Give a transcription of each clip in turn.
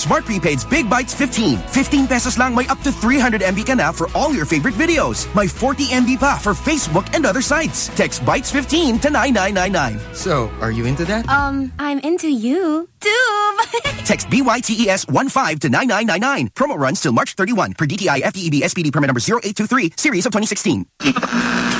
Smart Prepaid's Big Bites 15. 15 pesos lang may up to 300 MB ka na for all your favorite videos. May 40 MB pa for Facebook and other sites. Text Bites 15 to 9999. So, are you into that? Um, I'm into you. Too. Text BYTES 15 to 9999. Promo runs till March 31 per DTI FTEB SPD permit number 0823 series of 2016.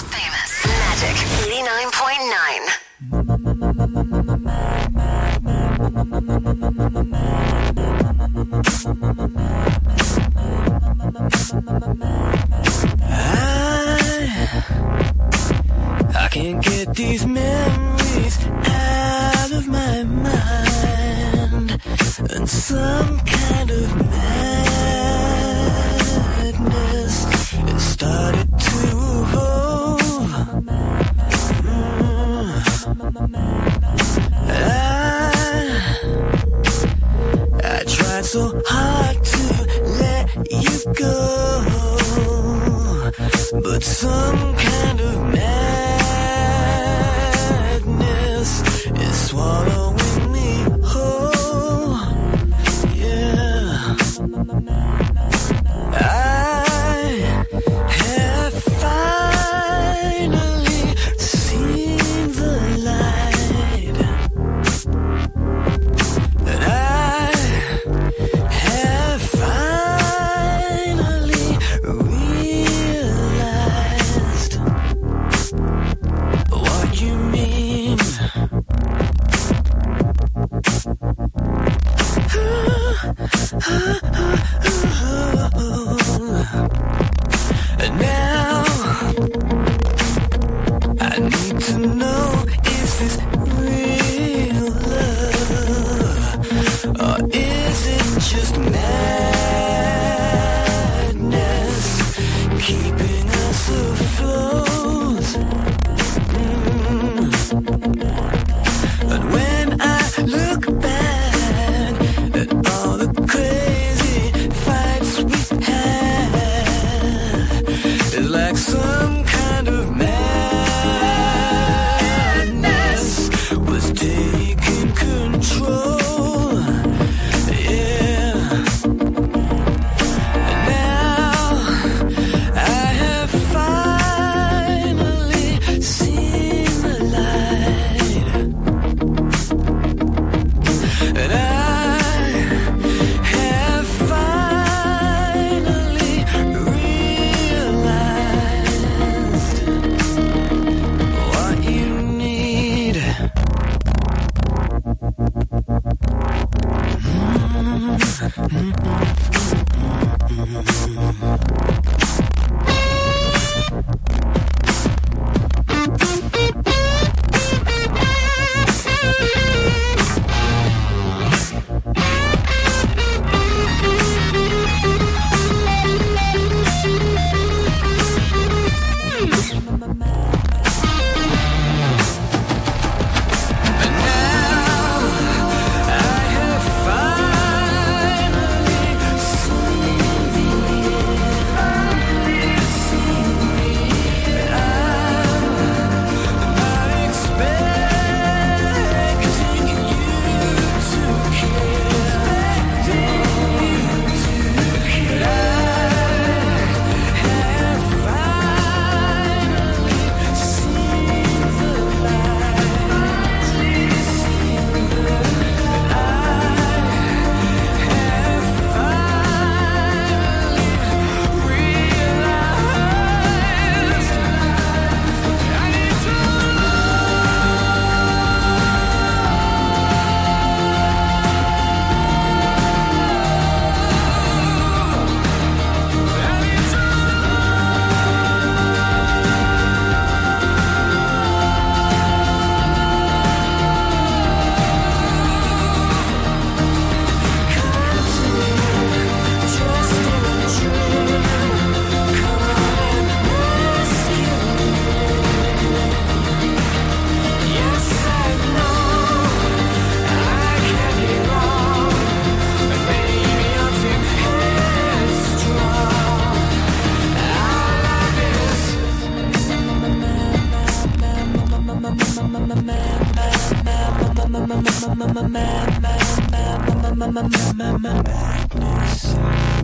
Magic 89.9. I can't get these memories out of my mind. And some kind of madness it started so hard to let you go. But some kind of madness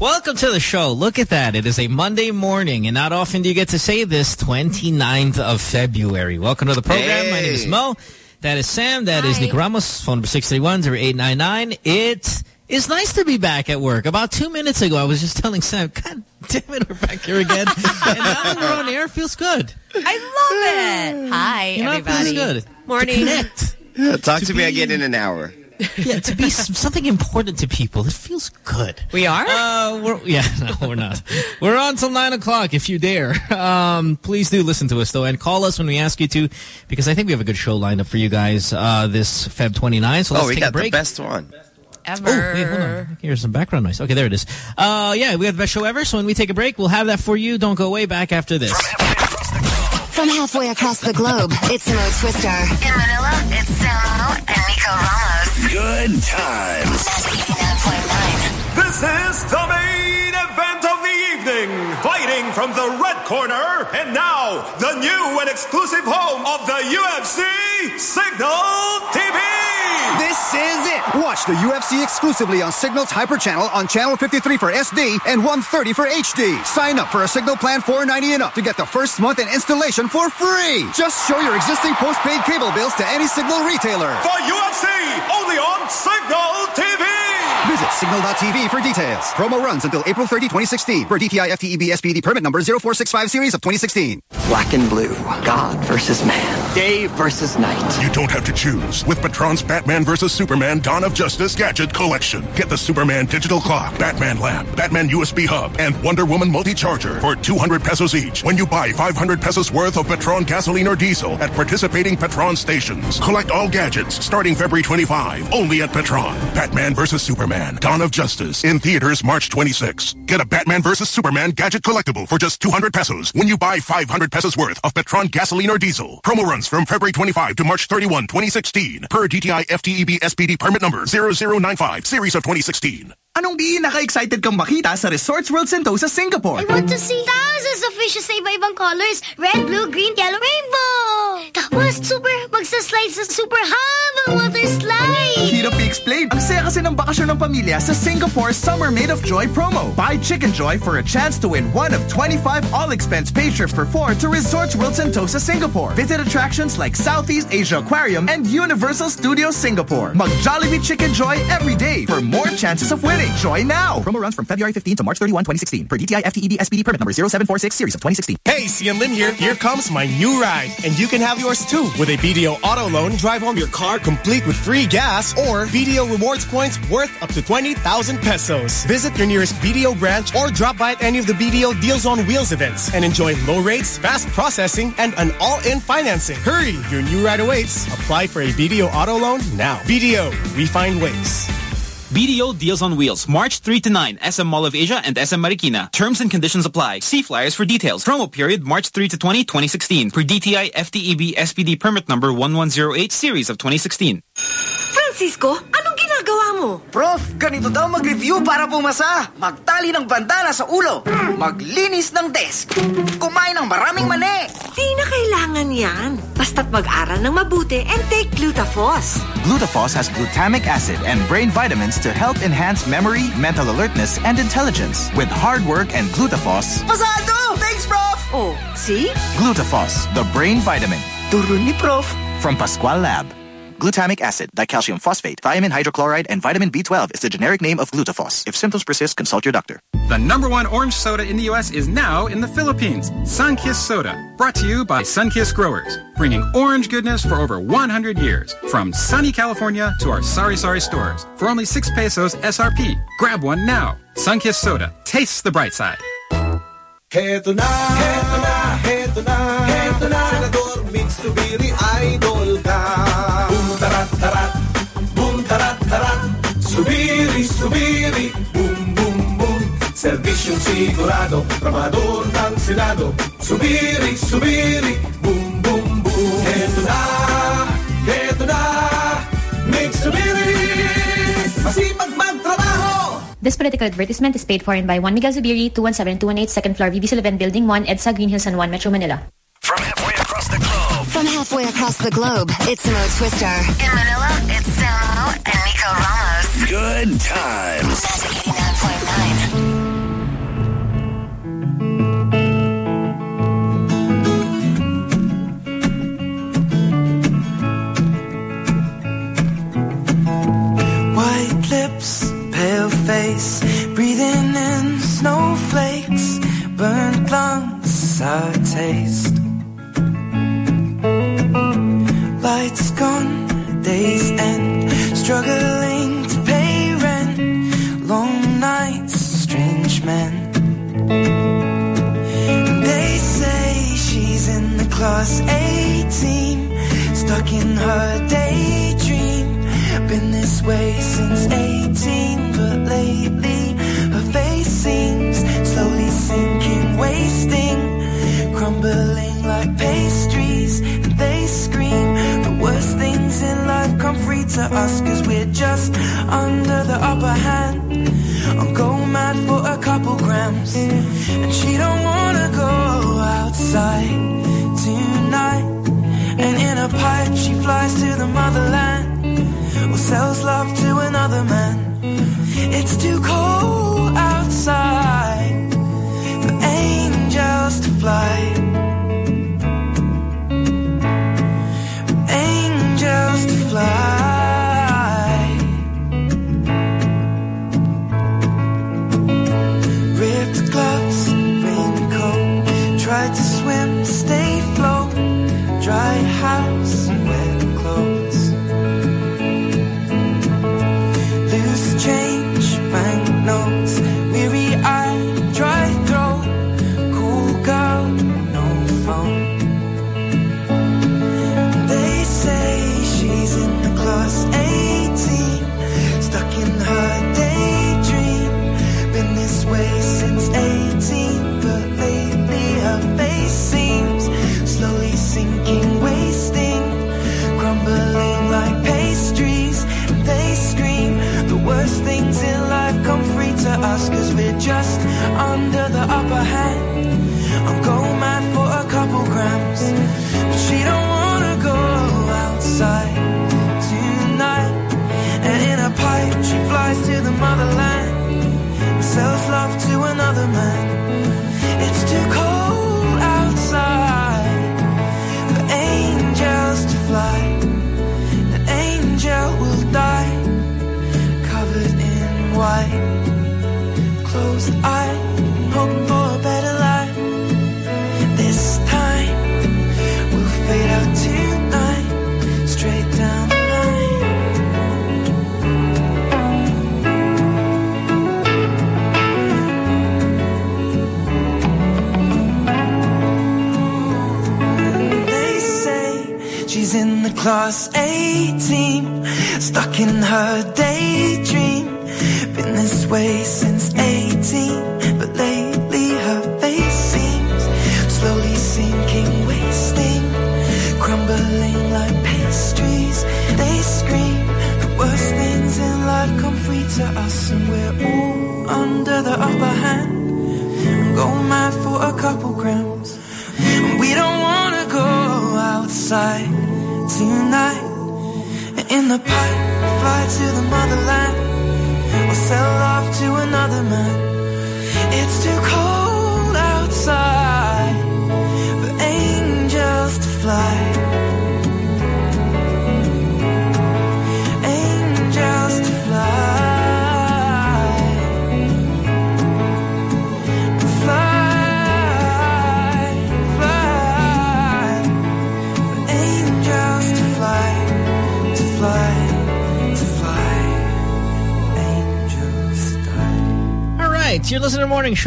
Welcome to the show. Look at that. It is a Monday morning, and not often do you get to say this, 29th of February. Welcome to the program. Hey. My name is Mo. That is Sam. That is Hi. Nick Ramos. Phone number 631-0899. It is nice to be back at work. About two minutes ago, I was just telling Sam, God damn it, we're back here again. and now we're on air, feels good. I love it. Hi, You know, it everybody. feels good. Morning. To connect. Talk To to, me again in an hour. Yeah, to be something important to people. It feels good. We are? Uh, we're, yeah, no, we're not. We're on till 9 o'clock if you dare. Um, please do listen to us, though, and call us when we ask you to, because I think we have a good show lined up for you guys uh, this Feb 29. So let's oh, we take got a break. the best one. Ever. Oh, wait, hold on. Here's some background noise. Okay, there it is. Uh, yeah, we have the best show ever, so when we take a break, we'll have that for you. Don't go away. Back after this. From halfway across the globe, it's Mo Twister. In Manila, it's Samo and Nico Ramos. Good times. That's 89.9. This is the main Fighting from the red corner, and now the new and exclusive home of the UFC, Cignal TV. This is it. Watch the UFC exclusively on Cignal's Hyper Channel on Channel 53 for SD and 130 for HD. Sign up for a Cignal plan 490 and up to get the first month and installation for free. Just show your existing postpaid cable bills to any Cignal retailer. For UFC, only on Cignal TV. Visit cignal.tv for details. Promo runs until April 30, 2016 for DTI FTEB SPD permit number 0465 series of 2016. Black and blue. God versus man. Day versus night. You don't have to choose. With Petron's Batman vs. Superman Dawn of Justice Gadget Collection. Get the Superman digital clock, Batman lamp, Batman USB hub, and Wonder Woman multi-charger for 200 pesos each when you buy 500 pesos worth of Petron gasoline or diesel at participating Petron stations. Collect all gadgets starting February 25, only at Petron. Batman vs. Superman Dawn of Justice in theaters March 26. Get a Batman vs. Superman gadget collectible for just 200 pesos when you buy 500 pesos worth of Petron gasoline or diesel. Promo runs from February 25 to March 31, 2016 per DTI FTEB SPD permit number 0095 series of 2016. Anong pinaka-excited kang makita sa Resorts World Sentosa, Singapore? I want to see thousands of fishes sa iba-ibang colors. Red, blue, green, yellow, rainbow. Tapos, super, magsaslide sa super habang water slide. Hirap i-explain. Ang saya kasi ng bakasyon ng pamilya sa Singapore Summer Made of Joy promo. Buy Chicken Joy for a chance to win one of 25 all-expense paid trips for four to Resorts World Sentosa, Singapore. Visit attractions like Southeast Asia Aquarium and Universal Studios Singapore. Mag Jollibee Chicken Joy every day for more chances of winning. Joy now! Promo runs from February 15 to March 31, 2016 per DTI FTEB SPD permit number 0746 series of 2016. Hey, Cian Lin here. Here comes my new ride, and you can have yours too. With a BDO auto loan, drive home your car complete with free gas or BDO rewards points worth up to 20,000 pesos. Visit your nearest BDO branch or drop by at any of the BDO Deals on Wheels events and enjoy low rates, fast processing, and an all-in financing. Hurry, your new ride awaits. Apply for a BDO auto loan now. BDO, we find ways. BDO Deals on Wheels, March 3 to 9, SM Mall of Asia and SM Marikina. Terms and conditions apply. See flyers for details. Promo period March 3 to 20, 2016. Per DTI FTEB SPD permit number 1108 series of 2016. Francisco, anong ginagawa mo? Prof, ganito daw mag-review para pumasa. Magtali ng bandana sa ulo. Maglinis ng desk. Kumain ng maraming mani. Di na kailangan yan. Basta't mag-aral ng mabuti and take Glutafos. Glutafos has glutamic acid and brain vitamins to help enhance memory, mental alertness, and intelligence. With hard work and Glutafos, Pasado! Thanks, Prof! Oh, see? Glutafos, the brain vitamin. Turo ni Prof. From Pascual Lab. Glutamic acid, dicalcium phosphate, thiamine hydrochloride, and vitamin B12 is the generic name of Glutafos. If symptoms persist, consult your doctor. The number one orange soda in the U.S. is now in the Philippines. Sunkist Soda. Brought to you by Sunkist Growers. Bringing orange goodness for over 100 years. From sunny California to our sorry sorry stores. For only 6 pesos SRP. Grab one now. Sunkist Soda. Tastes the bright side. Heto na, heto na, heto na, heto na. Senador Mitsubiri, idol ka. Servisyon sigurado, trabador ng Senado. Zubiri, zubiri, boom, boom, boom. Heto na, heto na, Mig Zubiri. Masipag magtrabaho! This political advertisement is paid for in by 1 Miguel Zubiri, 217-218, second floor, VB 11, Building 1, EDSA, Green Hills, and 1, Metro Manila. From halfway across the globe. From halfway across the globe, it's Mo Twister. In Manila, it's Samo and Nico Ramos. Good times.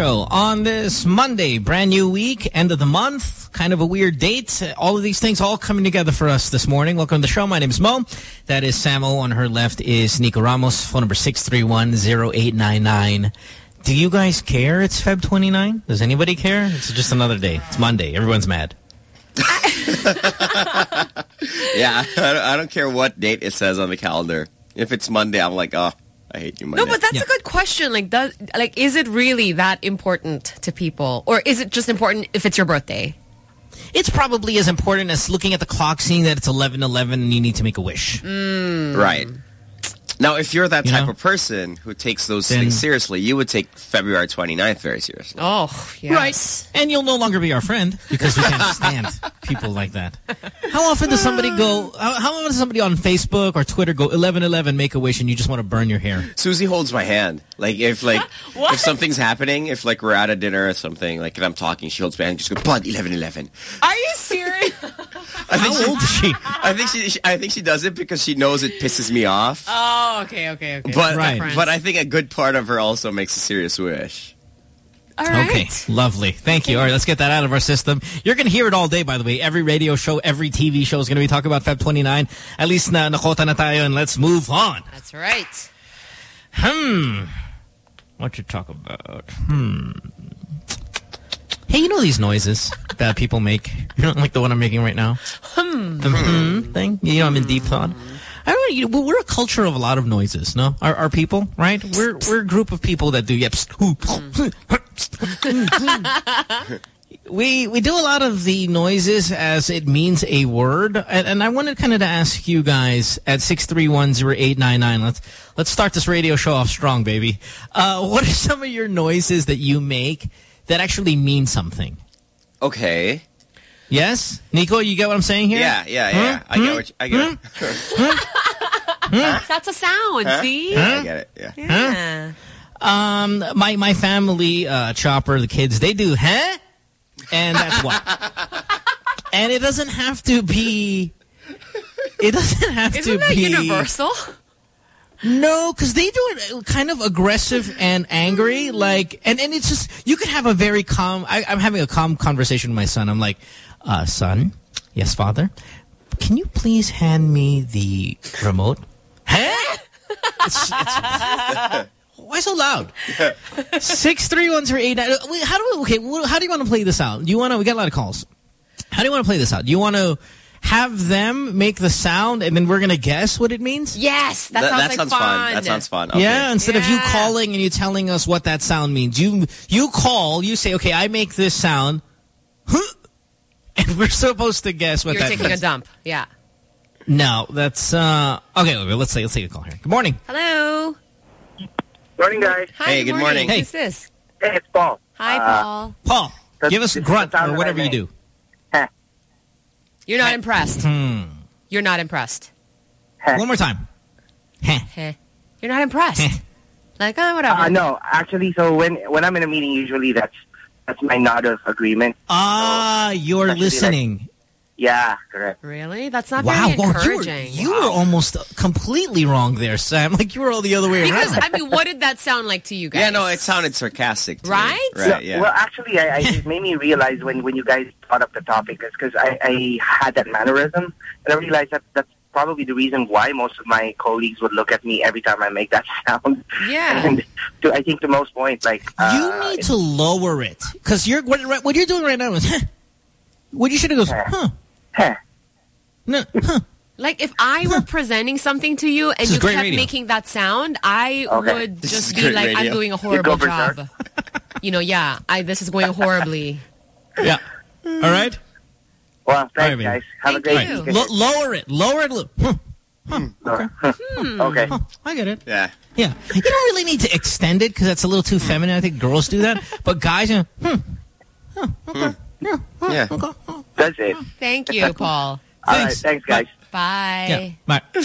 Show on this Monday, brand new week, end of the month, kind of a weird date. All of these things all coming together for us this morning. Welcome to the show. My name is Mo. That is Samo. On her left is Nico Ramos. Phone number 631-0899. Do you guys care it's Feb 29? Does anybody care? It's just another day. It's Monday. Everyone's mad. yeah, I don't, care what date it says on the calendar. If it's Monday, I'm like, oh, I hate you, Monday. No, but that's yeah. a good question, like, does like is it really that important to people, or is it just important if it's your birthday? It's probably as important as looking at the clock, seeing that it's 11-11 and you need to make a wish. Mm. Right. Now, if you're that You type know? of person who takes those Then- things seriously, you would take February 29th very seriously. Oh, yes. Right. And you'll no longer be our friend because we can't stand people like that. How often does somebody go, how, how often does somebody on Facebook or Twitter go 1111 make a wish and you just want to burn your hair? Susie holds my hand. Like if like if something's happening, if like we're at a dinner or something, like if I'm talking, she holds my hand, and just go, "Bud, 11-11." Are you serious? I think How old is she? I think she, she I think she does it because she knows it pisses me off. oh, okay, okay, okay. but Different. but I think a good part of her also makes a serious wish. All right. Okay, lovely. Thank you. All right, let's get that out of our system. You're going to hear it all day, by the way. Every radio show, every TV show is going to be talking about Feb 29. At least na nakota na tayo and let's move on. That's right. Hmm. What you talk about? Hmm. Hey, you know these noises that people make? You know, like the one I'm making right now? Hmm. The hmm thing? You know, I'm in deep thought. I don't know, you know, we're a culture of a lot of noises, no? Our, our people, right? We're, we're a group of people that do, yep, we we do a lot of the noises as it means a word, and, and I wanted kind of to ask you guys at six three one zero eight nine nine. Let's let's start this radio show off strong, baby. Uh, what are some of your noises that you make that actually mean something? Okay. Yes, Nico, you get what I'm saying here? Yeah, yeah, yeah. I get what you, I get. it. That's a sound, Huh? see? I get it. Yeah. Yeah. Um, my my family, uh, Chopper, the kids, they do, huh? And that's why. and it doesn't have to be. It doesn't have Isn't to that be universal? No, because they do it kind of aggressive and angry. Like, and, and it's just, you could have a very calm, I, I'm having a calm conversation with my son. I'm like, uh, son, yes, father, can you please hand me the remote? Huh? It's- it's- why so loud? Six three one zero eight nine. Wait, How do we? Okay, how do you want to play this out? Do you want to? We got a lot of calls. How do you want to play this out? Do you want to have them make the sound and then we're gonna guess what it means? Yes, that, That, sounds that like sounds fun. That sounds fun. Okay. Yeah, instead of you calling and you telling us what that sound means. You you call, you say, okay, I make this sound, and we're supposed to guess what You're that taking means. a dump. Yeah. No, that's uh okay. okay, Let's say let's take a call here. Good morning. Hello. Morning, guys. Hi, Hey, good morning. Hey. Who's this? Hey, it's Paul. Hi, Uh, Paul. Paul, That's- give us a grunt or whatever you make. do. You're not impressed. Hmm. You're not impressed. One more time. Heh. Heh. You're not impressed. like, oh, whatever. Uh, no, actually, so when when I'm in a meeting, usually that's that's my nod of agreement. Ah, you're Actually, like- listening. Yeah, correct. Really? That's not Wow, very wow, you were, encouraging. you were almost completely wrong there, Sam. Like you were all the other way because, around. I mean, what did that sound like to you guys? Yeah, no, it sounded sarcastic. To me. Right? Right. Yeah. Well, actually, I, I it made me realize when when you guys brought up the topic is because I, I had that mannerism, and I realized that that's probably the reason why most of my colleagues would look at me every time I make that sound. Yeah. And to, I think the most point, like uh, you need to lower it because you're what, what you're doing right now is huh. what you should have goes huh. Huh. No, huh. Like, if I were presenting something to you and you kept radio. making that sound, I Okay. would This just be great like, I'm doing a horrible go job. you know, yeah, I this is going horribly. Yeah. All right. Well, All right, thanks, baby. guys. Have a great you. weekend. Lo- lower it. Lower it. a little. Huh. okay. Huh. I get it. Yeah. Yeah. You don't really need to extend it because that's a little too feminine. I think girls do that. But guys, you know, hmm. Yeah. That's it. Thank you, Paul. All right, Thanks. thanks, guys. Bye. Yeah. Bye.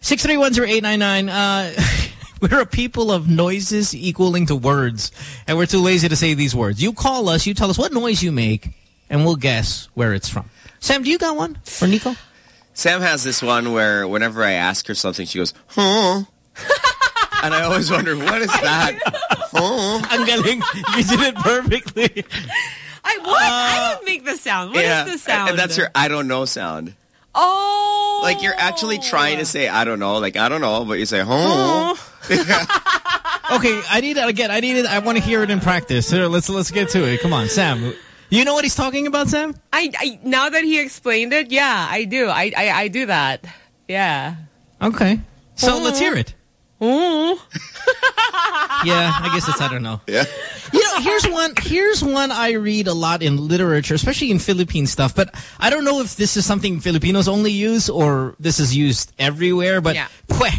Six three one zero eight nine nine. Uh, we're a people of noises equaling to words, and we're too lazy to say these words. You call us. You tell us what noise you make, and we'll guess where it's from. Sam, do you got one for Nico? Sam has this one where whenever I ask her something, she goes, huh? and I always wonder, what is that? huh? Ang galing. You did it perfectly. I what? I uh, didn't make the sound. What is yeah. the sound? And that's your I don't know sound. Oh. Like you're actually trying to say I don't know, like I don't know, but you say, huh? Okay, I need that again. I need it. I want to hear it in practice. Here, let's let's get to it. Come on, Sam. You know what he's talking about, Sam? I, I now that he explained it, yeah, I do. I I, I do that. Yeah. Okay. So let's hear it. Oh. Yeah, I guess it's I don't know. Yeah. You know, here's one. Here's one I read a lot in literature, especially in Philippine stuff. But I don't know if this is something Filipinos only use or this is used everywhere. But Yeah. pwe.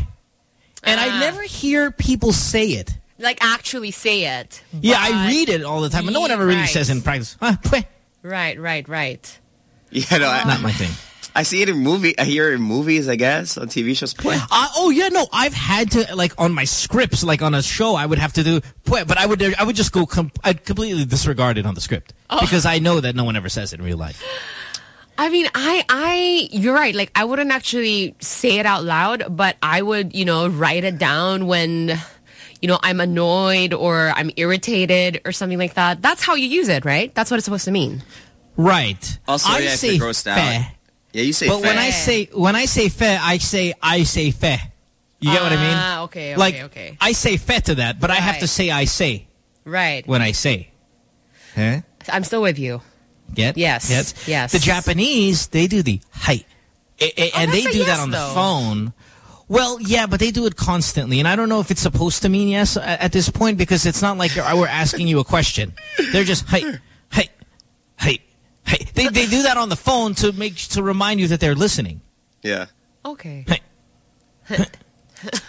And I Ah. never hear people say it. Like actually say it. Yeah, I read it all the time, but no one ever really Right. says it in practice. Pwe. Right, right, right. Yeah, no, I, Not my thing. I see it in movie. I hear it in movies, I guess, on TV shows. Pwe. Uh, oh yeah, no, I've had to like on my scripts, like on a show, I would have to do, pwe, but I would I would just go, com I'd completely disregard it on the script Oh. because I know that no one ever says it in real life. I mean, I, I, you're right. Like, I wouldn't actually say it out loud, but I would, you know, write it down when, you know, I'm annoyed or I'm irritated or something like that. That's how you use it, right? That's what it's supposed to mean. Right. Also, I yeah, if say you're grossed out. Yeah, you say But when I say when I say fe, I say I say fe. You get what I mean? Ah, okay, okay, like, okay. I say fe to that, but I have to say I say Right. when I say. Huh? I'm still with you. Get? Yes, Get? yes. The Japanese, they do the hi. I- I- and they Oh, that's a do that yes, on the phone. Well, yeah, but they do it constantly. And I don't know if it's supposed to mean yes at, at this point because it's not like we're asking you a question. They're just hey, hey, hey, hey. They, they do that on the phone to make to remind you that they're listening. Yeah. Okay. Hey.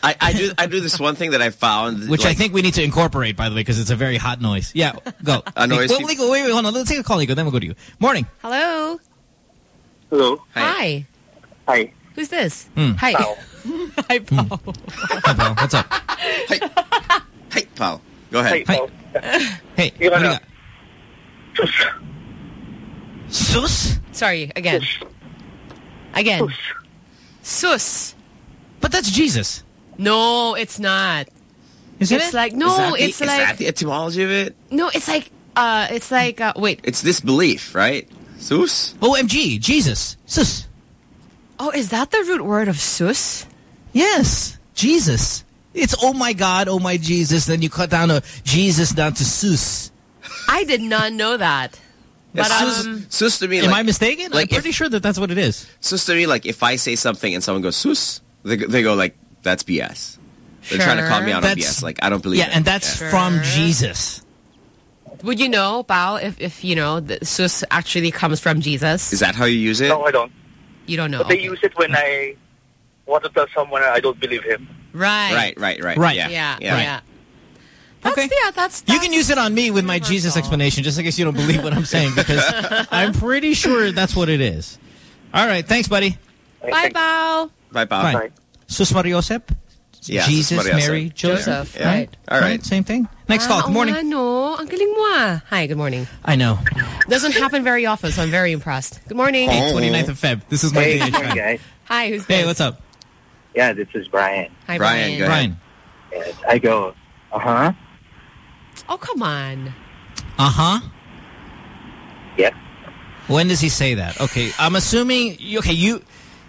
I, I do I do this one thing that I found. Which I think we need to incorporate, by the way, because it's a very hot noise. Yeah, go. A noise Wait, peop- wait, wait, wait, hold on. Let's take a call, Nico. Then we'll go to you. Morning. Hello. Hello. Hi. Hi. Who's this? Hmm. Hi. Hi, Paul. Hi, pal. What's up? Hey, pal. Go ahead. Hey. Hey, what do you got? Sus? Sorry, again. Again. Sus. But that's Jesus. No, it's not. Is it's it? like no, Is that the- it's is like that the etymology of it? no, it's like uh, it's like uh, wait. It's disbelief, right? Sus? OMG, Jesus. Sus. Oh, is that the root word of sus? Yes, Jesus. It's oh my God, oh my Jesus. Then you cut down a Jesus down to sus. I did not know that. Yeah, But sus, um, sus to me, Am like, I mistaken? like I'm if- pretty sure that that's what it is. sus to me, like if I say something and someone goes sus, they, go- they go like, that's BS. They're trying to call me out on That's- BS. Like, I don't believe Yeah, it. and that's Yeah. from Jesus. would you know, Bao, if if you know the sus actually comes from Jesus? Is that how you use it? No, I don't. You don't know. But they Okay. use it when I want to tell someone I don't believe him. Right. Right, right, right. Right. Yeah. Yeah. Yeah. Yeah. That's, Okay. Yeah, uh, that's, You can use it on me with my Jesus explanation, just in case you don't believe what I'm saying, because I'm pretty sure that's what it is. All right, thanks, buddy. Bye, Bao. Bye, pal. Bye. Sus Mariosep? Yeah, Jesus, Sus Mary, Joseph. Joseph, Yeah. right. All right. Same thing. Next Ah, call. Good morning. nga, no. Ang galing mo ah. Hi, good morning. I know. Doesn't happen very often, so I'm very impressed. Good morning. Hey, 29th of Feb. This is my Hey, day. good morning, guys. Hi, who's this? Hey, what's up? Yeah, this is Brian. Hi, Brian, Brian. Brian. Yes, I go, uh-huh, Oh, come on. Uh-huh. yep. When does he say that? Okay, I'm assuming, okay, you,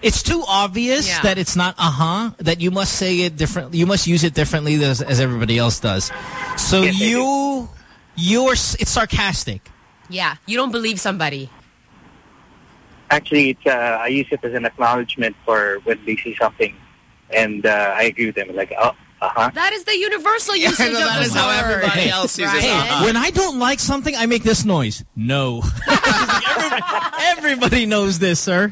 it's too obvious Yeah. that it's not uh-huh, that you must say it differently. you must use it differently as, as everybody else does. So Yes, you, you're, it's sarcastic. Yeah, you don't believe somebody. Actually, it's, uh, I use it as an acknowledgement for when they see something, and uh, I agree with them. Like, oh, uh-huh. That is the universal Yeah, usage no, that the is how everybody else uses Right? it. Uh-huh. When I don't like something, I make this noise. No. everybody, everybody knows this, sir.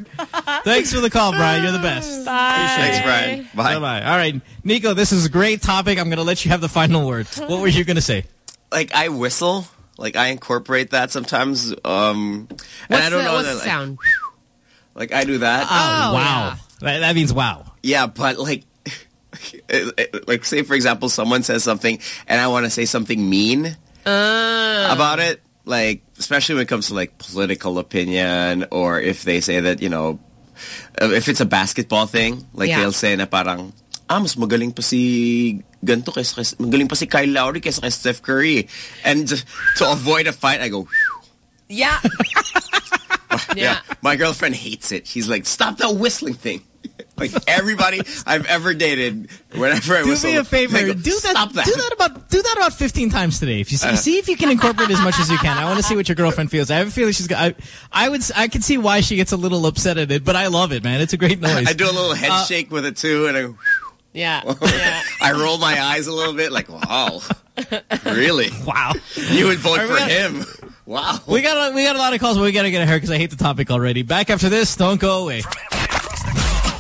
Thanks for the call, Brian. You're the best. Bye. Thanks, Brian. Bye. Bye-bye. All right. Nico, this is a great topic. I'm going to let you have the final word. What were you going to say? Like, I whistle. Like, I incorporate that sometimes. Um, and What's I don't the, know what's that, the like, sound? like, I do that. Oh, Oh, wow. That, that means wow. Yeah, but like, like say for example, someone says something and I want to say something mean Uh, about it. Like, especially when it comes to like political opinion or if they say that, you know, if it's a basketball thing, like Yeah. they'll say na parang, ah, mas magaling pa si ganito kaysa kay, magaling pa si Kyle Lowry kaysa kay Steph Curry. And to avoid a fight, I go, yeah. yeah. My girlfriend hates it. She's like, stop that whistling thing. Like everybody I've ever dated, whenever I Do whistle, me a favor. go, do that. Stop that. Do that about. Do that about 15 times today. If you see, Uh. see if you can incorporate as much as you can. I want to see what your girlfriend feels. I have a feeling she's. got- I, I would. I can see why she gets a little upset at it, but I love it, man. It's a great noise. I do a little head Uh, shake with it too, and I. Yeah. I roll my eyes a little bit like, wow. really? Wow. You would vote All right, for we got- him. Wow. We got a, we got a lot of calls, but we got to get a hair because I hate the topic already. Back after this. Don't go away.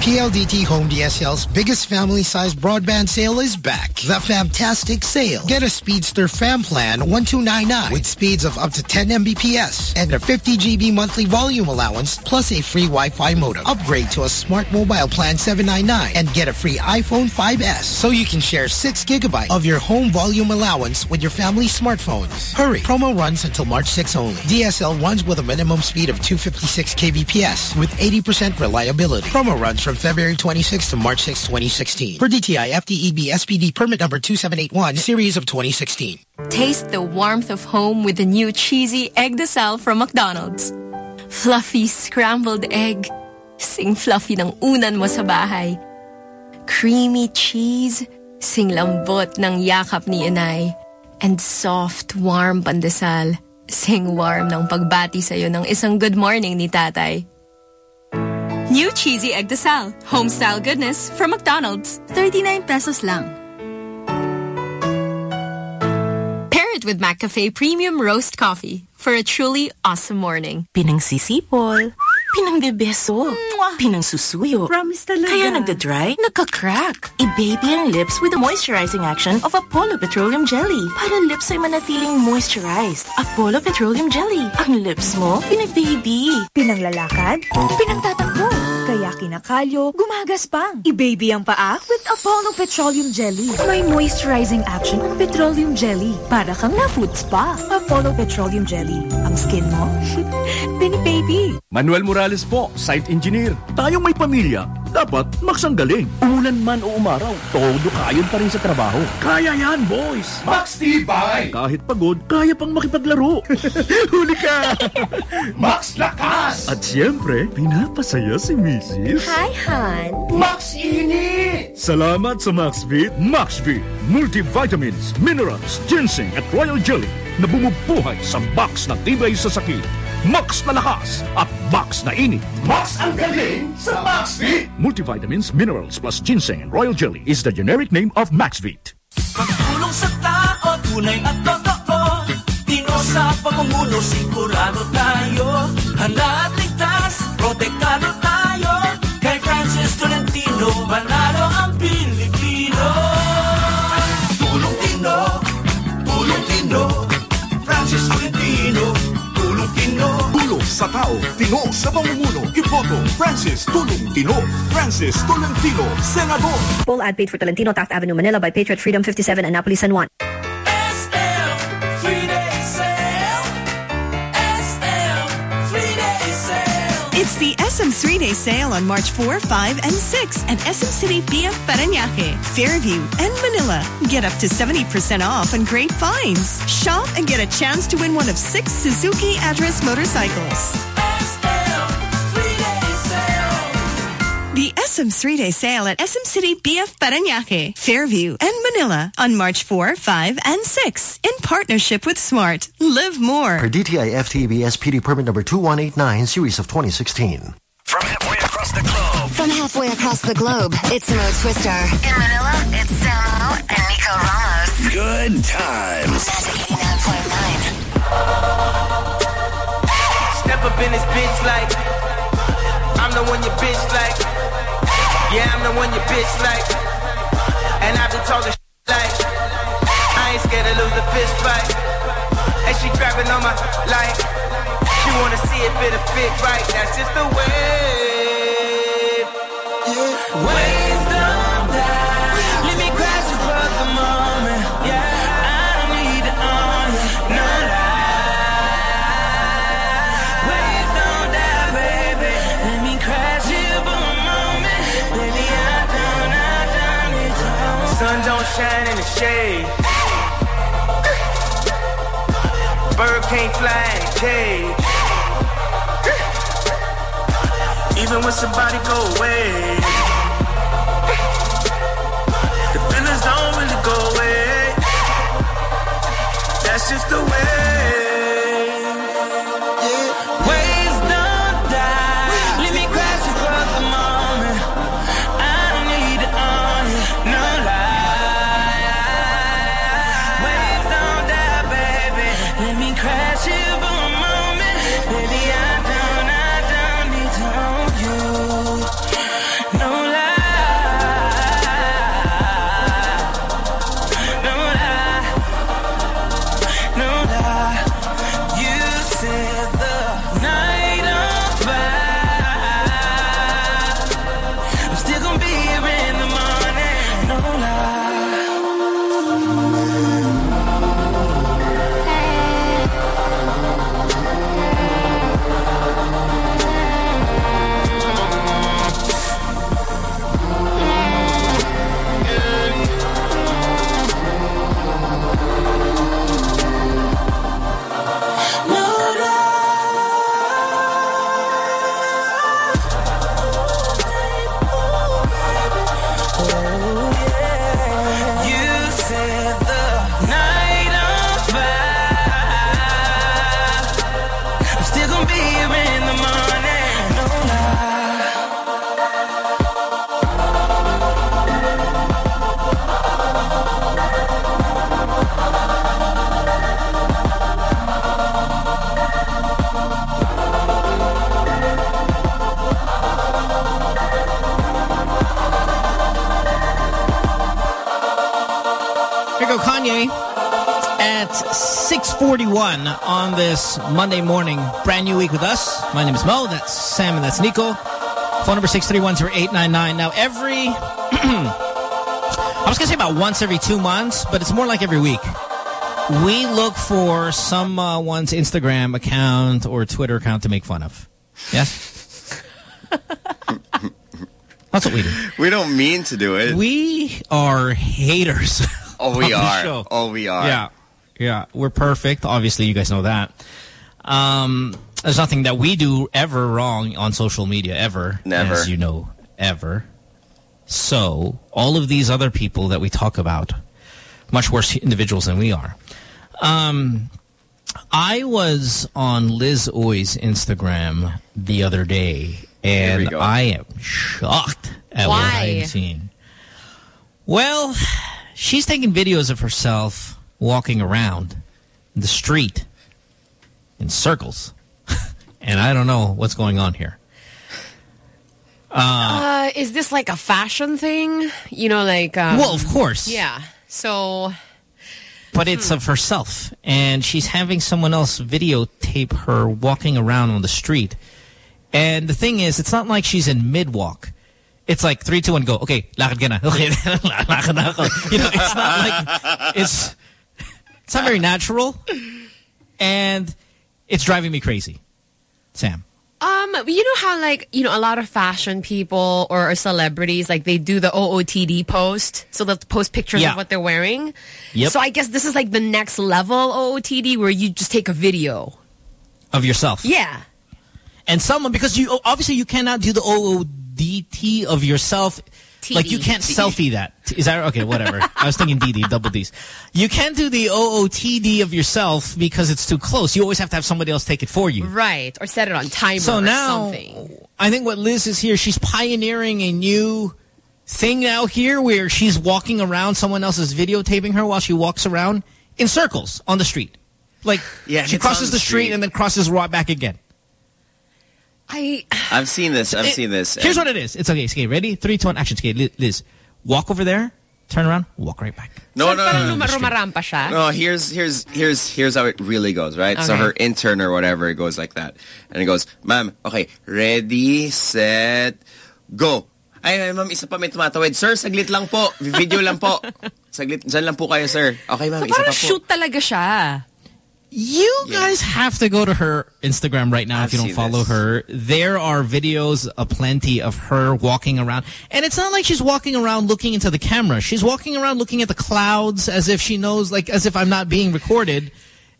PLDT Home DSL's biggest family-sized broadband sale is back. The Fantastic Sale. Get a Speedster Fam Plan 1299 with speeds of up to 10 Mbps and a 50 GB monthly volume allowance plus a free Wi-Fi modem. Upgrade to a Smart Mobile Plan 799 and get a free iPhone 5S so you can share 6 gigabyte of your home volume allowance with your family smartphones. Hurry. Promo runs until March 6 only. DSL runs with a minimum speed of 256 kbps with 80% reliability. Promo runs from February 26 to March 6, 2016. For DTI FTEB SPD permit number 2781, series of 2016. Taste the warmth of home with the new cheesy egg desal from McDonald's. Fluffy scrambled egg. Sing fluffy ng unan mo sa bahay. Creamy cheese. Sing lambot ng yakap ni inay. And soft, warm pandesal. Sing warm ng pagbati sa'yo ng isang good morning ni tatay. New cheesy egg desal. Home-style goodness from McDonald's. 39 pesos lang. Pair it with McCafe Premium Roast Coffee for a truly awesome morning. Pinang sisipol. Pinang Pinangsisipol. Pinangbebeso. Pinangsusuyo. Promise talaga. Kaya nagda-dry, nagka-crack. I-baby ang lips with the moisturizing action of Apollo Petroleum Jelly. Para lips ay manatiling moisturized. Apollo Petroleum Jelly. Ang lips mo, pinag-baby. Pinanglalakad, pinangtatakbo. Kaya kinakalyo, gumagaspang. I-baby ang paa with Apollo Petroleum Jelly. May moisturizing action ang petroleum jelly. Para kang na food spa. Apollo Petroleum Jelly. Ang skin mo, bini-baby. Manuel Morales po, site engineer. Tayong may pamilya, dapat maksanggaling. Umulan man o umaraw, todo kayon pa rin sa trabaho. Kaya yan, boys! Max Tibay! Kahit pagod, kaya pang makipaglaro. Huli ka! Max Lakas! At siyempre, pinapasaya si Mrs. Hi, Han. Max Init! Salamat sa MaxVit. MaxVit, multivitamins, minerals, ginseng at royal jelly na bumubuhay sa box na tibay sa sakit. Max na lakas at Max na init. Max ang galing sa MaxVit! Multivitamins, minerals plus ginseng and royal jelly is the generic name of MaxVit. Pagtulong sa tao, tunay at totoo Tino sa pamumuno, sigurado tayo Handa at ligtas, protektado tayo Kay Francis Tolentino, panalo Tulong sa tao, tino sa pamumuno. Iboto, Francis Tulong Tino. Francis Tolentino, Senador. Full ad paid for Tolentino, Taft Avenue, Manila by Patriot Freedom 57, Annapolis, San Juan. SM three-day sale on March 4, 5, and 6 at SM City BF Parañaque, Fairview, and Manila. Get up to 70% off on great finds. Shop and get a chance to win one of six Suzuki address motorcycles. The SM three-day sale at SM City BF Parañaque, Fairview, and Manila on March 4, 5, and 6 in partnership with Smart. Live more. Per DTI FTEB SPD permit number 2189, series of 2016. From halfway across the globe. From halfway across the globe, it's Mo Twister. In Manila, it's Samo and Nico Ramos. Good times. Step up in this bitch like I'm the one your bitch like Yeah, I'm the one your bitch like And I be talking like I ain't scared to lose a fist fight And she grabbing on my like She wanna see if it'll fit right. That's just the way. Ways down down Let me you for moment. Yeah, I don't need No down down, baby. Let me crash you for a moment. Baby, I don't, I don't Sun don't shine in the shade. Bird can't fly in a cage Even when somebody go away. The feelings don't really go away. That's just the way 641 on this Monday morning. Brand new week with us. My name is Mo. That's Sam and that's Nico. Phone number 631-0899. Now, every... I was going to say about once every two months, but it's more like every week. We look for someone's uh, Instagram account or Twitter account to make fun of. Yes? That's what we do. We don't mean to do it. We are haters. Oh, we are. Oh, we are. Yeah. Yeah. We're perfect. Obviously, you guys know that. Um, there's nothing that we do ever wrong on social media, ever. Never. As you know, ever. So, all of these other people that we talk about, much worse individuals than we are. Um, I was on Liz Uy's Instagram the other day, and. I am shocked at what Why? I'm seeing. Well, she's taking videos of herself walking around the street in circles. and I don't know what's going on here. Uh, Uh, is this like a fashion thing? You know, like... Um, Well, of course. Yeah. So... but it's of herself. And she's having someone else videotape her walking around on the street. And the thing is, it's not like she's in mid-walk. It's like three, two, one, go. Okay, lakad ka na. Okay, lakad na ako. You know, it's not like it's it's not very natural, and it's driving me crazy. Sam, Um, you know how like, you know, a lot of fashion people or celebrities, like they do the OOTD post. So they'll post pictures Yeah. of what they're wearing. Yep. So I guess this is like the next level OOTD where you just take a video. of yourself. Yeah. and someone because you obviously you cannot do the OODT of yourself. Like you can't selfie that. Is that okay? Whatever. I was thinking DD, double D's. You can't do the OOTD of yourself because it's too close. You always have to have somebody else take it for you. Right. Or set it on timer So or now, something. I think what Liz is here, she's pioneering a new thing now here where she's walking around, someone else is videotaping her while she walks around in circles on the street. Like, Yeah, she crosses the the street street. and then crosses right back again. I I've seen this. I've It- seen this. Here's what it is. It's okay. Okay, ready? Three, two, one, action. Okay, Liz, walk over there, turn around, walk right back. No, so no, parang no, no. luma- rumarampa siya. No, here's here's here's here's how it really goes, right? So her intern or whatever, it goes like that, and it goes, "Ma'am, okay, ready, set, go." Ay, ay, ma'am, isa pa may tumatawid. Sir, saglit lang po. Video lang po. Saglit, dyan lang po kayo, sir. Okay, ma'am, So isa pa parang po. shoot talaga siya. You guys have to go to her Instagram right now I've if you don't follow this. her. There are videos aplenty of her walking around. And it's not like she's walking around looking into the camera. She's walking around looking at the clouds as if she knows, like, as if I'm not being recorded.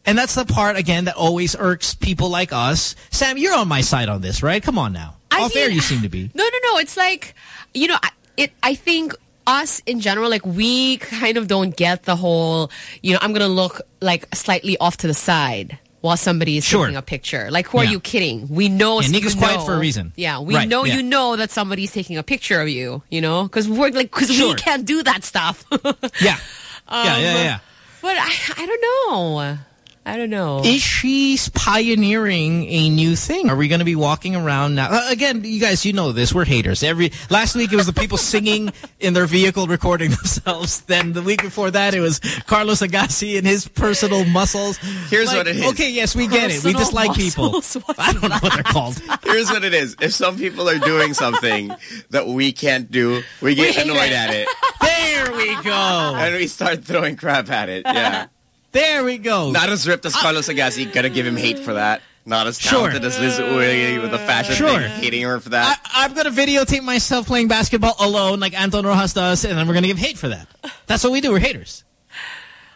And that's the part, again, that always irks people like us. Sam, you're on my side on this, right? Come on now. I Off air mean- you seem to be. No, no, no. It's like, you know, it. I think us in general, like we kind of don't get the whole, you know, I'm going to look like slightly off to the side while somebody is Sure. taking a picture. Like, who are you kidding? We know. Yeah, you quiet for a reason. Yeah, we Right, know yeah. you know that somebody's taking a picture of you, you know? Because we're like, because Sure. we can't do that stuff. Yeah. yeah, um, yeah, yeah. But I, I don't know. I don't know. Is she pioneering a new thing? Are we going to be walking around now? Uh, again, you guys, you know this. We're haters. Every Last week, it was the people singing in their vehicle recording themselves. Then the week before that, it was Carlos Agassi and his personal muscles. Here's Like, what it is. Okay, yes, we get it. We Personal dislike people. muscles. What's I don't know what they're called. Here's what it is. If some people are doing something that we can't do, we get hate annoyed it. at it. There we go. And we start throwing crap at it. Yeah. There we go. Not as ripped as ah. Carlos Agassi. Gotta give him hate for that. Not as Sure. talented as Liz Uy with the fashion Sure. thing. Hating her for that. I'm going to videotape myself playing basketball alone like Anton Rojas does, and then we're going to give hate for that. That's what we do. We're haters.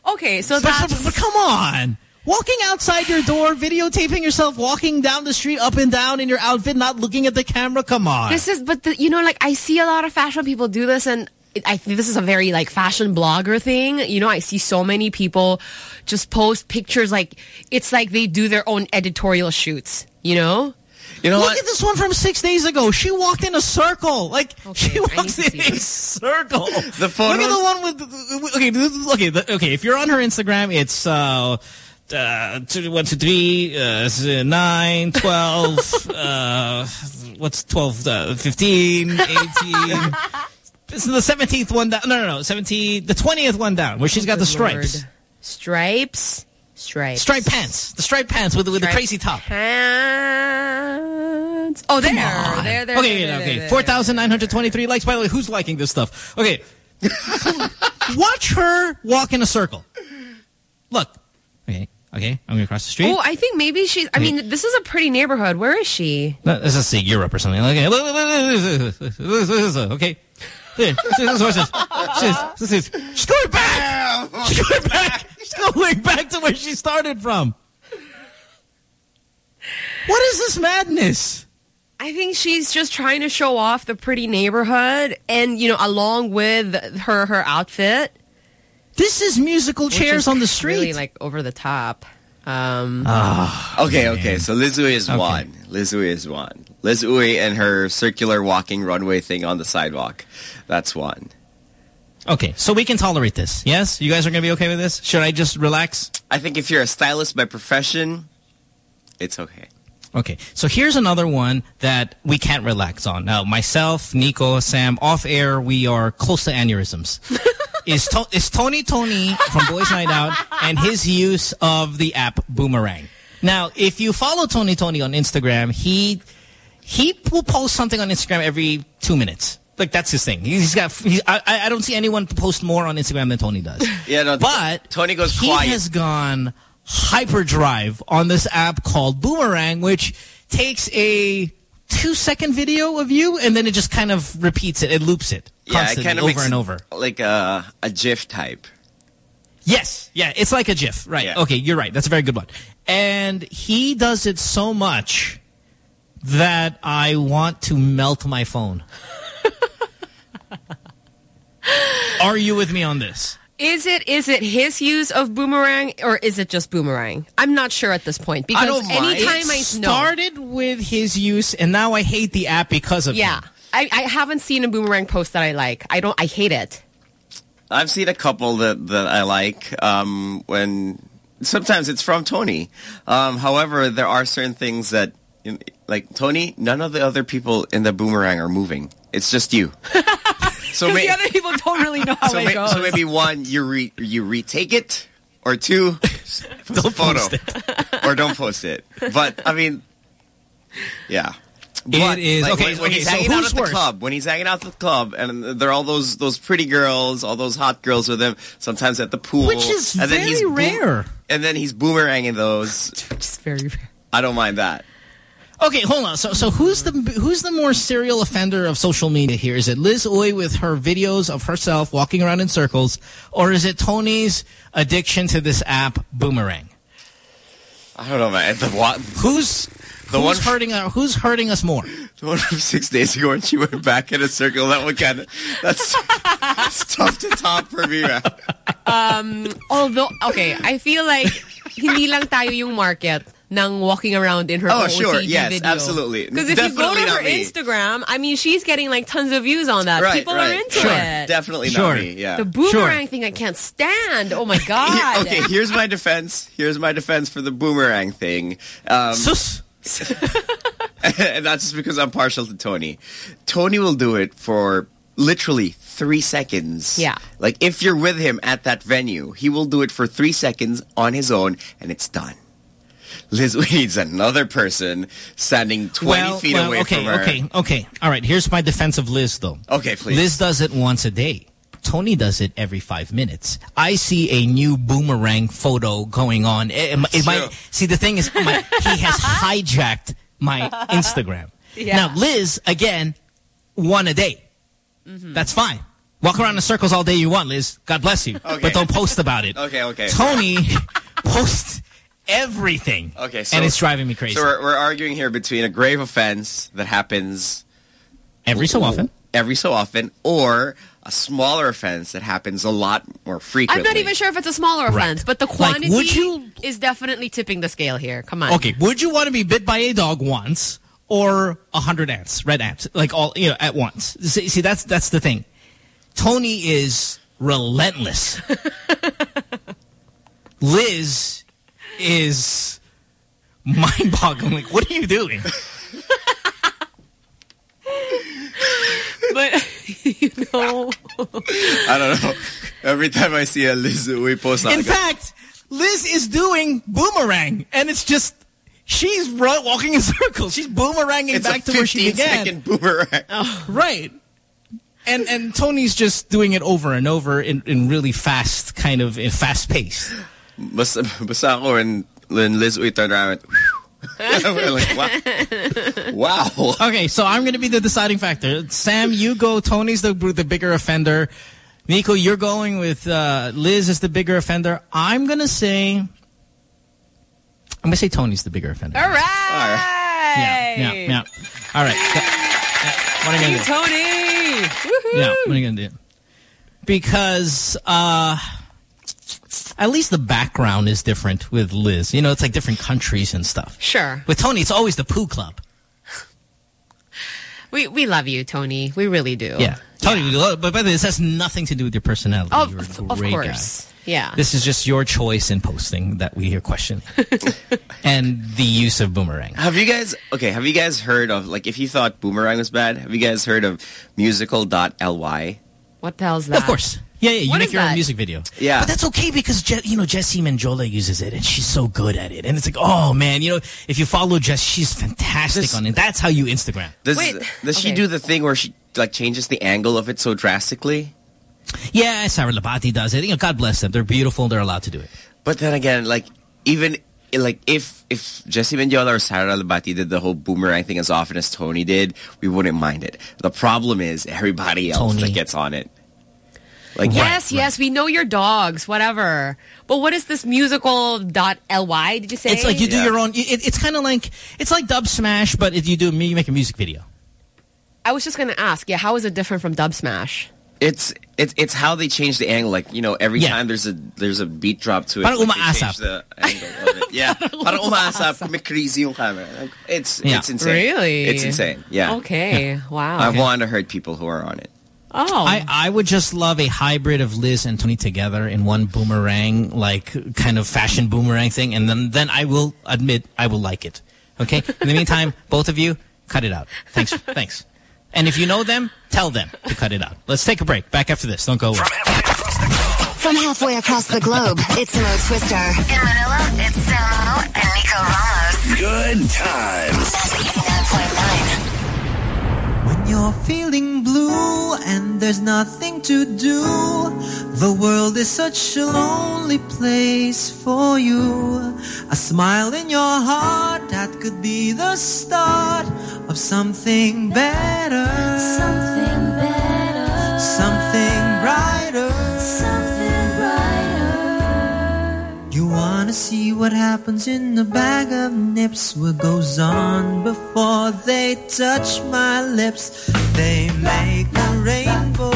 Okay, so But, that's... but- but come on. Walking outside your door, videotaping yourself, walking down the street up and down in your outfit, not looking at the camera. Come on. This is, but the, you know, like I see a lot of fashion people do this, and it, I think this is a very like fashion blogger thing. You know, I see so many people just post pictures like it's like they do their own editorial shoots. You know, You know Look what? at this one from six days ago. She walked in a circle. Like, Okay, she I walks in a this. circle. The photos- Look at the one with, okay, okay, the, okay, if you're on her Instagram, it's, uh, uh, two, one, two, three, uh, s- nine, 12, uh, what's 12, uh, 15, 18. This is the 17th one down. No, no, no. 17, the 20th one down where she's got the oh, stripes. Lord. Stripes? Stripes. Striped pants. The striped pants with, with the crazy top. Pants. Oh, there. There, there. Okay, okay. 4,923 likes. By the way, who's liking this stuff? Okay. Watch her walk in a circle. Look. Okay. Okay, I'm gonna cross the street. Oh, I think maybe she's. I mean, this is a pretty neighborhood. Where is she? Let's see, Europe or something. Okay, okay. Here, this is what it says. She's, she's, she's going back. She's going back. She's going back to where she started from. What is this madness? I think she's just trying to show off the pretty neighborhood and, you know, along with her, her outfit. This is musical which chairs is on the street. Really, like, over the top. Um, oh, okay, okay. So Liz Uy is one. Liz Uy is one. Liz Uy and her circular walking runway thing on the sidewalk. That's one. Okay, so we can tolerate this. Yes? You guys are going to be okay with this? Should I just relax? I think if you're a stylist by profession, it's okay. Okay, so here's another one that we can't relax on. Now, myself, Nico, Sam, off air, we are close to aneurysms. is, to is Tony Toni from Boys Night Out and his use of the app Boomerang. Now, if you follow Tony Toni on Instagram, he he will post something on Instagram every two minutes. Like that's his thing. He's got. He, I, I don't see anyone post more on Instagram than Tony does. Yeah, no, but Tony goes he quiet. has gone hyperdrive on this app called Boomerang, which takes a two-second video of you and then it just kind of repeats it. It loops it Yeah, it kind of over and over. Like a, a GIF type. Yes. Yeah, it's like a GIF. Right. Okay, you're right. That's a very good one. And he does it so much that I want to melt my phone. Are you with me on this? Is it is it his use of boomerang or is it just boomerang? I'm not sure at this point because I don't mind. anytime I It know, started with his use, and now I hate the app because of it. yeah, him. I, I haven't seen a boomerang post that I like. I don't. I hate it. I've seen a couple that, that I like um, when sometimes it's from Tony. Um, however, there are certain things that, like Tony, none of the other people in the boomerang are moving. It's just you. so, may- the other people don't really know how so, it may- goes. so maybe one, you re you retake it, or two, post a photo, or don't post it. But I mean, yeah. It But, is- like, okay, when, when okay, he's so hanging out who's at the worse? club, when he's hanging out at the club, and they're all those those pretty girls, all those hot girls with him. Sometimes at the pool, Which is and then he's very boom- rare. And then he's boomeranging those. It's very rare. I don't mind that. Okay, hold on. So, so who's the who's the more serial offender of social media here? Is it Liz Uy with her videos of herself walking around in circles, or is it Tony's addiction to this app, Boomerang? I don't know, man. The what? Who's The who's one- hurting? Uh, who's hurting us more? The one from six days ago when she went back in a circle. That one kind of that's, that's tough to top for me, man. Um, although, okay, I feel like hindi lang tayo yung market ng walking around in her Oh, OOTD sure. Yes, video. absolutely. Because if you go to her me. Instagram, I mean, she's getting like tons of views on that. Right, People right. are into Sure. it. Definitely Sure. not me. Yeah. The boomerang thing I can't stand. Oh my god. okay, here's my defense. Here's my defense for the boomerang thing. Um, Sus. and that's just because I'm partial to Tony. Tony will do it for literally three seconds. Yeah. Like if you're with him at that venue, he will do it for three seconds on his own and it's done. Liz needs another person standing 20 well, feet well, away okay, from her. okay, okay. All right. Here's my defense of Liz, though. Okay, please. Liz does it once a day. Tony does it every five minutes. I see a new boomerang photo going on. It, it might- it might, see, the thing is, my, he has hijacked my Instagram. Yeah. Now, Liz, again, one a day. Mm-hmm. That's fine. Walk around in circles all day you want, Liz. God bless you. Okay. But don't post about it. Okay, okay. Tony posts everything. Okay, so and it's driving me crazy. So we're, we're arguing here between a grave offense that happens Every so often. every so often, or a smaller offense that happens a lot more frequently. I'm not even sure if it's a smaller offense, but the Like, quantity would you- is definitely tipping the scale here. Come on. Okay, would you want to be bit by a dog once or a hundred ants, red ants, like all you know at once? See, see, that's that's the thing. Tony is relentless. Liz is mind-boggling. Like, what are you doing? But you know, I don't know. Every time I see a Liz we post In something. fact, Liz is doing boomerang, and it's just she's walking in circles. She's boomeranging It's back to where she 15 began. second boomerang. Right. And and Tony's just doing it over and over in, in really fast, kind of in fast pace. Basta, basta ako when, when Liz Uy turned around, like, wow. wow. Okay, so I'm going to be the deciding factor. Sam, you go. Tony's the the bigger offender. Nico, you're going with uh, Liz as the bigger offender. I'm going to say, I'm going to say Tony's the bigger offender. All right. Yeah, yeah, yeah. All right. Yeah. What are you going to do? Tony. Woohoo. Yeah, what are you going to do? Because uh, at least the background is different with Liz. You know, it's like different countries and stuff. Sure. With Tony, it's always the poo club. We we love you, Tony. We really do. Yeah. Tony, we love- but by the way, this has nothing to do with your personality. Oh, You're a of great course. guy. Yeah. This is just your choice in posting that we hear questioning. and the use of boomerang. Have you guys, okay, have you guys heard of, like, if you thought Boomerang was bad, have you guys heard of musical.ly? What the hell's that? Of course. Yeah, yeah, you What make is your own that? music video. Yeah. But that's okay because, Je you know, Jessie Mendiola uses it and she's so good at it. And it's like, oh, man, you know, if you follow Jess, she's fantastic This- on it. That's how you Instagram. Does, Wait, does she do the thing where she, like, changes the angle of it so drastically? Yeah, Sarah Lahbati does it. You know, God bless them. They're beautiful. They're allowed to do it. But then again, like, even, like, if, if Jesse Mendiola or Sarah Lahbati did the whole boomerang thing as often as Tony did, we wouldn't mind it. The problem is everybody else Tony. that gets on it. Like, Yes, yes, we know your dogs, whatever. But what is this musical dot ly? did you say? It's like you do Yeah. your own. It, it's kind of like it's like Dub Smash, but if you do you make a music video. I was just going to ask, yeah, how is it different from Dub Smash? It's it's it's how they change the angle. Like you know, every Yeah. time there's a there's a beat drop to it. Parang like, they umaasap. change the angle of it. Yeah, parang umaasap. May crazy yung camera. It's Yeah. it's insane. Really? It's insane. Yeah. Okay, wow. I want to hurt people who are on it. oh. I, I would just love a hybrid of Liz and Tony together in one boomerang, like kind of fashion boomerang thing, and then then I will admit I will like it. Okay. In the meantime, both of you cut it out. Thanks. Thanks. And if you know them, tell them to cut it out. Let's take a break. Back after this. Don't go away. From halfway across the globe, it's Mo Twister. In Manila, it's Samo and Nico Ramos. Good times. Magic 89.9. When you're feeling blue and there's nothing to do, the world is such a lonely place for you. A smile in your heart that could be the start of something better. Something better. Something brighter. See what happens in the bag of nips? What goes on before they touch my lips? They make a rainbow,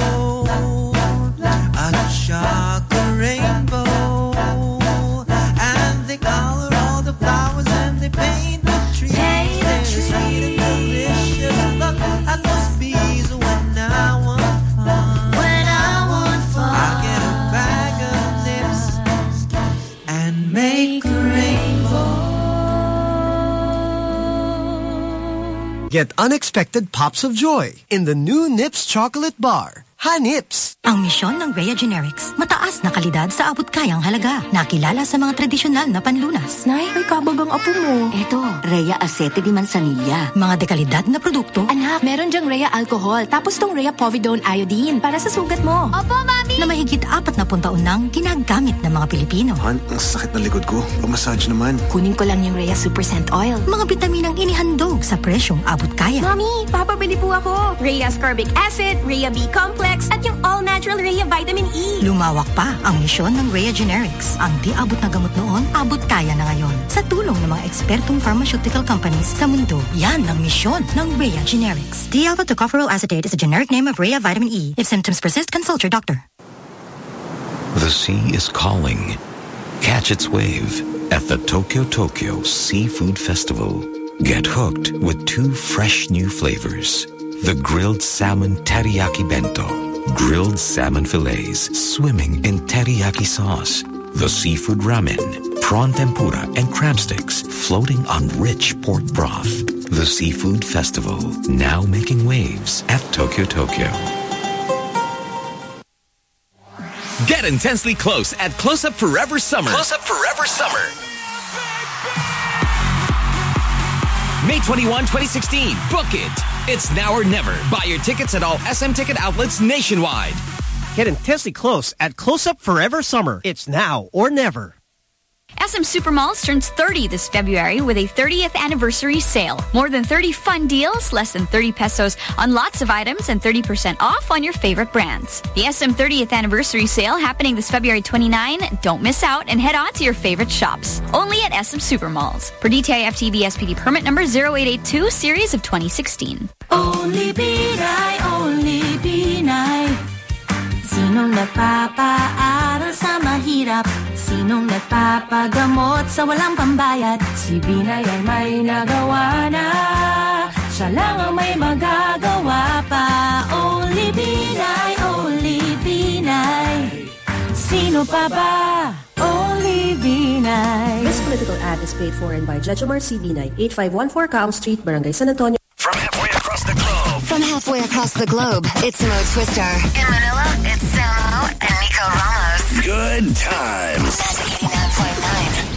Get unexpected pops of joy in the new Nips chocolate bar. Hi, Nips! Ang misyon ng Rhea Generics, mataas na kalidad sa abot kayang halaga. Nakilala sa mga tradisyonal na panlunas. Nay, may kabagang apo mo. Eto, Rhea Acete di Manzanilla. Mga dekalidad na produkto. Anak, meron dyang Rhea Alcohol, tapos tong Rhea Povidone Iodine para sa sugat mo. Opo, Mami! na mahigit apat na taon nang ginagamit ng mga Pilipino. Han, ang sakit ng likod ko. Pamassage naman. Kunin ko lang yung Rhea Super Scent Oil. Mga bitaminang inihandog sa presyong abot kaya. Mami, papabili po ako. Rhea Ascorbic Acid, Rhea B Complex, at yung all-natural Rhea Vitamin E. Lumawak pa ang misyon ng Rhea Generics. Ang di abot na gamot noon, abot kaya na ngayon. Sa tulong ng mga ekspertong pharmaceutical companies sa mundo, yan ang misyon ng Rhea Generics. D-alpha tocopherol acetate is a generic name of Rhea Vitamin E. If symptoms persist, consult your doctor. The sea is calling. Catch its wave at the Tokyo Tokyo Seafood Festival. Get hooked with two fresh new flavors. The grilled salmon teriyaki bento. Grilled salmon fillets swimming in teriyaki sauce. The seafood ramen, prawn tempura, and crab sticks floating on rich pork broth. The Seafood Festival, now making waves at Tokyo Tokyo. Get intensely close at Close Up Forever Summer. Close Up Forever Summer. May 21, 2016. Book it. It's now or never. Buy your tickets at all SM ticket outlets nationwide. Get intensely close at Close Up Forever Summer. It's now or never. SM Supermalls turns 30 this February with a 30th anniversary sale. More than 30 fun deals, less than 30 pesos on lots of items, and 30% off on your favorite brands. The SM 30th anniversary sale happening this February 29. Don't miss out and head on to your favorite shops. Only at SM Supermalls. Per DTI FTB SPD permit number 0882 series of 2016. Only Binay, only Sinong nagpapaaral sa mahirap? Sinong nagpapagamot sa walang pambayad? Si Binay ay may nagawa na Siya lang ang may magagawa pa Only Binay, only Binay Sino pa ba? Only Binay This political ad is paid for and by Jejomar C. Binay, 8514 Kaong Street, Barangay San Antonio. Halfway across the globe, it's Mo Twister. In Manila, it's Samo and Nico Ramos. Good times. Magic 89.9.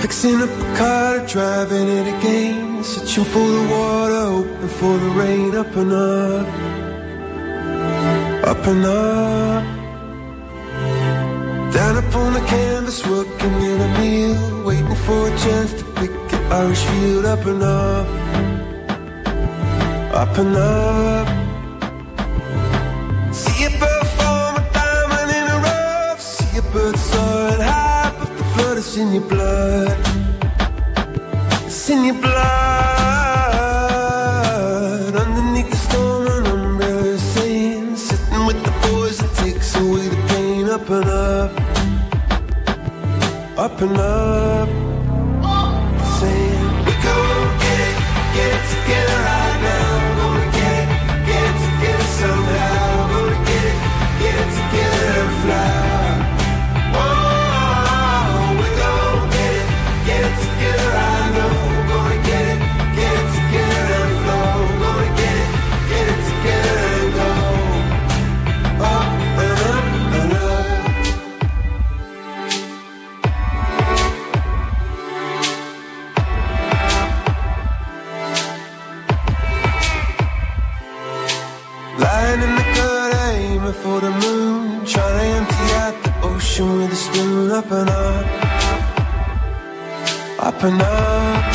Fixing up a car, driving it again. Searching for the water, hoping for the rain. Up and up, up and up. Down upon the canvas, working in a meal. Waiting for a chance to pick an Irish field. Up and up, up and up. See a bird form a diamond in a rough. See a bird soaring high, but the flood is in your blood. In your blood. Underneath the storm, an umbrella saying, sitting with the boys, it takes away the pain. Up and up, up and up. And up.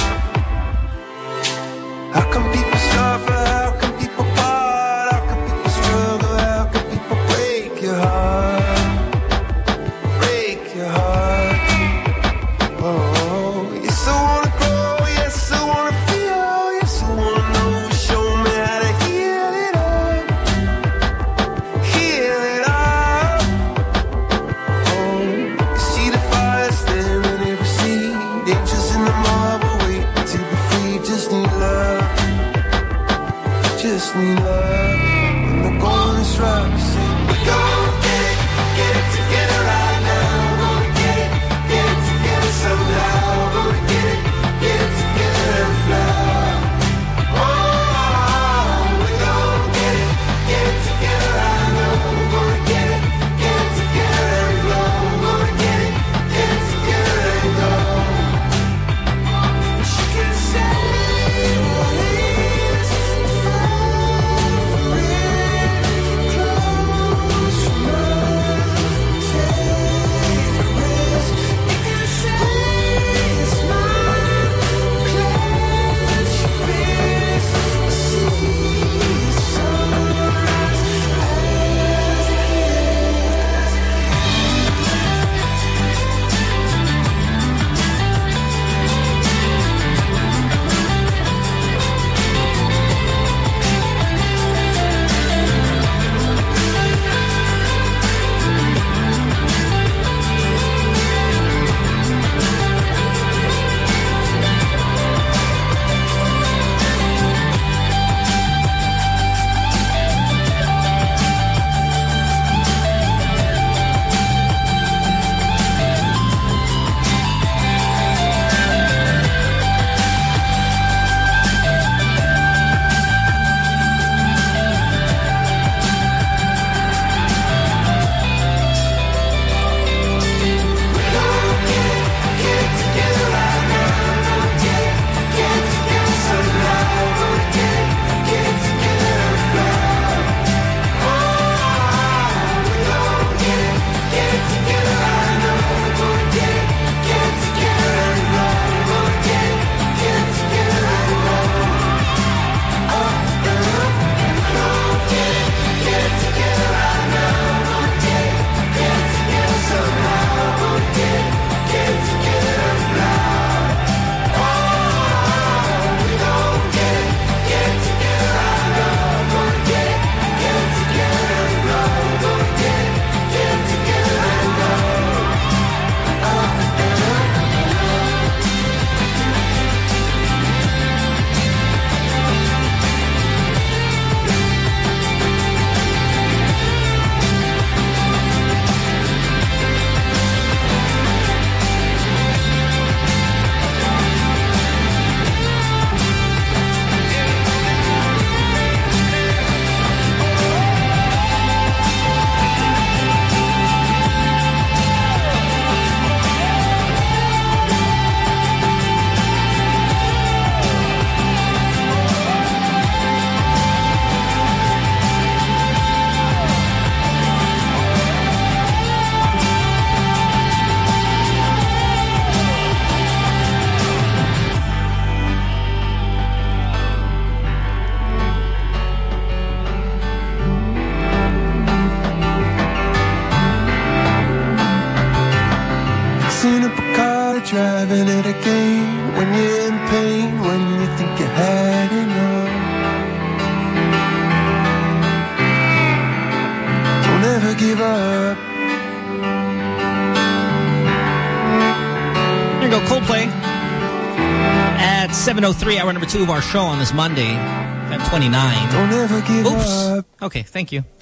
7.03, hour number two of our show on this Monday, at 29. Don't ever give Oops. up. Okay, thank you.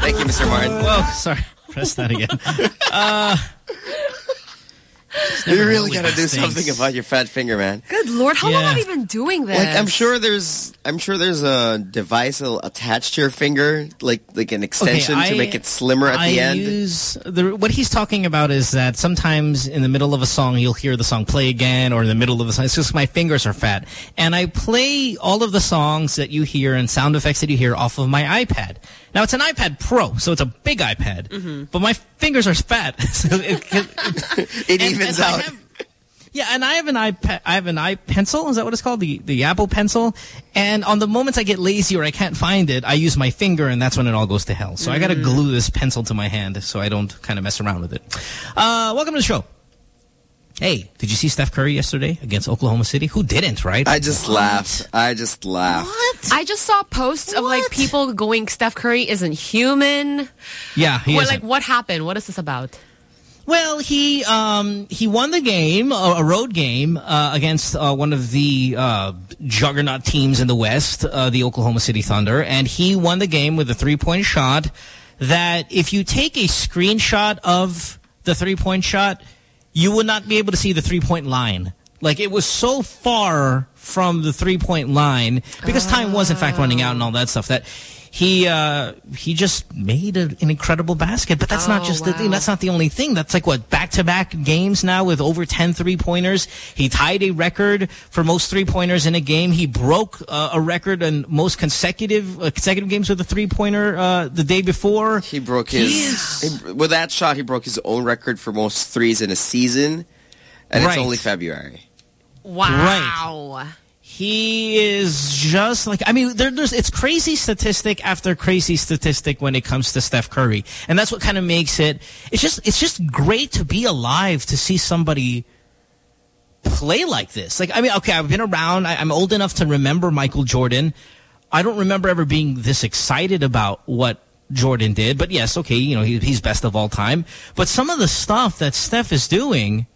Thank you, Mr. Martin. Whoa, sorry. Press that again. Uh, You really gotta do things. something about your fat finger, man. Good lord, how long have you been doing this? Like I'm sure there's, I'm sure there's a device that'll to your finger, like like an extension Okay, to make it slimmer at I the end. Use the, what he's talking about is that sometimes in the middle of a song, you'll hear the song play again, or in the middle of a song. It's just my fingers are fat. And I play all of the songs that you hear and sound effects that you hear off of my iPad. Now, it's an iPad Pro, so it's a big iPad. Mm-hmm. But my fingers are fat. so it, it and- evens and I out. have- yeah, and I have an iPad. I have an iPencil. Is that what it's called? The the Apple Pencil. And on the moments I get lazy or I can't find it, I use my finger, and that's when it all goes to hell. So I got to Mm. glue this pencil to my hand so I don't kind of mess around with it. Uh, welcome to the show. Hey, did you see Steph Curry yesterday against Oklahoma City? Who didn't, right? I just laughed. I just laughed. What? I just saw posts of like people going, Steph Curry isn't human. Yeah, he Well, isn't. like what happened? What is this about? Well, he um, he won the game, a, road game, uh, against uh, one of the uh, juggernaut teams in the West, uh, the Oklahoma City Thunder, and he won the game with a three-point shot that if you take a screenshot of the three-point shot, you would not be able to see the three-point line. Like, it was so far from the three-point line, because time was, in fact, running out and all that stuff, that he uh, he just made a, an incredible basket. But that's not Oh, just the thing. That's not the only thing. That's like, what, back-to-back games now with over 10 three-pointers. He tied a record for most three-pointers in a game. He broke uh, a record in most consecutive uh, consecutive games with a three-pointer uh, the day before. He broke He his he- with that shot. He broke his own record for most threes in a season, and Right. it's only February. Wow. He is just like I mean, there, there's it's crazy statistic after crazy statistic when it comes to Steph Curry, and that's what kind of makes it. It's just it's just great to be alive to see somebody play like this. Like I mean, okay, I've been around. I, I'm old enough to remember Michael Jordan. I don't remember ever being this excited about what Jordan did, but yes, okay, you know he, he's best of all time. But some of the stuff that Steph is doing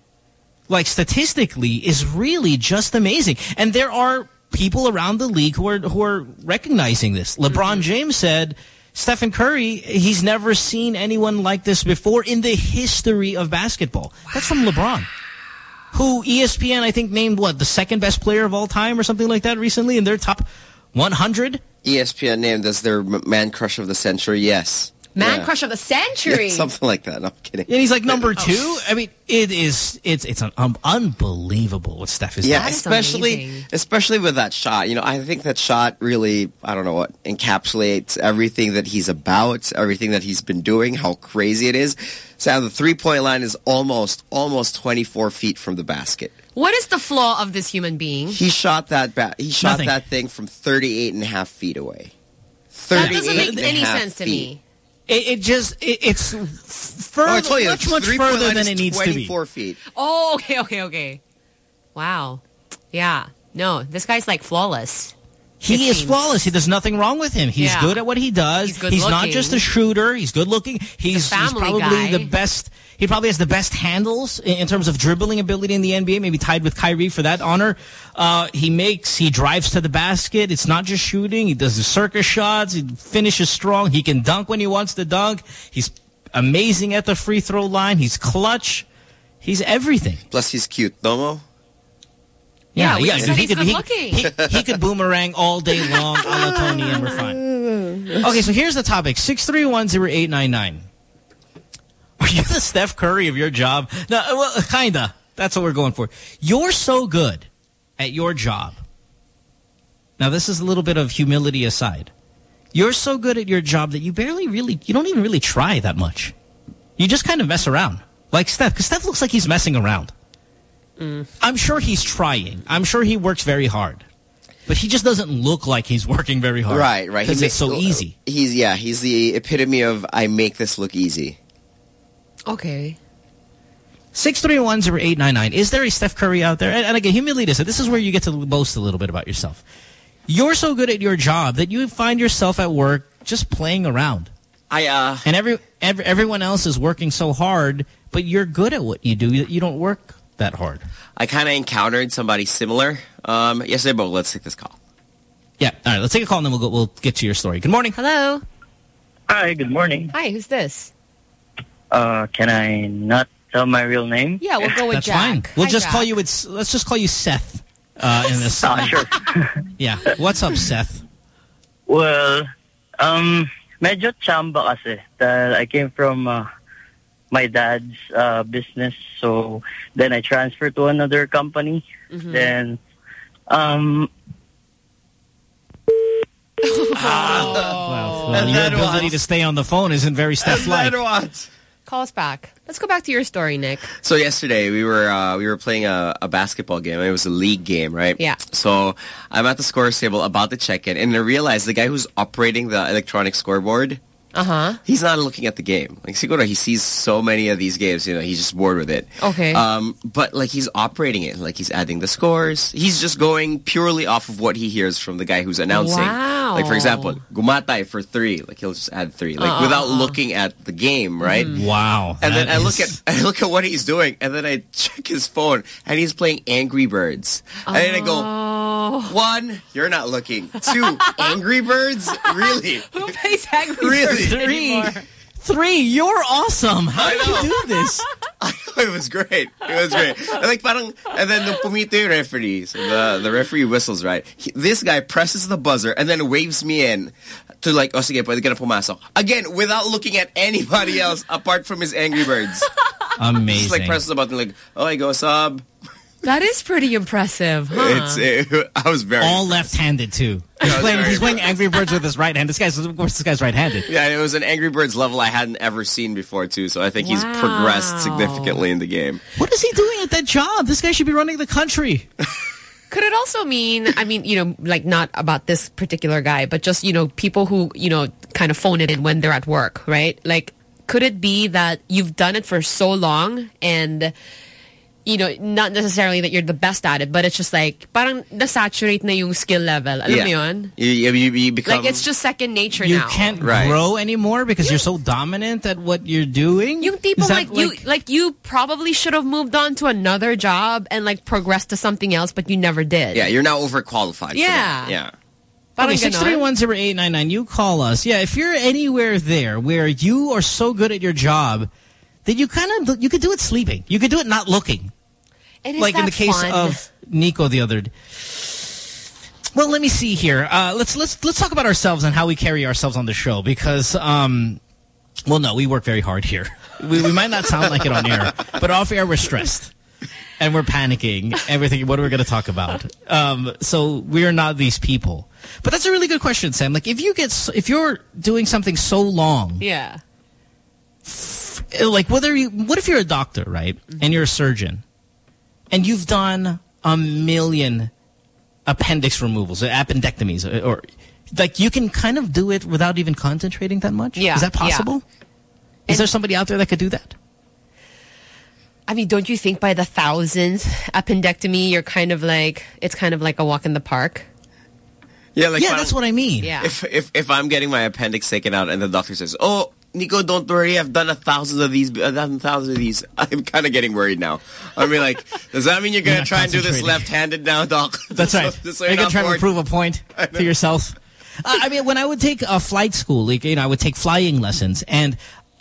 like statistically is really just amazing. And there are people around the league who are who are recognizing this. LeBron mm-hmm. James said Stephen Curry, he's never seen anyone like this before in the history of basketball. That's from LeBron. Who ESPN I think named what the second best player of all time or something like that recently in their top 100. ESPN named as their man crush of the century. Yes, Man Yeah. crush of the century. Yeah, something like that. No, I'm kidding. And he's like number two. I mean, it is it's it's an, um, unbelievable what Steph is Yeah, doing. especially especially with that shot. You know, I think that shot really, I don't know what, encapsulates everything that he's about, everything that he's been doing, how crazy it is. So the three-point line is almost, almost 24 feet from the basket. What is the flaw of this human being? He shot that ba- he shot Nothing. that thing from 38 and a half feet away. That 38 doesn't make any half sense to me. It, it just it, it's f- further, Oh, you, much much further than it needs to be. 24 feet. Oh, okay, okay, okay. Wow. Yeah. No, this guy's like flawless. He is seems. flawless. He, there's nothing wrong with him. He's Yeah. good at what he does. He's good not just a shooter. He's good looking. He's, he's probably guy. the best. He probably has the best handles in, in, terms of dribbling ability in the NBA, maybe tied with Kyrie for that honor. Uh, he makes, he drives to the basket. It's not just shooting. He does the circus shots. He finishes strong. He can dunk when he wants to dunk. He's amazing at the free throw line. He's clutch. He's everything. Plus, he's cute. Domo? Yeah, yeah. yeah. He, could, he, he, he, could boomerang all day long a la Tony and Okay, so here's the topic. 6310899. Are you the Steph Curry of your job? No, well, kinda. That's what we're going for. You're so good at your job. Now, this is a little bit of humility aside. You're so good at your job that you barely really, you don't even really try that much. You just kind of mess around. Like Steph, because Steph looks like he's messing around. Mm. I'm sure he's trying. I'm sure he works very hard. But he just doesn't look like he's working very hard. Right, right. Because it's so easy. He's Yeah, he's the epitome of I make this look easy. Okay. 631-0899. Is there a Steph Curry out there? And, and again, humility us. This is where you get to boast a little bit about yourself. You're so good at your job that you find yourself at work just playing around. I uh And every, every everyone else is working so hard, but you're good at what you do. You, you don't work that hard. I kind of encountered somebody similar um, yesterday, but let's take this call. Yeah. All right. Let's take a call and then we'll go, we'll get to your story. Good morning. Hello. Hi, good morning. Hi, who's this? Uh, can I not tell my real name? Yeah, we'll go with That's Jack. fine. We'll Hi, just Jack. call you. It's let's just call you Seth. Uh, in this. Ah, sure. yeah. What's up, Seth? Well, um, medyo chamba kasi. Dahil I came from uh, my dad's uh, business. So then I transferred to another company. Mm-hmm. Then, um, Well, And your ability what? to stay on the phone isn't very Steph-like. Then what? Call us back. Let's go back to your story, Nick. So yesterday we were uh, we were playing a, a basketball game. It was a league game, right? Yeah. So I'm at the scores table about to check in, and I realized the guy who's operating the electronic scoreboard, Uh-huh. he's not looking at the game. Like Siguro, he sees so many of these games, you know, he's just bored with it. Okay. Um, but like he's operating it, like he's adding the scores. He's just going purely off of what he hears from the guy who's announcing. Wow. Like for example, gumatay for three. Like he'll just add three, like Uh, without uh, uh. looking at the game, right? Wow. And then that I look is- at I look at what he's doing, and then I check his phone, and he's playing Angry Birds. And then I go, Oh. one, you're not looking. Two, Angry Birds, really? Who plays Angry Really? Birds Three. anymore? Three. You're awesome. How I did you do this? it was great. It was great. And like parang, and then nung pumito yung referee, so the the referee whistles right. He, this guy presses the buzzer and then waves me in to like, oh sige, pwede ka na pumasok. Again, without looking at anybody else apart from his Angry Birds. Amazing. Just like presses the button, like, oh, I go sub. That is pretty impressive, huh? It's it, I was very all left-handed too. He's Yeah, playing, he's playing Angry Birds with his right hand. This guy's, of course, this guy's right-handed. Yeah, it was an Angry Birds level I hadn't ever seen before too. So I think he's progressed significantly in the game. What is he doing at that job? This guy should be running the country. Could it also mean, I mean, you know, like not about this particular guy, but just, you know, people who, you know, kind of phone it in when they're at work, right? Like, could it be that you've done it for so long and, you know, not necessarily that you're the best at it, but it's just like, parang nasaturate na yung skill level. Alam mo yun? You, you, you become Like, it's just second nature You now. You can't Right. grow anymore because you're so dominant at what you're doing. Yung tipo Is that like, you like you probably should have moved on to another job and like progressed to something else, but you never did. yeah, you're now overqualified. Yeah. that. yeah. Parang Okay, six three ganon. one zero eight nine nine. You call us. Yeah, if you're anywhere there where you are so good at your job that you kind of you could do it sleeping. You could do it not looking. And like in the case fun? of Nico the other. Well, let me see here. Uh, let's let's let's talk about ourselves and how we carry ourselves on the show because. Um, well, no, we work very hard here. We, we might not sound like it on air, but off air we're stressed and we're panicking. Everything. What are we going to talk about? Um, so we are not these people. But that's a really good question, Sam. Like if you get s- if you're doing something so long, Yeah. like whether you what if you're a doctor right and you're a surgeon and you've done a million appendix removals or appendectomies or, or like you can kind of do it without even concentrating that much Yeah, is that yeah. possible is there somebody out there that could do that I mean, don't you think by the thousandth appendectomy, you're kind of like, it's kind of like a walk in the park? Yeah, like yeah parang- that's what i mean Yeah. If if if I'm getting my appendix taken out and the doctor says, "Oh, Nico, don't worry, I've done a thousand of these, a thousand thousand of these," I'm kind of getting worried now. I mean, like, does that mean you're gonna not try and do this left-handed now, doc? That's So- right. so You're gonna not try to prove a point to yourself. Uh, I mean, when I would take a flight school, like you know, I would take flying lessons, and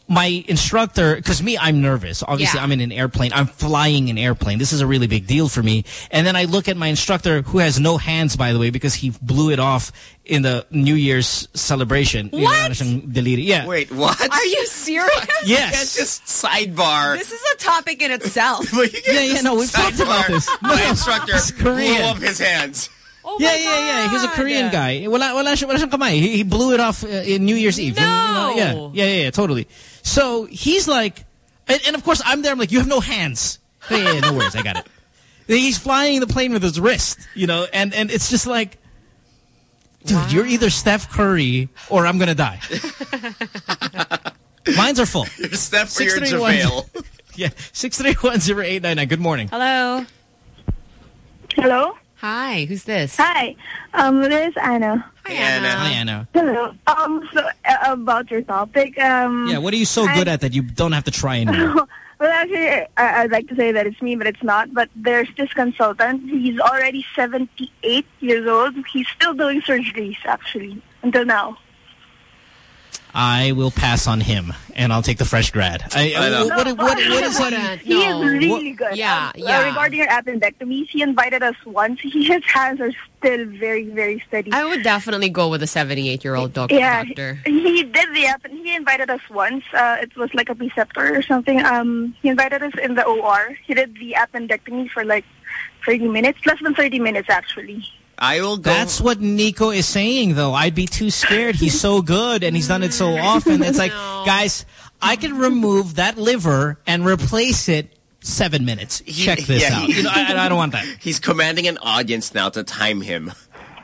my instructor, because me, I'm nervous. Obviously, Yeah. I'm in an airplane. I'm flying an airplane. This is a really big deal for me. And then I look at my instructor, who has no hands, by the way, because he blew it off in the New Year's celebration. You know, What? ano. Yeah. Wait, what? Are you serious? You Yes. can't just sidebar. This is a topic in itself. But you can't Yeah, yeah, no, we've talked about this. My No, instructor it's blew Korean. up his hands. Oh yeah, my yeah, yeah. He's a Korean guy. Wala, wala, siya, wala siyang kamay. He, he blew it off uh, in New Year's Eve. No. You know, yeah, yeah, yeah, yeah, totally. So he's like, and, and of course I'm there. I'm like, you have no hands. Yeah, yeah, yeah, no worries. I got it. He's flying the plane with his wrist, you know, and, and it's just like, dude, you're either Steph Curry or I'm going to die. Mines are full. You're Steph or you're 631. JaVale. Yeah, 6310899. Good morning. Hello. Hello? Hi, who's this? Hi, um, this is Anna. Hi, Anna. Hi, Anna. Hello. Um, so uh, about your topic, um, Yeah, what are you so good at that you don't have to try anymore? well, actually, I, I'd like to say that it's me, but it's not. But there's this consultant. He's already 78 years old. He's still doing surgeries, actually, until now. I will pass on him, and I'll take the fresh grad. I, I know. What, what, what, what is he? that? He is really good. Yeah, Um, uh, yeah. regarding your appendectomies, he invited us once. His hands are still very, very steady. I would definitely go with a 78-year-old doc yeah, doctor. He, he did the app, he invited us once. Uh, it was like a preceptor or something. Um, he invited us in the OR. He did the appendectomy for like 30 minutes, less than 30 minutes actually. I will go. That's what Nico is saying, though. I'd be too scared. He's so good, and he's done it so often. It's like, guys, I can remove that liver and replace it seven minutes. Check this yeah, out. he- You know, I, I don't want that. He's commanding an audience now to time him.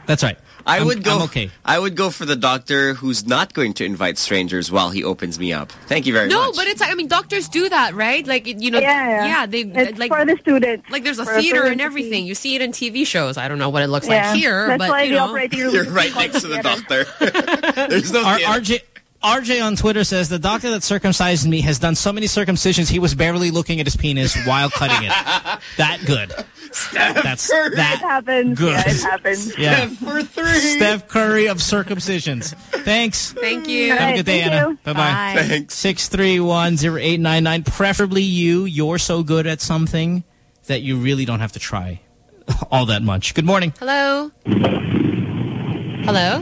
That's right. I I'm- would go. I'm okay. I would go for the doctor who's not going to invite strangers while he opens me up. Thank you very No, much. No, but it's I mean doctors do that, right? Like you know, Yeah, yeah. they It's like for the students. like there's a For a theater and everything. You see it in TV shows. I don't know what it looks Yeah. like here, That's but why you the know, operating room You're right next to the theater. doctor. There's no R- theater. RJ, RJ on Twitter says, the doctor that circumcised me has done so many circumcisions he was barely looking at his penis while cutting it. that good. That's It that happens. good. Yeah, it happens. Yeah. for three. Steph Curry of circumcisions. Thanks. Thank you. Have a good day, Anna. Bye-bye. Bye. Thanks. 6310899. Preferably you. You're so good at something that you really don't have to try all that much. Good morning. Hello. Hello.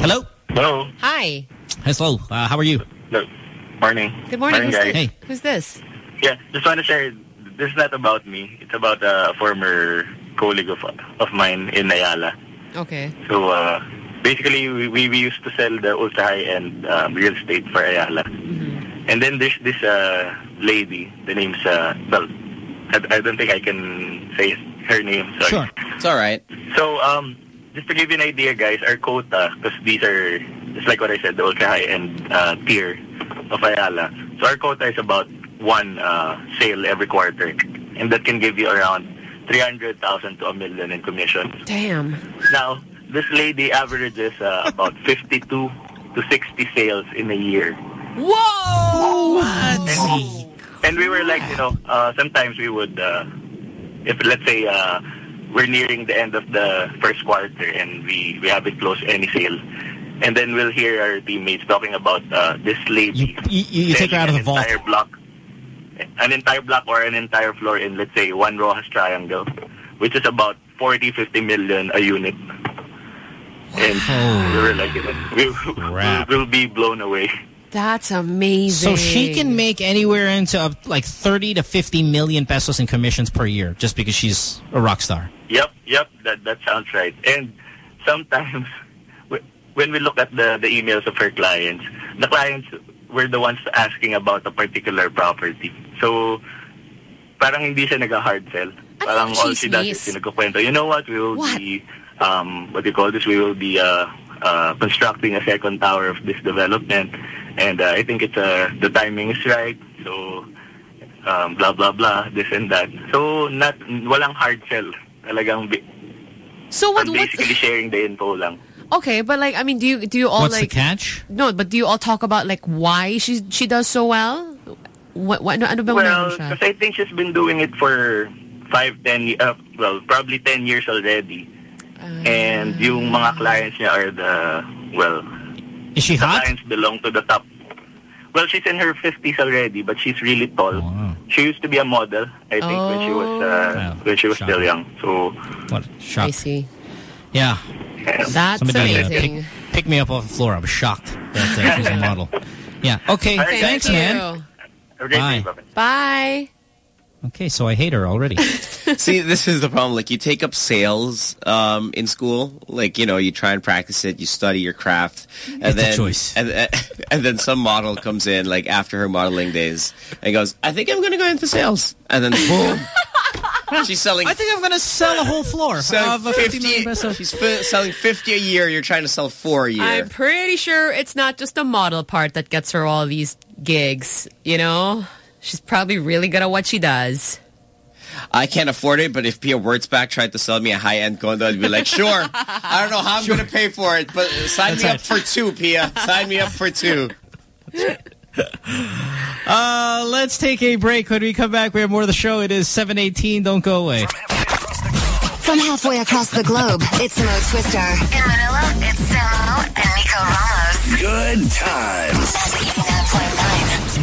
Hello. Hello. Hi. Hello. Uh, how are you? Good morning. Good morning. Who's guys. this? Who's this? Yeah, just want to share. This is not about me. It's about a former colleague of of mine in Ayala. Okay. So uh, basically, we, we we used to sell the ultra high end um, real estate for Ayala. And then there's this uh, lady. The name's uh, well, I, I don't think I can say her name. Sorry. Sure. It's all right. So, um, just to give you an idea, guys, our quota, because these are, just like what I said, the ultra high-end uh, tier of Ayala. So our quota is about one uh, sale every quarter. And that can give you around 300,000 to a million in commission. Damn. Now, this lady averages uh, about 52 to 60 sales in a year. Whoa! And, and we were like, you know, uh, sometimes we would, uh, if let's say uh, we're nearing the end of the first quarter and we, we haven't closed any sale, and then we'll hear our teammates talking about uh, this lady. You, you, you take her out of the selling vault. an entire block, an entire block or an entire floor in, let's say, one Roxas Triangle, which is about 40, 50 million a unit. And we were like, you know, we, we'll, we'll be blown away. That's amazing. So she can make anywhere into uh, like 30 to 50 million pesos in commissions per year just because she's a rock star. Yep, yep, that that sounds right. And sometimes when we look at the, the emails of her clients, the clients were the ones asking about a particular property. So parang hindi siya nag-hard sell. Parang all she does is pinagkukwento, you know what, we will be, um, what do you call this, we will be uh, uh, constructing a second tower of this development. And uh, I think it's uh, the timing is right. So um, blah blah blah, this and that. So not walang hard sell. Talagang So what? I'm what basically sharing the info lang. okay, but like I mean, do you do you all What's the like catch? No, but do you all talk about like why she she does so well? What what ano, ano bang Well, meron siya? because I think she's been doing it for five, ten, uh, well, probably ten years already. and yung mga clients niya are the, well, Is she the hot? clients belong to the top. Well, she's in her 50s already, but she's really tall. She used to be a model, I think, when she was uh, when she was still young. So, What? Shocked. I see. Yeah. That's Somebody amazing. pick, pick me up off the floor. I was shocked that uh, she's a model. Yeah. Okay. All right, Thanks, thank man. you. Have a great Bye. day, bye-bye. Bye. Okay, so I hate her already. See, this is the problem. Like, you take up sales um, in school. Like, you know, you try and practice it. You study your craft. And It's a then, choice. And, and then some model comes in, like, after her modeling days and goes, I think I'm going to go into sales. And then, boom. She's selling... I think I'm going to sell a whole floor selling of uh, 50 million pesos. She's selling 50 a year. You're trying to sell four a year. I'm pretty sure it's not just the model part that gets her all these gigs, you know? She's probably really good at what she does. I can't afford it, but if Pia Wurtzbach tried to sell me a high-end condo, I'd be like, sure. I don't know how I'm going to pay for it, but sign That's me right. up for two, Pia. Sign me up for two. Uh, let's take a break. When we come back, we have more of the show. It is 718. Don't go away. From halfway across the globe, it's Mo Twister. In Manila, it's Samo and Nico Ramos. Good times.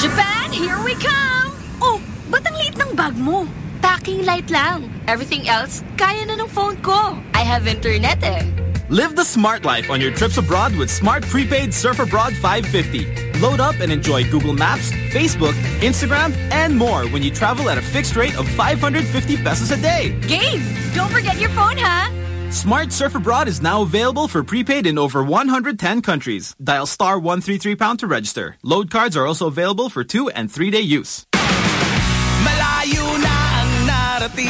Japan, here we come! Oh, ba't ang liit ng bag mo? Packing light lang. Everything else, kaya na ng phone ko. I have internet eh. Live the smart life on your trips abroad with Smart Prepaid Surf Abroad 550. Load up and enjoy Google Maps, Facebook, Instagram, and more when you travel at a fixed rate of 550 pesos a day. Game! Don't forget your phone, ha? Smart Surf Abroad is now available for prepaid in over 110 countries. Dial star 133 pound to register. Load cards are also available for two and three day use. Malayo na ang narating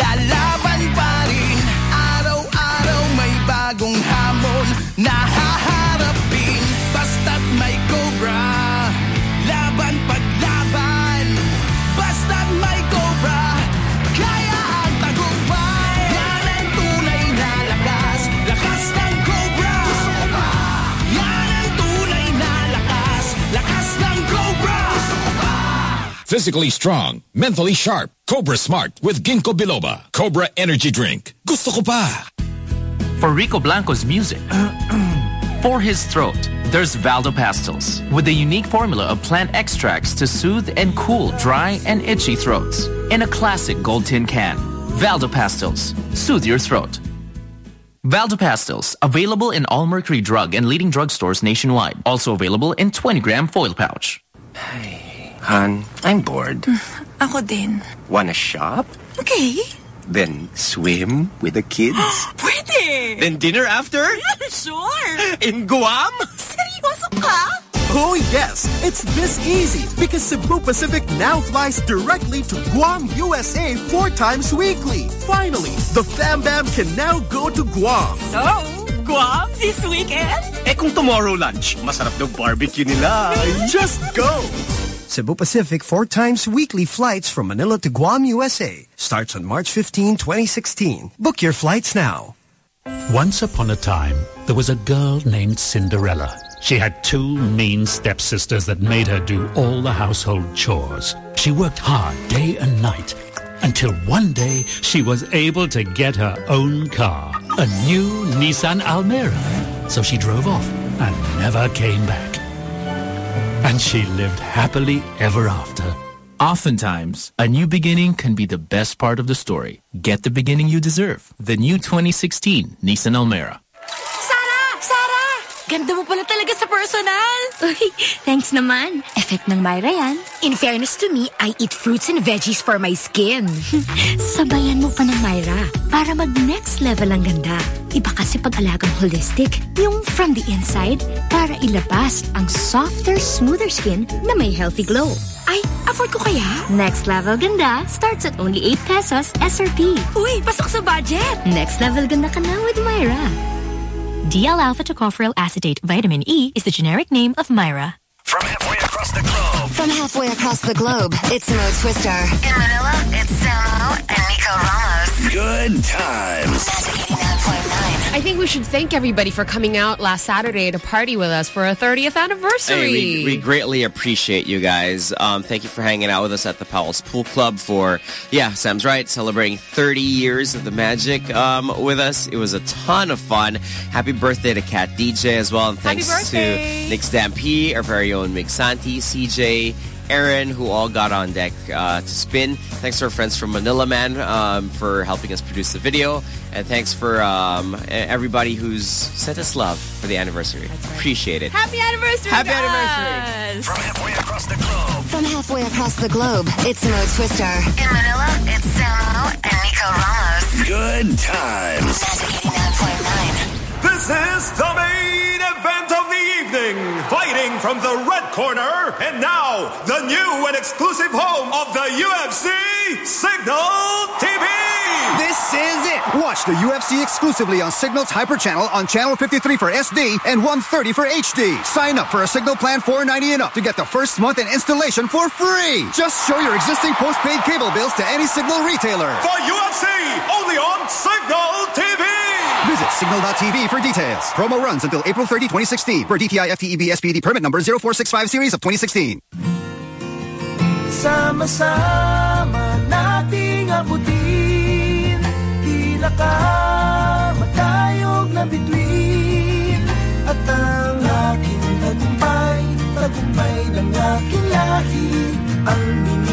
Lalaban pa rin Araw-araw may bagong hamon Physically strong, mentally sharp. Cobra Smart with Ginkgo Biloba. Cobra Energy Drink. Gusto ko pa. For Rico Blanco's music, for his throat, there's Valda Pastils with a unique formula of plant extracts to soothe and cool dry and itchy throats. In a classic gold tin can, Valda Pastils, soothe your throat. Valda Pastils, available in all Mercury Drug and leading drugstores nationwide. Also available in 20 gram foil pouch. Han, I'm bored. Ako din. Wanna shop? Okay. Then swim with the kids? Pwede! then dinner after? sure! In Guam? Seryoso ka? Oh yes, it's this easy because Cebu Pacific now flies directly to Guam, USA four times weekly. Finally, the Fam Bam can now go to Guam. So, Guam this weekend? Eh kung tomorrow lunch, masarap daw barbecue nila. Just go! Cebu Pacific four times weekly flights from Manila to Guam, USA. Starts on March 15, 2016. Book your flights now. Once upon a time, there was a girl named Cinderella. She had two mean stepsisters that made her do all the household chores. She worked hard day and night until one day she was able to get her own car, a new Nissan Almera. So she drove off and never came back. And she lived happily ever after. Oftentimes, a new beginning can be the best part of the story. Get the beginning you deserve. The new 2016 Nissan Almera. Ganda mo pala talaga sa personal. Uy, thanks naman. Effect ng Myra yan. In fairness to me, I eat fruits and veggies for my skin. Sabayan mo pa ng Myra para mag next level ang ganda. Iba kasi pag alagang holistic, yung from the inside para ilabas ang softer, smoother skin na may healthy glow. Ay, afford ko kaya? Next level ganda starts at only 8 pesos SRP. Uy, pasok sa budget! Next level ganda ka na with Myra. DL-alpha tocopherol acetate vitamin E is the generic name of Myra. From halfway across the globe, From halfway across the globe, it's Mo Twister. In Manila, it's Samo and Nico Ramos. Good times. I think we should thank everybody for coming out last Saturday to party with us for our 30th anniversary. Hey, we, we greatly appreciate you guys. Um, thank you for hanging out with us at the Palace Pool Club for, yeah, Sam's right, celebrating 30 years of the magic um, with us. It was a ton of fun. Happy birthday to Cat DJ as well. And thanks to. Nick Stampy, our very own Mick Santi, CJ, Aaron, who all got on deck uh, to spin. Thanks to our friends from Manila Man um, for helping us produce the video. And thanks for um, everybody who's sent us love for the anniversary. Appreciate it. Happy anniversary, Happy anniversary. From halfway across the globe. From halfway across the globe, it's Mo Twister. In Manila, it's Samo and Nico Ramos. Good times. This is the main event of the evening. Fighting from the red corner. And now, the new and exclusive home of the UFC, Cignal TV. This is it. Watch the UFC exclusively on Cignal's Hyper Channel on Channel 53 for SD and 130 for HD. Sign up for a Cignal Plan 490 and up to get the first month and installation for free. Just show your existing postpaid cable bills to any Cignal retailer. For UFC, only on Signal TV. Visit cignal.tv for details. Promo runs until April 30, 2016 for DTI FTEB SPD permit number 0465 series of 2016. Sama-sama nating abutin Tila na bituin At ang tagumpay Tagumpay ng Ang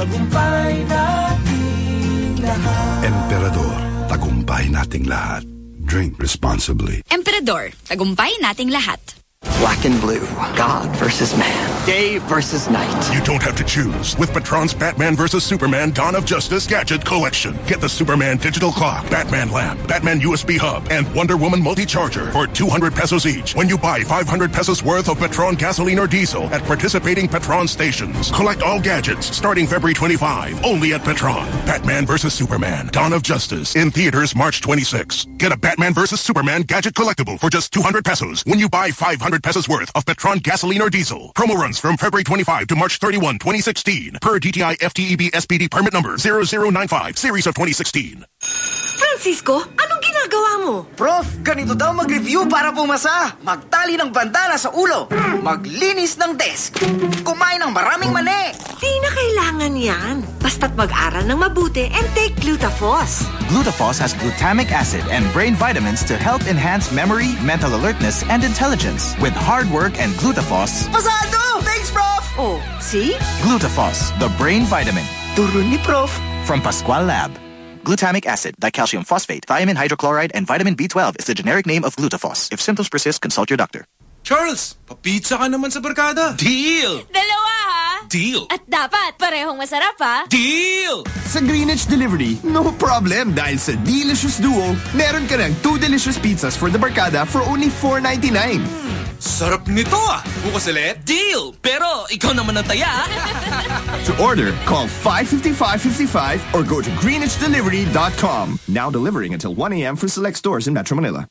tagumpay nating lahat Emperador, tagumpay nating lahat. Drink responsibly. Emperador, tagumpay nating lahat. Black and blue, God versus man, day versus night. You don't have to choose. With Petron's Batman vs. Superman Dawn of Justice Gadget Collection. Get the Superman digital clock, Batman lamp, Batman USB hub, and Wonder Woman multi-charger for 200 pesos each when you buy 500 pesos worth of Petron gasoline or diesel at participating Petron stations. Collect all gadgets starting February 25, only at Petron. Batman vs. Superman Dawn of Justice in theaters March 26. Get a Batman vs. Superman gadget collectible for just 200 pesos when you buy 500 pesos worth of Petron gasoline or diesel. Promo runs from February 25 to March 31, 2016 per DTI FTEB SPD permit number 0095 series of 2016. Francisco, anong ginagawa mo? Prof, ganito daw mag-review para pumasa. Magtali ng bandana sa ulo. Maglinis ng desk. Kumain ng maraming mani. Di na kailangan yan. Basta't mag-aral ng mabuti and take Glutafos. Glutafos has glutamic acid and brain vitamins to help enhance memory, mental alertness, and intelligence. With hard work and Glutafos, Pasado! Thanks, Prof! Oh, see? Glutafos, the brain vitamin. Turo ni Prof. From Pascual Lab. Glutamic acid, dicalcium phosphate, thiamine hydrochloride, and vitamin B12 is the generic name of Glutafos. If symptoms persist, consult your doctor. Charles, papizza ka naman sa barkada. Deal! Dalawa ha? Deal! At dapat parehong masarap ha? Deal! Sa Greenwich Delivery, no problem dahil sa Delicious Duo, meron ka ng two delicious pizzas for the barkada for only $4.99. Sarap nito ah! Bukas ulit? Deal! Pero ikaw naman ang taya. To order, call 555-55 or go to greenwichdelivery.com. Now delivering until 1 a.m. for select stores in Metro Manila.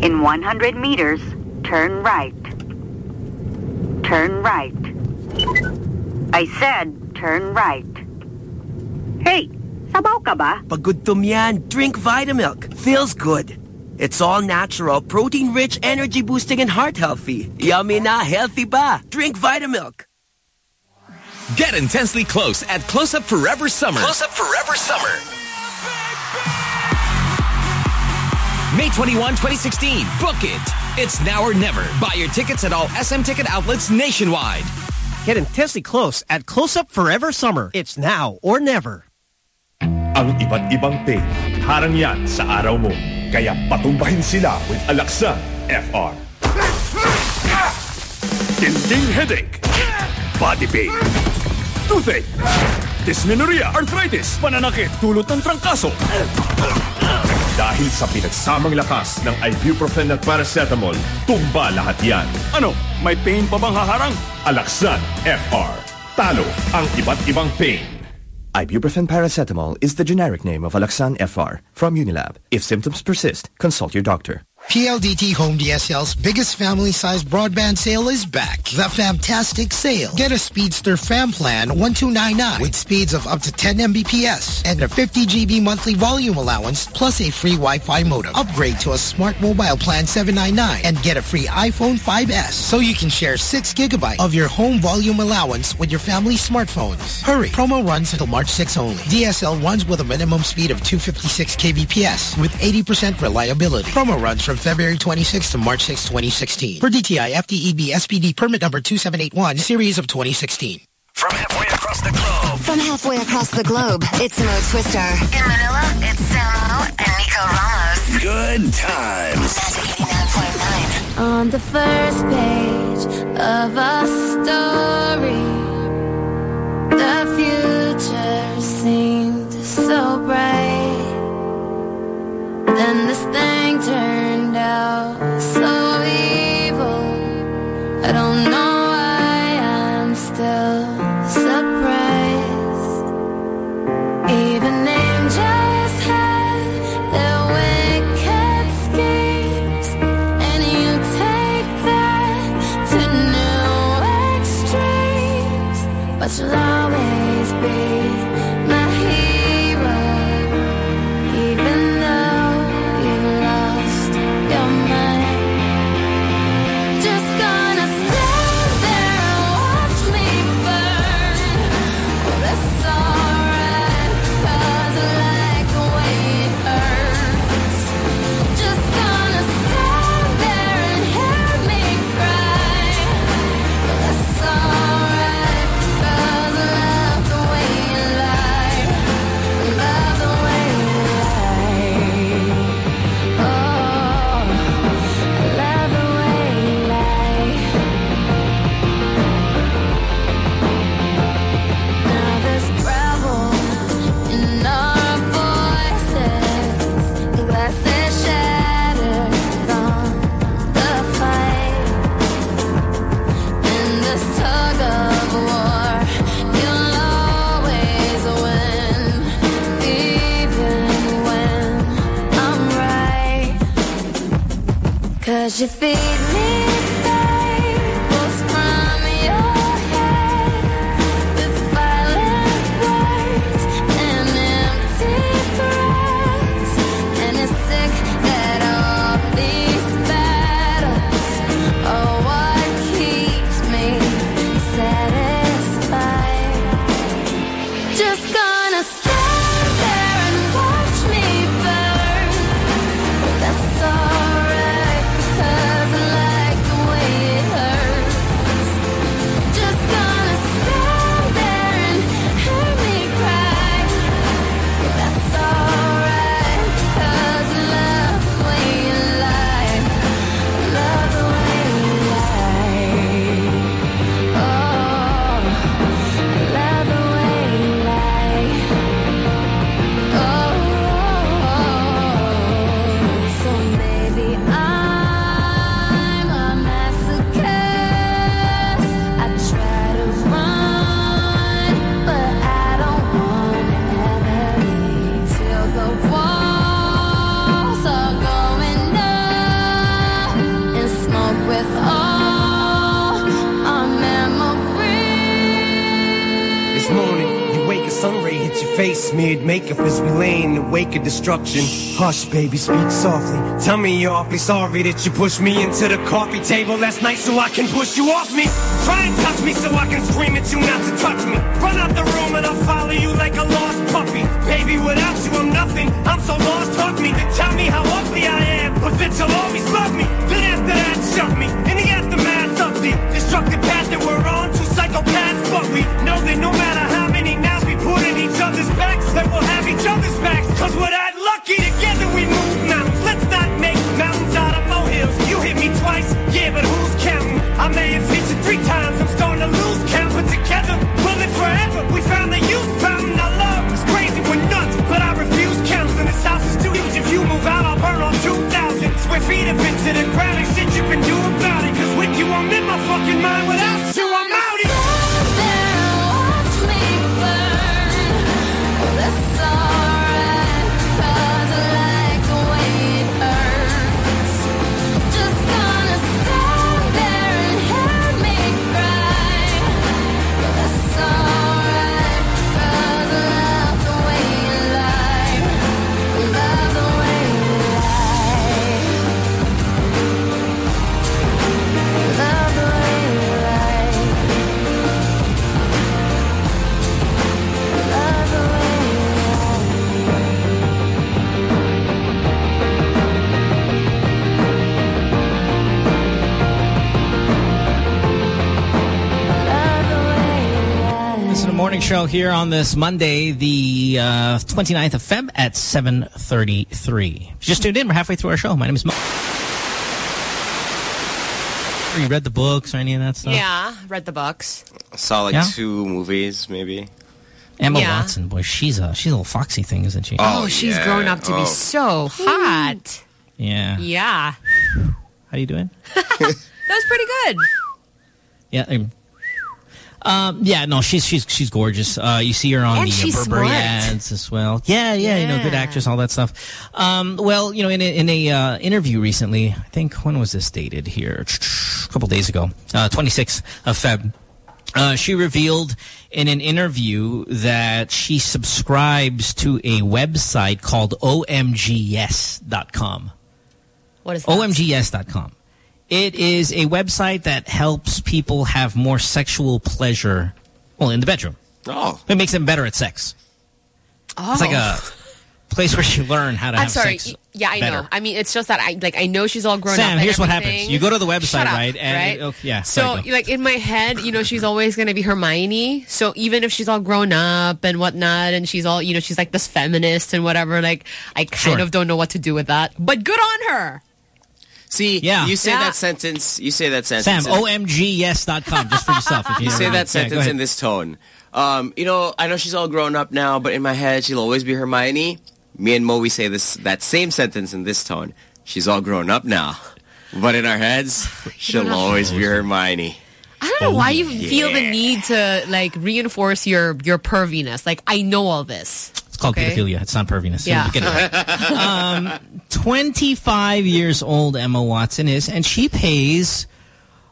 In 100 meters, turn right. Turn right. I said turn right. Hey, sabaw ka ba? Pagudtom yan. Drink Vitamilk. Feels good. It's all natural, protein-rich, energy-boosting, and heart-healthy. Yummy na, healthy pa. Drink Vitamilk. Get intensely close at Close Up Forever Summer. Close up forever summer. May 21, 2016. Book it. It's now or never. Buy your tickets at all SM ticket outlets nationwide. Get intensely close at Close Up Forever Summer. It's now or never. Ang iba't ibang pain, harang yan sa araw mo. Kaya patumbahin sila with Alaksa FR. Dinding headache, body pain, toothache, dysmenorrhea, arthritis, pananakit, tulot ng trangkaso. Dahil sa pinagsamang lakas ng ibuprofen at paracetamol, tumba lahat yan. Ano, may pain pa bang haharang? Alaksan FR. Talo ang iba't ibang pain. Ibuprofen paracetamol is the generic name of Alaxan FR from Unilab. If symptoms persist, consult your doctor. PLDT Home DSL's biggest family-sized broadband sale is back. The Fantastic Sale. Get a Speedster Fam Plan 1299 with speeds of up to 10 Mbps and a 50 GB monthly volume allowance plus a free Wi-Fi modem. Upgrade to a Smart Mobile Plan 799 and get a free iPhone 5S so you can share 6 gigabyte of your home volume allowance with your family smartphones. Hurry. Promo runs until March 6 only. DSL runs with a minimum speed of 256 kbps with 80% reliability. Promo runs from February 26 to March 6, 2016. For DTI FTEB SPD permit number 2781, series of 2016. From halfway across the globe. From halfway across the globe, it's Mo Twister. In Manila, it's Samo and Nico Ramos. Good times. On the first page of a story, the future seemed so bright. Then this thing turned out wake of destruction. Hush, baby, speak softly. Tell me you're awfully sorry that you pushed me into the coffee table last night so I can push you off me. Try and touch me so I can scream at you not to touch me. Run out the room and I'll follow you like a lost puppy. Baby, without you, I'm nothing. I'm so lost, hug me. Then tell me how ugly I am, but that you'll always love me. Then after that, shove me. In the aftermath of the destructive path that we're on, two psychopaths, but we know that no matter how many knives we put in each other's backs, that we'll have each other's backs. Cause we're that lucky together we move mountains. Let's not make mountains out of molehills. You hit me twice, yeah, but who's counting? I may have hit you three times, I'm starting to lose count, but together we'll live forever. We found the youth fountain our love. It's crazy, we're nuts, but I refuse counseling. This house is too huge. If you move out, I'll burn on 2,000 square feet of it to the ground and shit you can do about it. Cause with you, I'm in my fucking mind. Without morning show here on this Monday, the uh, 29th of Feb at 7.33. Just tuned in. We're halfway through our show. My name is Mo. You read the books or any of that stuff? Yeah, read the books. Saw like Yeah? two movies, maybe. Emma Yeah. Watson, boy, she's a she's a little foxy thing, isn't she? Oh, she's yeah. grown up to Oh. be so hot. Yeah. Yeah. How you doing? That was pretty good. Yeah. Um, yeah, no, she's she's she's gorgeous. Uh, you see her on And the uh, Burberry smart. ads as well. Yeah, yeah, you know, good actress, all that stuff. Um, well, you know, in a, in a uh, interview recently, I think when was this dated here? A couple days ago, uh, 26th of Feb. Uh, she revealed in an interview that she subscribes to a website called omgyes.com. What is that? omgs.com. It is a website that helps people have more sexual pleasure, well, in the bedroom. Oh. It makes them better at sex. Oh. It's like a oh. place where you learn how to I'm have sorry. sex Yeah, I better. know. I mean, it's just that I like I know she's all grown up. Sam, and here's what happens. You go to the website, Shut up, right? And right? it- okay, yeah. So, sorry, like in my head, you know, she's always going to be Hermione. So even if she's all grown up and whatnot, and she's all, you know, she's like this feminist and whatever. Like, I kind Sure. of don't know what to do with that. But good on her. See, Yeah. you say Yeah. that sentence. You say that sentence. Sam, in- omgyes.com, just for yourself. If you, You say that Yeah, go sentence ahead. in this tone. Um, you know, I know she's all grown up now, but in my head, she'll always be Hermione. Me and Mo, we say this that same sentence in this tone. She's all grown up now, but in our heads, she'll always be Hermione. I don't know why you yeah. feel the need to like reinforce your your perviness. Like I know all this. It's called okay? pedophilia. It's not perviness. Yeah. Get it right. um, 25 years old Emma Watson is, and she pays.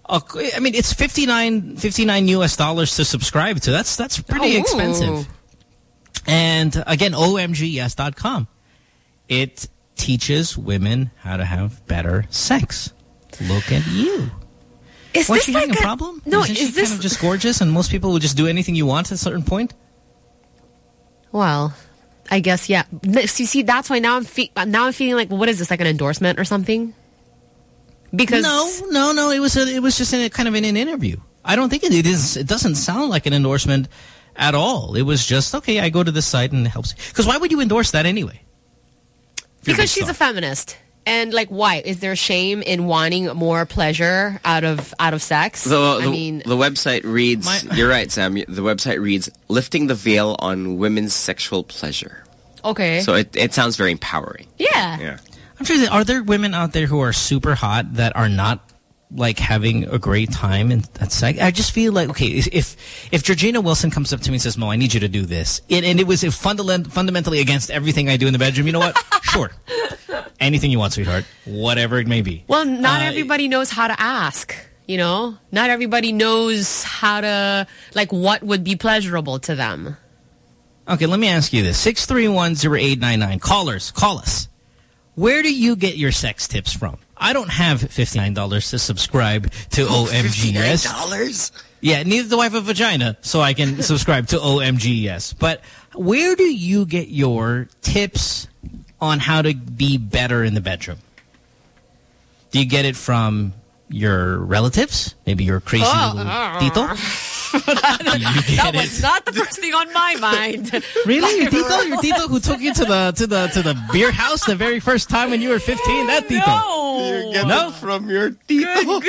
A, I mean, it's 59, 59 U.S. dollars to subscribe to. That's that's pretty Oh. expensive. And again, omgyes.com. It teaches women how to have better sex. Look at you. Is Weren't this you like having a problem? No, Isn't she is this kind of just gorgeous and most people would just do anything you want at a certain point? Well, I guess yeah. N- See, see, that's why now I'm fe now I'm feeling like, well, what is this like an endorsement or something? Because no, no, no. It was a, it was just in a kind of in an interview. I don't think it, it is. It doesn't sound like an endorsement at all. It was just okay. I go to this site and it helps. Because why would you endorse that anyway? If you're a big because she's star. a feminist. And like, why is there shame in wanting more pleasure out of out of sex? The, I the, mean, the website reads, you're right, Sam. The website reads, lifting the veil on women's sexual pleasure. okay, So it, it sounds very empowering. yeah. Yeah. I'm sure. That, are there women out there who are super hot that are not like having a great time and that's sex? I just feel like okay, if if Georgina Wilson comes up to me and says, "Mo, I need you to do this," and, and it was fundament, fundamentally against everything I do in the bedroom, you know what? sure, anything you want, sweetheart, whatever it may be. Well, not Uh, everybody knows how to ask. You know, not everybody knows how to like what would be pleasurable to them. Okay, let me ask you this: six three one zero eight nine nine. Callers, call us. Where do you get your sex tips from? I don't have $59 to subscribe to OMGS. $59? Yeah, neither do I have a vagina, so I can subscribe to OMGS. But where do you get your tips on how to be better in the bedroom? Do you get it from your relatives? Maybe your crazy Oh, little tito? Uh-uh. That was not the first thing on my mind. Really, your tito? Your tito who took you to the to the to the beer house the very first time when you were 15? That tito. No. You get No? it from your tito.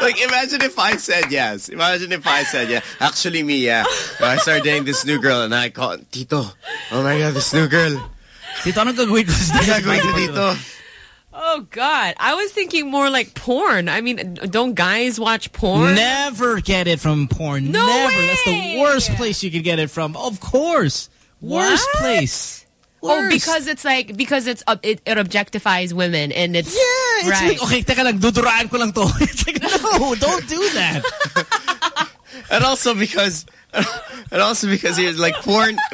like, imagine if I said yes. Imagine if I said yeah. Actually, me, yeah. I started dating this new girl and I call Tito. Oh my God, this new girl. Tito, anong gagawin ko sa Ano gagawin ko dito? Oh God, I was thinking more like porn. I mean, don't guys watch porn? Never get it from porn. No Never. That's the worst place you could get it from. Of course. Worst What? place. Oh, because it's like because it's uh, it, it objectifies women and it's Yeah, it's right. like, okay, teka lang, duduraan ko lang to. It's like, no, don't do that. And also because, and also because he's like porn.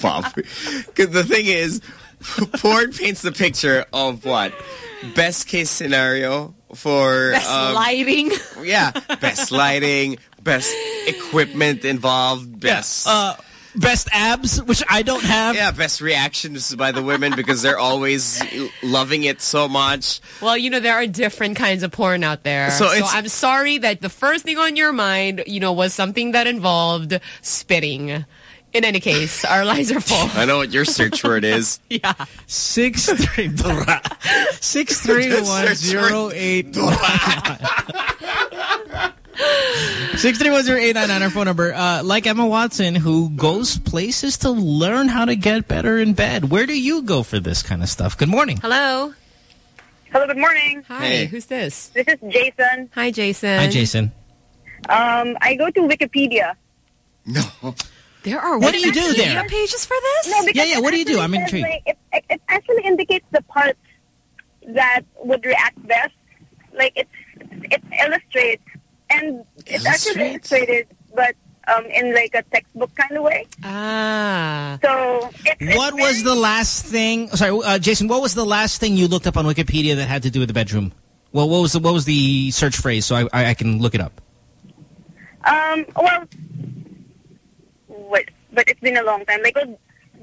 Bob. Because the thing is, porn paints the picture of what? Best case scenario for Best um, lighting. Yeah, best lighting, best equipment involved, best. Uh, best abs, which I don't have. Yeah, best reactions by the women because they're always loving it so much. Well, you know, there are different kinds of porn out there. So So, I'm sorry that the first thing on your mind, you know, was something that involved spitting. In any case, our lines are full. I know what your search word is. yeah. Six three six three one zero eight. Six three one zero eight nine nine. Our phone number. Uh, like Emma Watson, who goes places to learn how to get better in bed. Where do you go for this kind of stuff? Good morning. Hello. Hello, good morning. Hi, Hey. who's this? This is Jason. Hi, Jason. Hi, Jason. Um, I go to Wikipedia. No. There are What do you do Wikipedia there? pages for this? No, Yeah, yeah, what do you do? I'm says, intrigued. Like, it, it, it actually indicates the parts that would react best. Like it, it illustrates, and it's actually illustrated, but um, in like a textbook kind of way. Ah. So it, it's What was the last thing? Sorry, uh, Jason. What was the last thing you looked up on Wikipedia that had to do with the bedroom? Well, what was the what was the search phrase so I I, I can look it up? Um, well, wait, but it's been a long time. Like,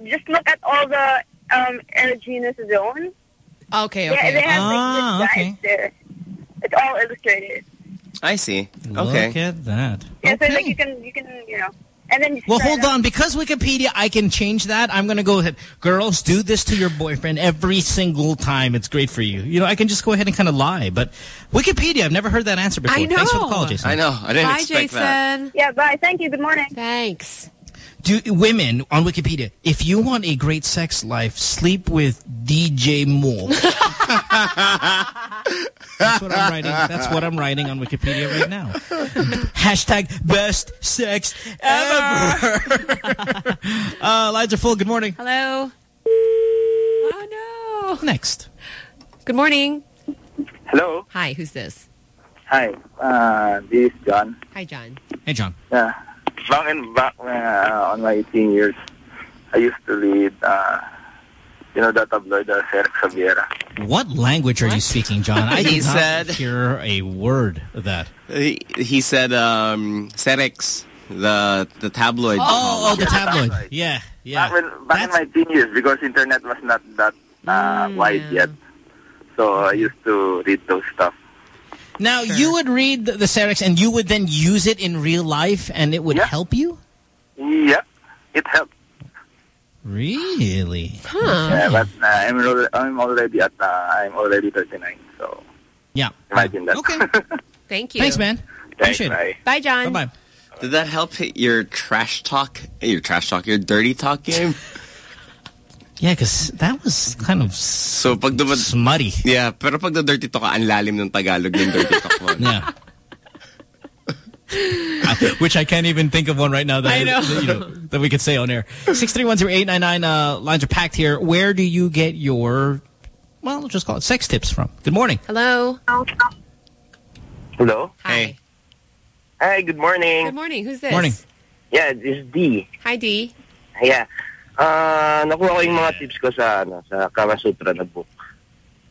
just look at all the um, erogenous zones. Okay, Yeah, okay. they have Ah, like this okay. there. It's all illustrated. I see. Okay. Look Okay. at that. Yeah, so like you can, you can, you know, and then Well, hold on. Because Wikipedia, I can change that. I'm going to go ahead. Girls, do this to your boyfriend every single time. It's great for you. You know, I can just go ahead and kind of lie. But Wikipedia, I've never heard that answer before. I Thanks for the know. call, Jason. I know. I didn't Bye, expect that. Jason. Yeah, bye. Thank you. Good morning. Thanks. Do women on Wikipedia, if you want a great sex life, sleep with DJ Mo. That's what I'm writing. That's what I'm writing on Wikipedia right now. Hashtag best sex ever. uh, lines are full. Good morning. Hello. Oh, no. Next. Good morning. Hello. Hi, who's this? Hi. Uh, this is John. Hi, John. Hey, John. Yeah. Back in back uh, on my 18 years, I used to read, uh, you know, that tabloid, uh, Sergio Xaviera. What language are you speaking, John? I He did not said- hear a word of that. He, he said um, Xerex, the the tabloid. Oh, oh, the tabloid. Yeah, yeah. Back, when, back in my teen years, because internet was not that uh, wide yet. So I used to read those stuff. Now, you would read the, the Xerex and you would then use it in real life and it would help you? Yeah, it helped. Really? Yeah, but uh, I'm, already, I'm already at, uh, I'm already 39, so Yeah. imagine that. Okay. Thank you. Thanks, man. Thanks, Appreciate it. Bye, John. Bye-bye. Did that help hit your trash talk, your trash talk, your dirty talk game? Yeah, because that was kind of so pag dumad, smutty. Yeah, pero pag the dirty talk, ka, ang lalim ng Tagalog ng dirty talk mo. Yeah. I- which I can't even think of one right now that, I know. that, you know, that we could say on air. 6310899 uh, lines are packed here. Where do you get your, well, let's just call it sex tips from? Good morning. Hello. Hello? Hi. Hi, good morning. Good morning. Who's this? Morning. Yeah, this is D. Hi, D. Yeah. Ah, nakuha ko yung mga tips ko sa, ano, sa Kama Sutra na book.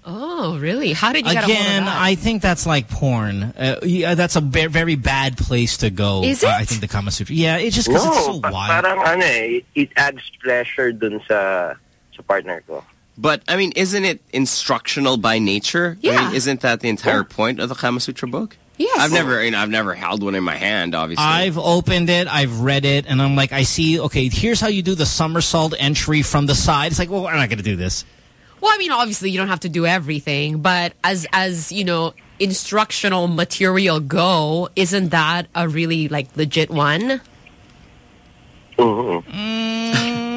Oh, really? How did you get a Again, hold of? I think that's like porn. Uh, yeah, that's a very, very bad place to go. Is Uh, it? I think the Kama Sutra. Yeah, it's just because no, it's so pa- wild. parang ano eh, it adds pleasure dun sa, sa partner ko. But, I mean, isn't it instructional by nature? Yeah. I mean, isn't that the entire point of the Kama Sutra book? Yes. I've never, you know, I've never held one in my hand, obviously. I've opened it, I've read it, and I'm like, I see, okay, here's how you do the somersault entry from the side. It's like, well, I'm not going to do this. Well, I mean, obviously, you don't have to do everything, but as as you know, instructional material go, isn't that a really like legit one? Mm.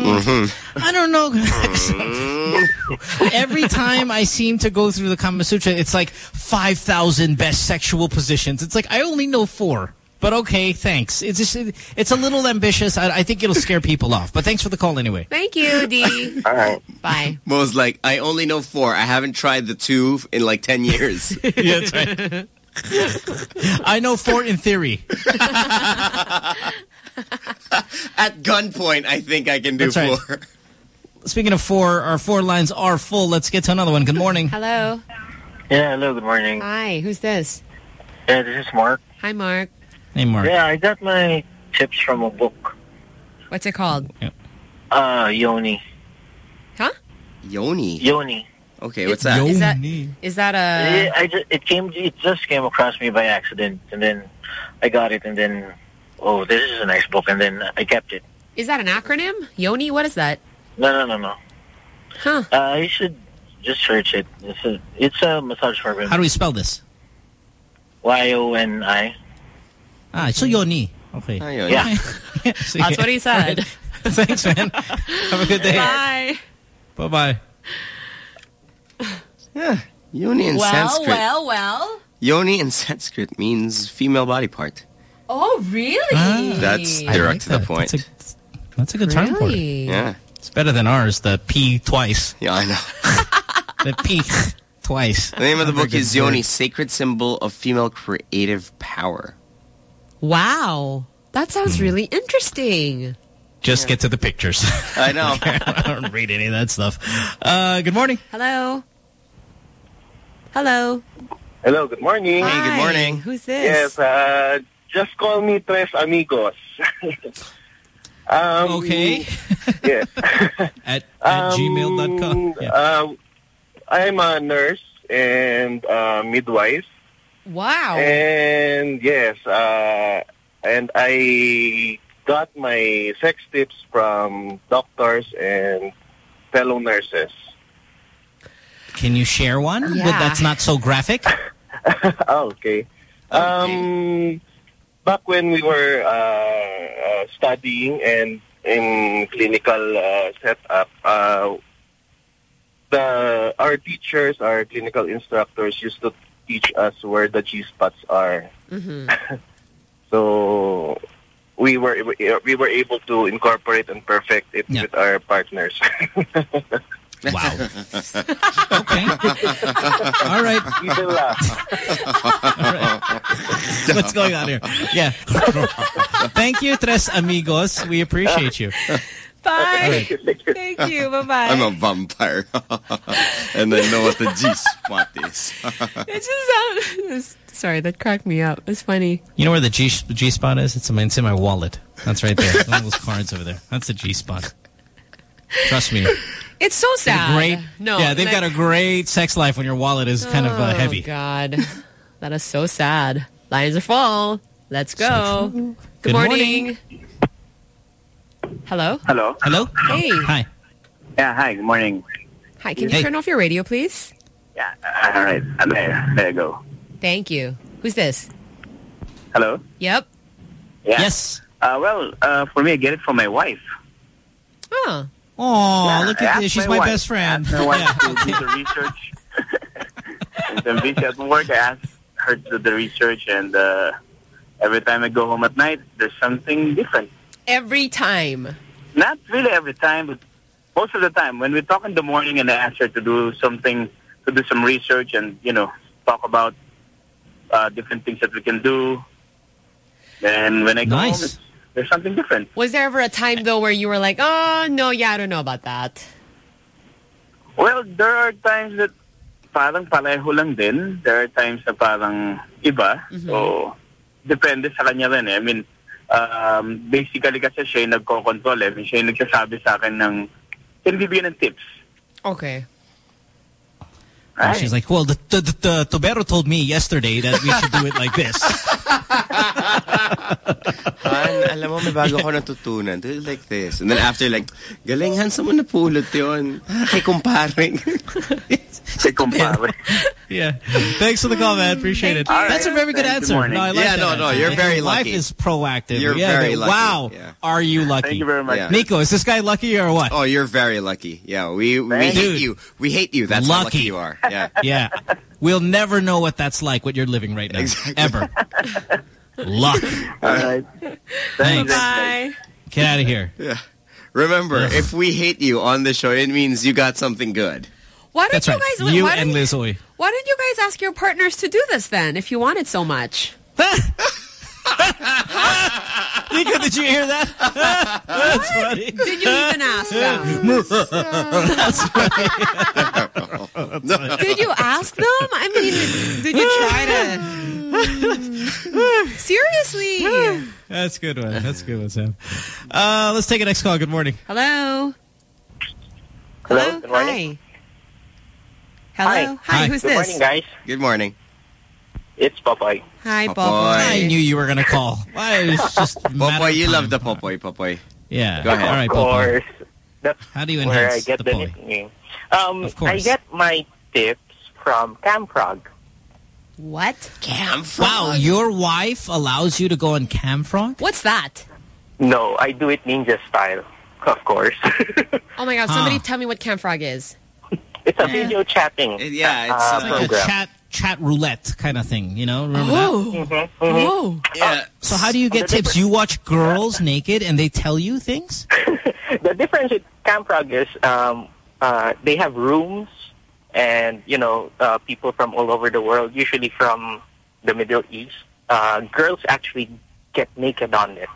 Mm-hmm. I don't know. Mm-hmm. Every time I seem to go through the Kama Sutra, it's like 5,000 best sexual positions. It's like, I only know four. But okay, thanks. It's just, it's a little ambitious. I, I think it'll scare people off. But thanks for the call anyway. Thank you, D. All right. Bye. Mo's like, I only know four. I haven't tried the two in like 10 years. yeah, that's right. I know four in theory. At gunpoint, I think I can do That's right. four. Speaking of four, our four lines are full. Let's get to another one. Good morning. Hello. Yeah, hello, good morning. Hi. Who's this? Yeah, this is Mark. Hi, Mark. Hey, Mark. Yeah, I got my tips from a book. What's it called? Uh, Yoni. Huh? Yoni. Yoni. Okay, what's that? Is that is that a? It, I just, it came. It just came across me by accident, and then I got it, and then oh, this is a nice book, and then I kept it. Is that an acronym? Yoni? What is that? No, no, no, no. Huh? Uh, you should just search it. It's a it's a massage for women. How do we spell this? Y O N I. Ah, so Yoni. Okay. Yeah. See, That's what he said. Thanks, man. Have a good day. Bye. Bye-bye. Yeah. Yoni in well, Sanskrit. well, well. Yoni in Sanskrit means female body part. Oh, really? That's direct like to the point. That's a, that's a good term for it. Yeah. It's better than ours, the P twice. Yeah, I know. The P twice. The name of the book is word. Yoni, Sacred Symbol of Female Creative Power. Wow. That sounds Hmm. really interesting. Just get to the pictures. I know. I don't read any of that stuff. Uh, good morning. Hello. Hello. Hello, good morning. Hey, good morning. Who's this? Yes, uh, just call me Tres Amigos. um, Okay. Yes. At, at Um, gmail.com. Yeah. uh, I'm a nurse and uh, midwife. Wow. And yes, uh, and I got my sex tips from doctors and fellow nurses. Can you share one? But Yeah. that's not so graphic. oh, okay. Um, back when we were uh, uh, studying and in clinical uh, setup, uh, the our teachers, our clinical instructors, used to teach us where the G spots are. Mm-hmm. So we were we were able to incorporate and perfect it Yeah. with our partners. Wow. okay. All right. Even laugh. All right. What's going on here? Yeah. Thank you, Tres Amigos. We appreciate you. Bye. Thank you. Bye-bye. I'm a vampire. and I know what the G spot is. It just sounds... Sorry, that cracked me up. It's funny. You know where the G, G spot is? It's in, my, it's in my wallet. That's right there. One of those cards over there. That's the G spot. Trust me. It's so sad. great. no, yeah, they've like- got a great sex life when your wallet is kind of uh, Oh, heavy. God. That is so sad. Lines are full. Let's go. Good, Good morning. Hello? Hello. Hello. Hey. Hi. Yeah. Hi. Good morning. Hi, can you Hey. turn off your radio, please? Yeah. All right. I'm There. There you go. Thank you. Who's this? Hello. Yep. Yeah. Yes. Uh, well, uh, for me, I get it from my wife. Oh. Oh, Yeah, look at this. She's my my, wife. best friend. I asked my wife Yeah. to do the research. Since I'm busy at work, I ask her to do the research, and uh, every time I go home at night, there's something different. Every time. Not really every time, but most of the time. When we talk in the morning and I ask her to do something, to do some research and, you know, talk about uh, different things that we can do. Then when I go Nice. home, it's, there's something different. Was there ever a time, though, where you were like, oh, no, yeah, I don't know about that? Well, there are times that parang pareho lang din. There are times na parang iba. So, depende sa kanya rin eh. I mean, um, basically kasi siya yung nagko-control eh. I mean, siya yung nagsasabi sa akin ng, pinibigyan ng tips. Okay. And she's like, well, the, the, the, the Tobero told me yesterday that we should do it like this. Han, alam mo, may bago ako natutunan. Do it like this. And then after, like, galing, Han, saan mo napulot yun? Ah, Kay kumparing. Kay kumpare. Yeah. Thanks for the call, man. Appreciate it. All That's a very good Thanks. answer. Good no, I like Yeah, that no, no, answer. you're And very your wife lucky. is proactive. You're yeah, very lucky. Wow. Yeah. Are you lucky? Thank you very much. Yeah. Nico, is this guy lucky or what? Oh, you're very lucky. Yeah, we, we Thank hate you. you. We hate you. That's how lucky Lucky. you are. Yeah. Yeah. We'll never know what that's like, what you're living right now. Exactly. Ever. Luck. All right. Thanks. Bye. Get out of here. Yeah. Remember, Ugh. if we hate you on the show, it means you got something good. Why don't That's you right. guys... You why and don't- Liz Why don't you guys ask your partners to do this then, if you want it so much? Nico, did you hear that? That's funny. Did you even ask them? That's funny. Did you ask them? I mean, did you try to... Seriously? That's a good one. That's a good one, Sam. Uh, let's take a next call. Good morning. Hello. Hello, good morning. Hi. Hello. Hi. Who's good this? morning, guys. Good morning. It's Popoy. Hi, Popoy. Bob. I knew you were going to call. Why? It's just a Popoy, you love the Popoy, Popoy. Yeah. Go ahead. All right, of Popoy. course. That's How do you where I enhance get the the nickname. Um, Of course. I get my tips from Camfrog. What? Camfrog? Wow, your wife allows you to go on Camfrog? What's that? No, I do it ninja style, of course. Oh my God! Somebody Huh. tell me what Camfrog is. it's a video chatting It- yeah, it's, uh, Like a program. chat chat roulette kind of thing, you know? Remember Oh. Mhm, mhm. Oh. Yeah. that? So how do you get tips? You watch girls naked and they tell you things? The difference with Camfrog is um, uh, they have rooms and, you know, uh, people from all over the world, usually from the Middle East. Uh, girls actually get naked on it.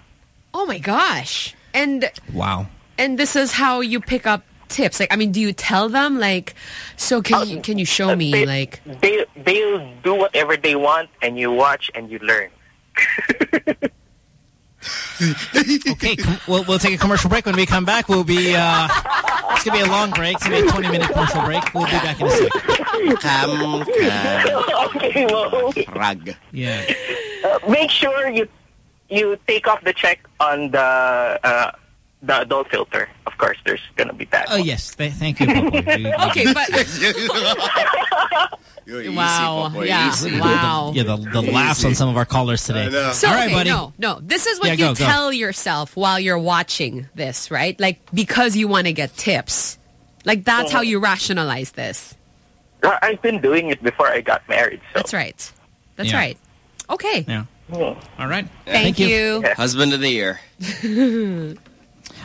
Oh my gosh! And Wow. and this is how you pick up tips. Like, I mean, do you tell them like, so can you can you show Uh, me they, like? they they'll do whatever they want, and you watch and you learn. Okay, we'll, we'll take a commercial break. When we come back, we'll be, uh, it's going to be a long break. It's going to be a 20-minute commercial break. We'll be back in a second. Cam, cam, okay, well, rag. Yeah. uh, make sure you you take off the check on the uh, the adult filter. Of course, there's gonna be that. Oh, yes. Th thank you, Popoy. You- you- Okay, but You're easy, wow, Popoy, yeah, easy. wow. Yeah, the, the laughs on some of our callers today. So All right, okay, buddy. no, no. This is what Yeah, you go, go. tell yourself while you're watching this, right? Like because you want to get tips. Like that's how uh-huh. you rationalize this. I- I've been doing it before I got married. So. That's right. That's Yeah. right. Okay. Yeah. Yeah. All right. Thank, you. Husband of the year.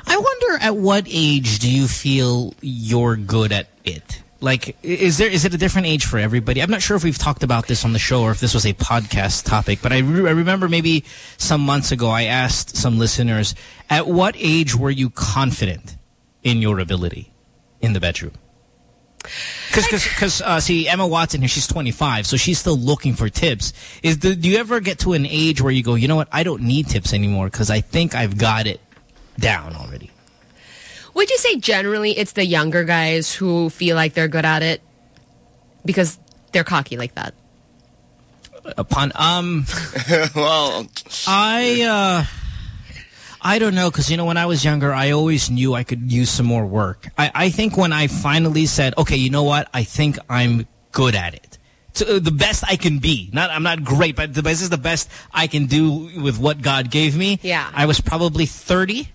I wonder at what age do you feel you're good at it? Like, is there is it a different age for everybody? I'm not sure if we've talked about this on the show or if this was a podcast topic, but I, re I remember maybe some months ago I asked some listeners, at what age were you confident in your ability in the bedroom? Because, because, uh, see, Emma Watson here, she's 25, so she's still looking for tips. Is the, do you ever get to an age where you go, you know what, I don't need tips anymore because I think I've got it down already? Would you say generally it's the younger guys who feel like they're good at it because they're cocky like that? Upon, um, well, I, uh, I don't know, because, you know, when I was younger, I always knew I could use some more work. I, I think when I finally said, okay, you know what, I think I'm good at it. So, uh, the best I can be. Not, I'm not great, but the, this is the best I can do with what God gave me. Yeah. I was probably 30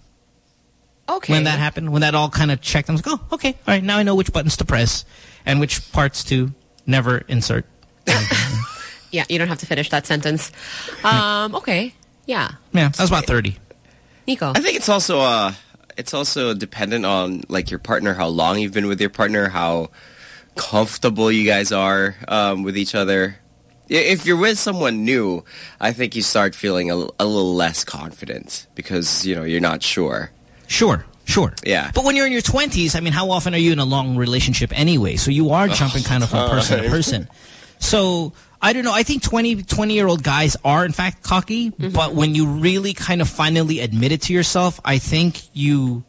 Okay. when that happened, when that all kind of checked. I was like, oh, okay, all right, now I know which buttons to press and which parts to never insert. Yeah, you don't have to finish that sentence. Um, okay. Yeah. Yeah, I was about 30. Nico. I think it's also uh it's also dependent on like your partner, how long you've been with your partner, how comfortable you guys are um, with each other. If you're with someone new, I think you start feeling a, a little less confident because you know you're not sure. Sure, sure. Yeah. But when you're in your 20s, I mean, how often are you in a long relationship anyway? So you are jumping kind of from person to person. So I don't know. I think 20, 20 year old guys are in fact cocky, but when you really kind of finally admit it to yourself, I think you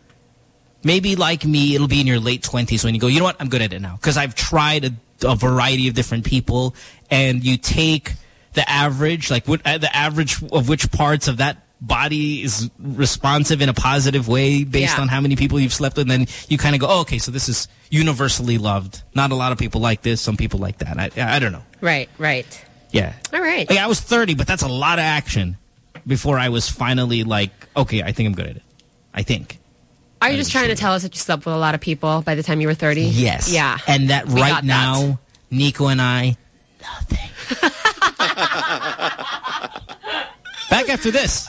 maybe like me, it'll be in your late 20s when you go, you know what, I'm good at it now. Because I've tried a, a variety of different people and you take the average, like what, uh, the average of which parts of that body is responsive in a positive way based Yeah. on how many people you've slept with. And then you kind of go, oh, okay, so this is universally loved. Not a lot of people like this. Some people like that. I, I don't know. Right, right. Yeah. All right. Like, I was 30, but that's a lot of action before I was finally like, okay, I think I'm good at it. I think. Are you just trying to tell us that you slept with a lot of people by the time you were 30? Yes. Yeah. And that We right got that. now, Nico and I, nothing. Back after this.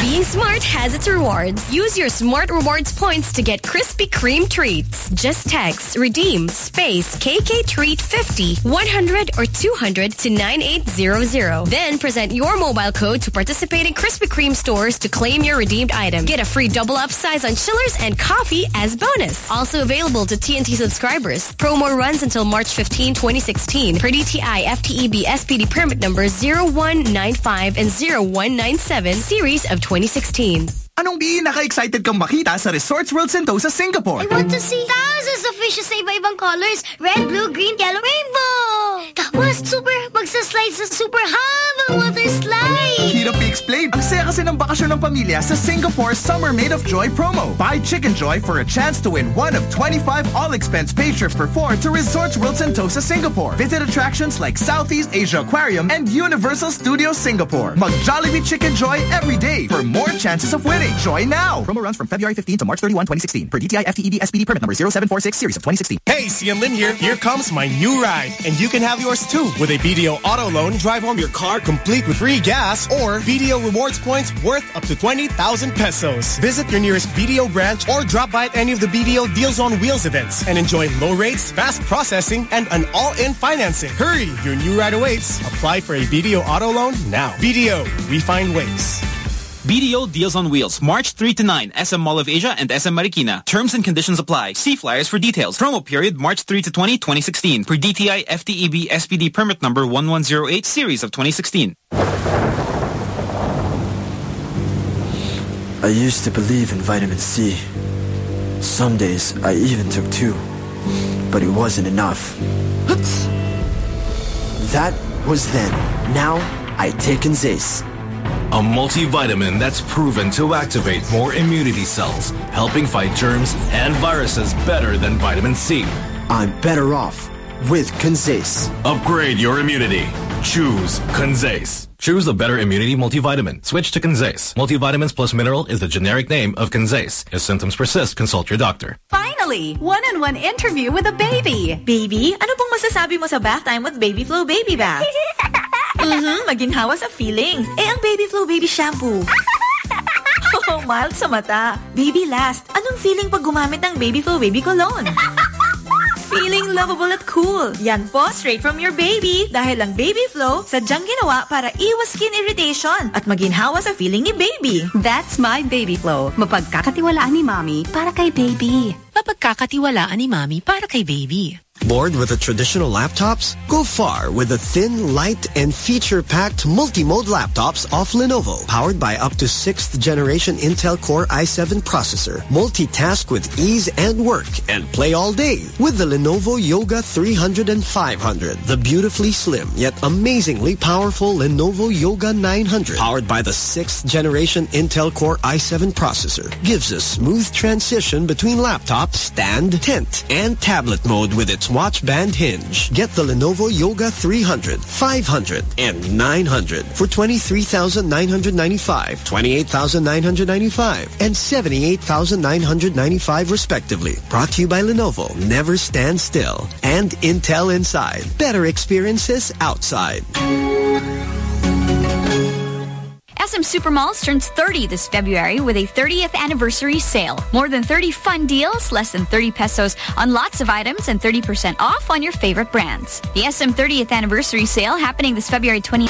Being smart has its rewards. Use your Smart Rewards points to get Krispy Kreme treats. Just text redeem space KK treat 50 100 or 200 to 9800. Then present your mobile code to participating Krispy Kreme stores to claim your redeemed item. Get a free double up size on chillers and coffee as bonus. Also available to TNT subscribers. Promo runs until March 15, 2016 per DTI FTEB SPD permit number 0195 and 0197 series of 2016. Anong pinaka-excited kang makita sa Resorts World Sentosa, Singapore? I want to see thousands of fishes sa iba-ibang colors. Red, blue, green, yellow, rainbow. Tapos, super, magsaslide sa super habang water slide. Hirap i-explain. Ang saya kasi ng bakasyon ng pamilya sa Singapore Summer Made of Joy promo. Buy Chickenjoy for a chance to win one of 25 all-expense paid trips for four to Resorts World Sentosa, Singapore. Visit attractions like Southeast Asia Aquarium and Universal Studios Singapore. Mag Jollibee Chickenjoy every day for more chances of winning. Joy now! Promo runs from February 15 to March 31, 2016 per DTI FTEB SPD permit number 0746 series of 2016. Hey, CM Lin here. Here comes my new ride. And you can have yours too. With a BDO auto loan, drive home your car complete with free gas or BDO rewards points worth up to 20,000 pesos. Visit your nearest BDO branch or drop by at any of the BDO Deals on Wheels events and enjoy low rates, fast processing, and an all-in financing. Hurry, your new ride awaits. Apply for a BDO auto loan now. BDO, we find ways. BDO Deals on Wheels, March 3 to 9, SM Mall of Asia and SM Marikina. Terms and conditions apply. See flyers for details. Promo period March 3 to 20, 2016. Per DTI FTEB SPD permit number 1108 series of 2016. I used to believe in vitamin C. Some days I even took two, but it wasn't enough. That was then. Now I take Zace. A multivitamin that's proven to activate more immunity cells, helping fight germs and viruses better than vitamin C. I'm better off with Conzace. Upgrade your immunity. Choose Conzace. Choose the better immunity multivitamin. Switch to Conzace. Multivitamins plus mineral is the generic name of Conzace. If symptoms persist, consult your doctor. Finally, one-on-one interview with a baby. Baby, ano pong masasabi mo sa bath time with Baby Flo Baby Bath? mm-hmm, maginhawa sa feeling. Eh, ang Baby Flow Baby Shampoo. oh, mild sa mata. Baby last, anong feeling pag gumamit ng Baby Flow Baby Cologne? Feeling lovable at cool. Yan po, straight from your baby. Dahil ang Baby Flow, sadyang ginawa para iwas skin irritation at maginhawa sa feeling ni baby. That's my Baby Flow. Mapagkakatiwalaan ni Mommy para kay baby. Mapagkakatiwalaan ni Mommy para kay baby. Bored with the traditional laptops? Go far with the thin, light, and feature-packed multi-mode laptops off Lenovo. Powered by up to 6th generation Intel Core i7 processor. Multitask with ease and work and play all day with the Lenovo Yoga 300 and 500. The beautifully slim yet amazingly powerful Lenovo Yoga 900. Powered by the 6th generation Intel Core i7 processor. Gives a smooth transition between laptop, stand, tent, and tablet mode with its watch band hinge. Get the Lenovo Yoga 300, 500, and 900 for 23,995, 28,995, and 78,995 respectively. Brought to you by Lenovo. Never stand still. And Intel Inside. Better experiences outside. SM Supermalls turns 30 this February with a 30th anniversary sale. More than 30 fun deals, less than 30 pesos on lots of items, and 30% off on your favorite brands. The SM 30th anniversary sale happening this February 20.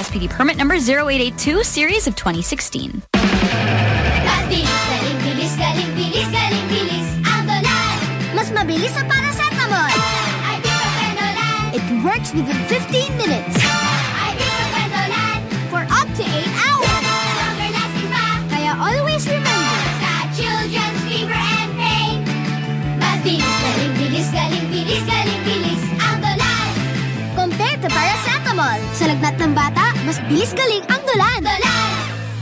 SPD permit number 0882, series of 2016. Ibuprofen works within 15 minutes. Ibuprofen For up to 8 hours. Longer lasting pa. Kaya always remember. Sa children's fever and pain. Mas bilis, galing, bilis, galing, bilis, galing, bilis. Ang dolan. Compared to paracetamol. Sa lagnat ng bata, mas bilis galing ang dolan. Dolan.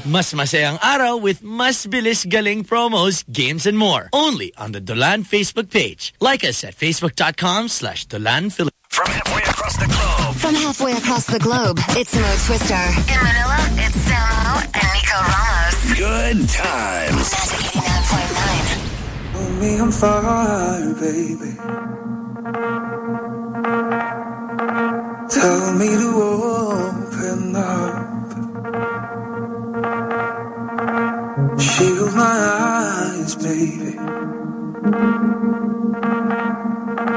Mas masayang araw with Mas Bilis Galing promos, games, and more. Only on the Dolan Facebook page. Like us at facebook.com slash Dolan Philippines. From halfway across the globe. From halfway across the globe, it's Mo Twister. In Manila, it's Samo and Nico Ramos. Good times. Magic 89.9. Put me on fire, baby. Tell me to open up. Shield my eyes, baby.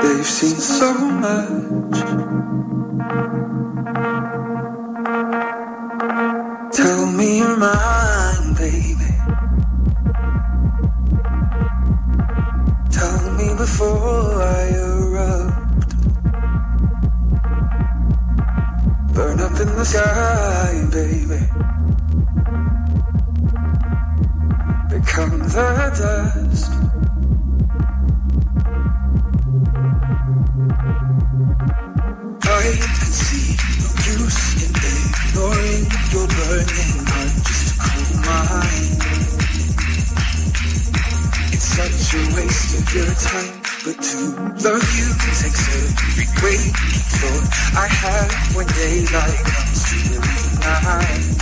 They've seen so much. Tell me you're mine, baby. Tell me before I erupt. Burn up in the sky, baby. Become the dust. I can see no use in ignoring your burning heart just to cool mine. It's such a waste of your time, but to love you takes every waking thought I have when daylight comes to relieve night.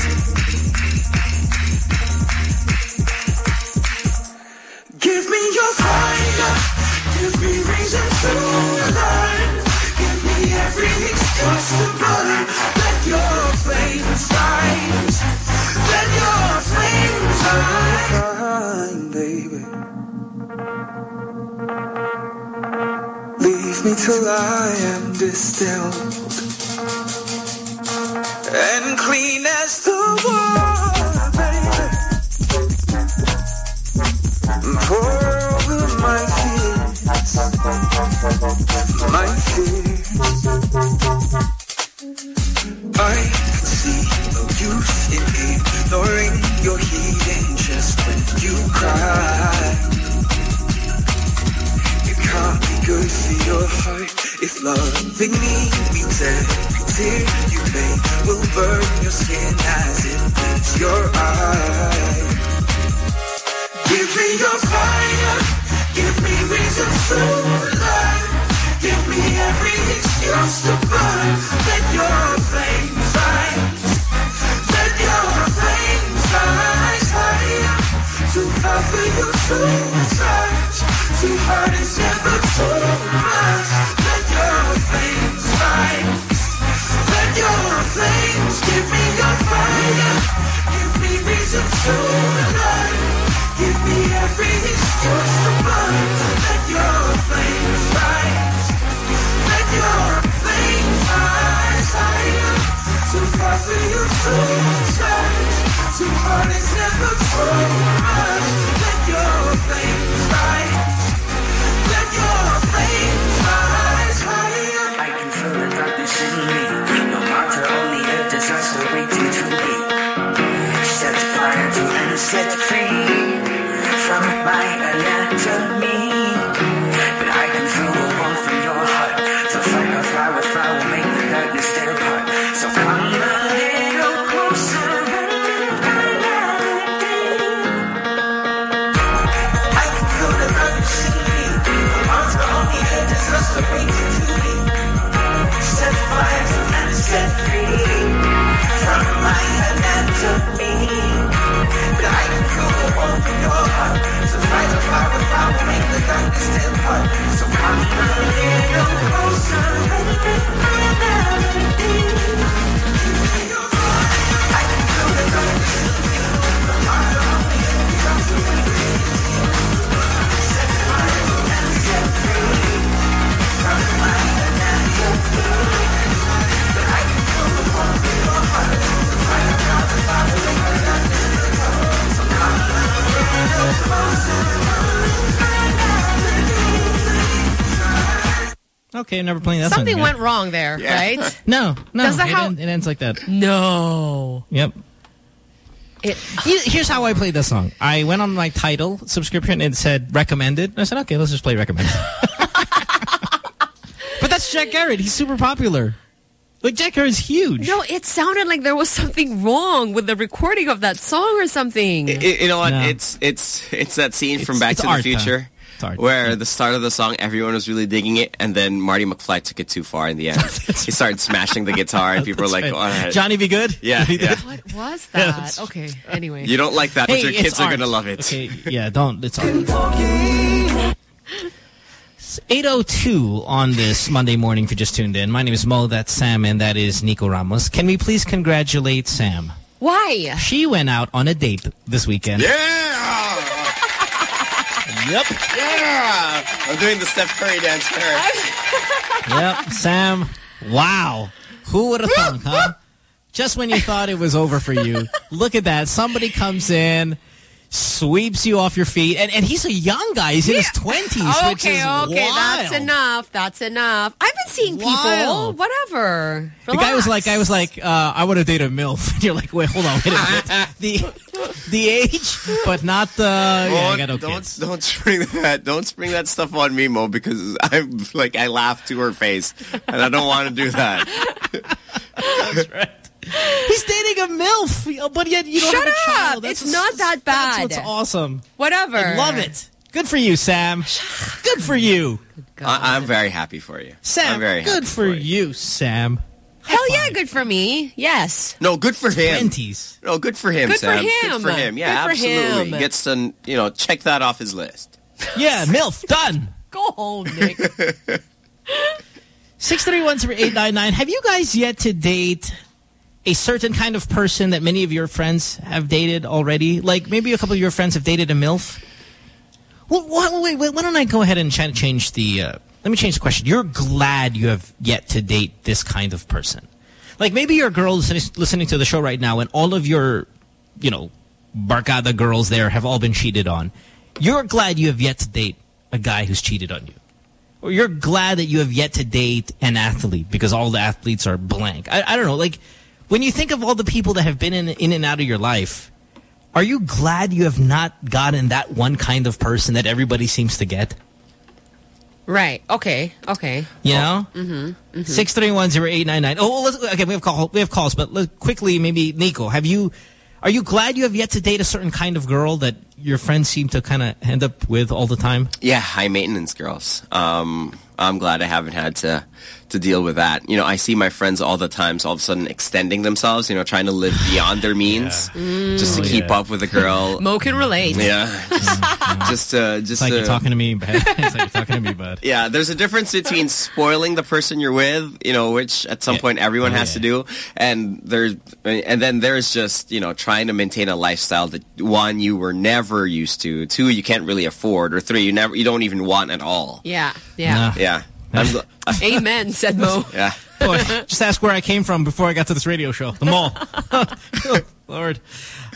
Give me your fire, give me reason to align. Let your rise. Let your. Baby. Leave me till I am distilled and clean as the water, baby. Pour over my fears, my fears. I see no use in ignoring your just when you cry. It can't be good for your heart if loving me means every tear you will burn your skin as it your eye. Give me your fire, give me reason to. Give me every excuse to burn. Let your flames rise. Let your flames rise higher. Too far for you to touch. Too hard is never too much. Let your flames rise. Let your flames give me your fire. Give me reason to live. Give me every excuse to burn. Let your flames Too far for you to touch. Too hard is never too much. Let your rise. Let your rise higher. I can feel the darkness in me. No matter only a disaster waiting to be. Set fire to and set free from my anatomy. Stay apart. So come a little closer Okay, never playing that song. Something went wrong there, right? No, no. Does that it, how- end- it ends like that. No. Yep. It, Here's how I played this song. I went on my Tidal subscription and it said recommended. And I said, okay, let's just play recommended. but that's Jack Garratt. He's super popular. Like, Jack Garratt's huge. No, it sounded like there was something wrong with the recording of that song or something. I- you know what? No. It's it's it's that scene from Back to art, the huh? Future. It's art. Where the start of the song, everyone was really digging it, and then Marty McFly took it too far in the end. he started smashing the guitar, and people were like, right. "Oh, Johnny B. Goode? Yeah, yeah. What was that? that's- okay, anyway. You don't like that, but your it's kids are gonna love it. Okay, yeah, don't. It's art. 8.02 on this Monday morning if you just tuned in. My name is Mo, that's Sam, and that is Nico Ramos. Can we please congratulate Sam? Why? She went out on a date this weekend. Yeah! Yep. Yeah. I'm doing the Steph Curry dance for her. Yep, Sam. Wow. Who would have thunk, huh? Just when you thought it was over for you, look at that. Somebody comes in, sweeps you off your feet, and, and he's a young guy. He's in his 20s, which Okay, is okay, wild. that's enough. That's enough. I've been seeing people. Wild. Whatever. The guy was like, I was like, uh, I want to date a MILF. And you're like, wait, hold on, wait a minute. the, the age, but not the, yeah, I got no don't, kids. don't spring that don't spring that stuff on me, Mo, because I'm like I laugh to her face, and I don't want to do that. He's dating a MILF, but yet you don't Shut have a child. up. That's It's not that bad. That's what's awesome. Whatever. I love it. Good for you, Sam. Good for you. I, I'm very happy for you. Sam, I'm very good happy for you, Sam. Hell yeah, good for me. Yes. No, good for him. 20s. No, good for him, Good for Sam. him. Good for him. Yeah, Good for absolutely. him. He gets to you know check that off his list. Yeah, MILF, done. Go home, Nick. 631-0899. Have you guys yet to date a certain kind of person that many of your friends have dated already? Like maybe a couple of your friends have dated a MILF? Well, wait, wait, why don't I go ahead and change the... Uh, let me change the question. You're glad you have yet to date this kind of person. Like maybe you're girl listening, listening to the show right now and all of your, you know, Barcada girls there have all been cheated on. You're glad you have yet to date a guy who's cheated on you. Or you're glad that you have yet to date an athlete because all the athletes are blank. I, I don't know. Like, when you think of all the people that have been in, in and out of your life, are you glad you have not gotten that one kind of person that everybody seems to get? right. Okay. Okay. You know? Mm-hmm. Six three one zero eight nine nine. Oh, let's, okay. We have call. We have calls, but let's quickly, maybe Nico, have you? Are you glad you have yet to date a certain kind of girl that your friends seem to kind of end up with all the time? Yeah, high maintenance girls. Um, I'm glad I haven't had to to deal with that. You know, I see my friends all the time, so all of a sudden extending themselves. You know, trying to live beyond their means just to Oh, keep yeah. up with a girl. Mo can relate. Yeah, just just uh, just It's like uh, you're talking to me, bud. It's like you're talking to me, bud. Yeah, there's a difference between spoiling the person you're with, you know, which at some point everyone Oh, has to do, and there's and then there's just you know trying to maintain a lifestyle that one you were never used to, two you can't really afford, or three you never you don't even want at all. Yeah. Yeah. Yeah, I'm gl- Amen, said Mo. yeah. Boy, just ask where I came from before I got to this radio show. The mall. Oh, Lord.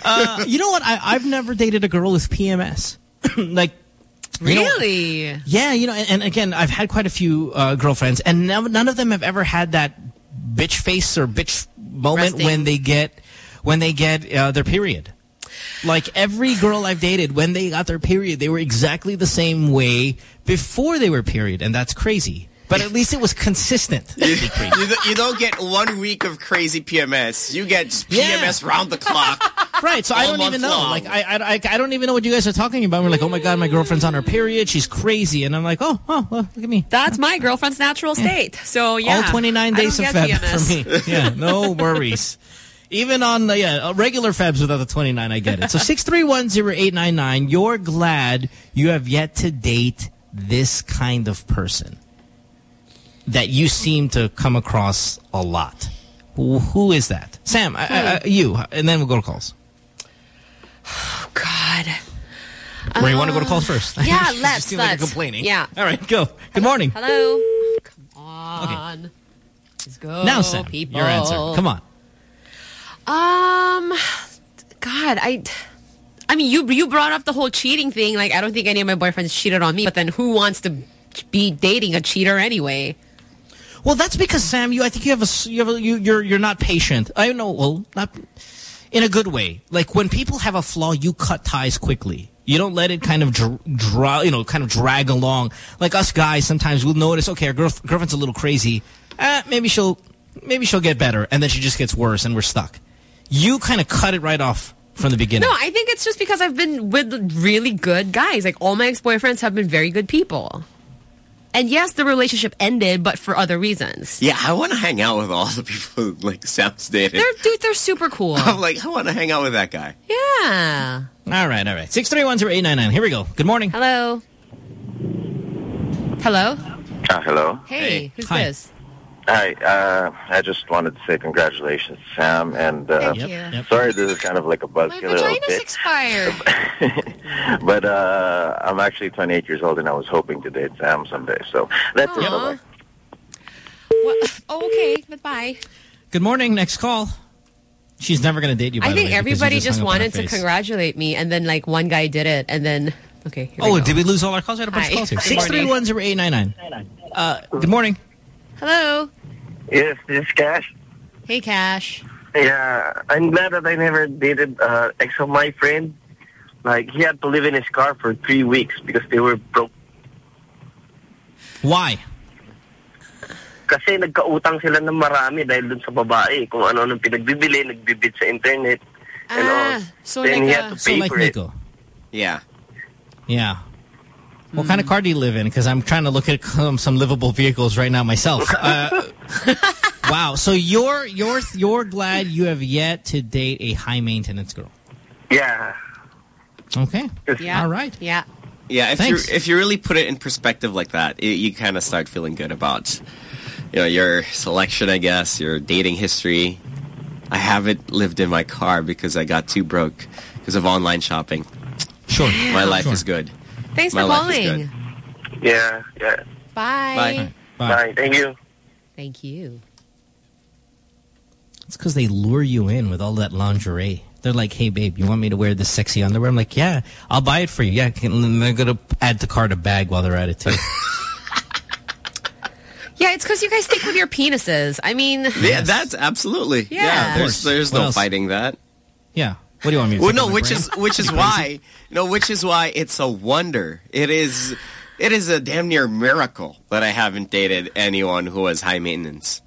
Uh, you know what? I, I've never dated a girl with PMS. like, you know- Really? yeah, you know, and, and again, I've had quite a few uh, girlfriends, and none, none of them have ever had that bitch face or bitch moment Resting. when they get when they get uh, their period. Like every girl I've dated, when they got their period, they were exactly the same way before they were period, and that's crazy. But at least it was consistent. You, you, don't- get one week of crazy PMS. You get PMS round the clock. Right, so I don't even know. long. Like, I, I, I, I don't even know what you guys are talking about. We're like, oh my god, my girlfriend's on her period. She's crazy, and I'm like, oh, oh, well, look at me. That's my girlfriend's natural hmm. state. So yeah. All 29 days of Feb PMS. for me. Yeah, no worries. Even on the yeah, uh, regular Febs without the 29, I get it. So 6310899, you're glad you have yet to date this kind of person that you seem to come across a lot. Who, who is that? Sam, I, I, I- you, and then we'll go to calls. Oh, God. Where you want to go to um, calls first? Yeah, let's. seem like you're let's. complaining. Yeah. All right, go. Good morning. Hello. Come on. Okay. Let's go. now, Sam, people. your answer. Come on. Um, God, I. I mean, you you brought up the whole cheating thing. Like, I don't think any of my boyfriends cheated on me. But then, who wants to be dating a cheater anyway? Well, that's because Sam, you I think you have a you have a, you you're you're not patient. I know, well, not in a good way. Like when people have a flaw, you cut ties quickly. You don't let it kind of dr dra you know, kind of drag along. Like us guys, sometimes we'll notice, okay, our girlf girlfriend's a little crazy. Eh, maybe she'll maybe she'll get better, and then she just gets worse, and we're stuck. You kind of cut it right off from the beginning. No, I think it's just because I've been with really good guys. Like all my ex-boyfriends have been very good people. And yes, the relationship ended, but for other reasons. Yeah, I want to hang out with all the people like sounds dated. They're dude, they're super cool. I'm like, I want to hang out with that guy. Yeah. All right, all right. Six three one zero eight nine nine. Here we go. Good morning. Hello. Hello. Uh, hello. Hey, Hey. who's Hi. this? Hi, uh, I just wanted to say congratulations, Sam, and uh, Thank you. Yep, yep. sorry this is kind of like a My buzzkill a little vagina's bit, expired. but uh, I'm actually 28 years old and I was hoping to date Sam someday. So that's it. Aw. Bye-bye. Well, oh, okay. Goodbye. Good morning. Next call. She's never going to date you, by I the think way, everybody just just hung up on her wanted to congratulate me, and then like one guy did it, and then okay. here we Oh, go. did we lose all our calls? We had a bunch Hi. of calls here. Good 6310899. Uh, good morning. Hello. Yes, this is Cash. Hey, Cash. Yeah, I'm glad that I never dated uh, ex of my friend. Like, he had to live in his car for three weeks because they were broke. Why? Kasi nagkautang sila ng marami dahil dun sa babae. Kung ano-ano pinagbibili, nagbibid sa internet. And all. Ah, so Then like he had to So pay like for it. Yeah. Yeah. What kind of car do you live in? Because I'm trying to look at um, some livable vehicles right now myself. Uh, wow. So you're you're you're glad you have yet to date a high maintenance girl. Yeah. Okay. Yeah. All right. Yeah. Yeah, if you Thanks. if you really put it in perspective like that, it, you kind of start feeling good about you know your selection, I guess, your dating history. I haven't lived in my car because I got too broke because of online shopping. Sure, my life Sure. is good. Thanks My for calling. Yeah, yeah. Bye. Bye. Bye. Thank you. Thank you. It's because they lure you in with all that lingerie. They're like, hey, babe, you want me to wear this sexy underwear? I'm like, yeah, I'll buy it for you. Yeah, can, and they're going to add to cart a bag while they're at it, too. Yeah, it's because you guys stick with your penises. I mean, Yeah, that's absolutely. Yeah. there's there's What no else? fighting that. yeah. What do you want me to Well, take no, which brain? is which is why no, which is why it's a wonder. It is it is a damn near miracle that I haven't dated anyone who was high maintenance.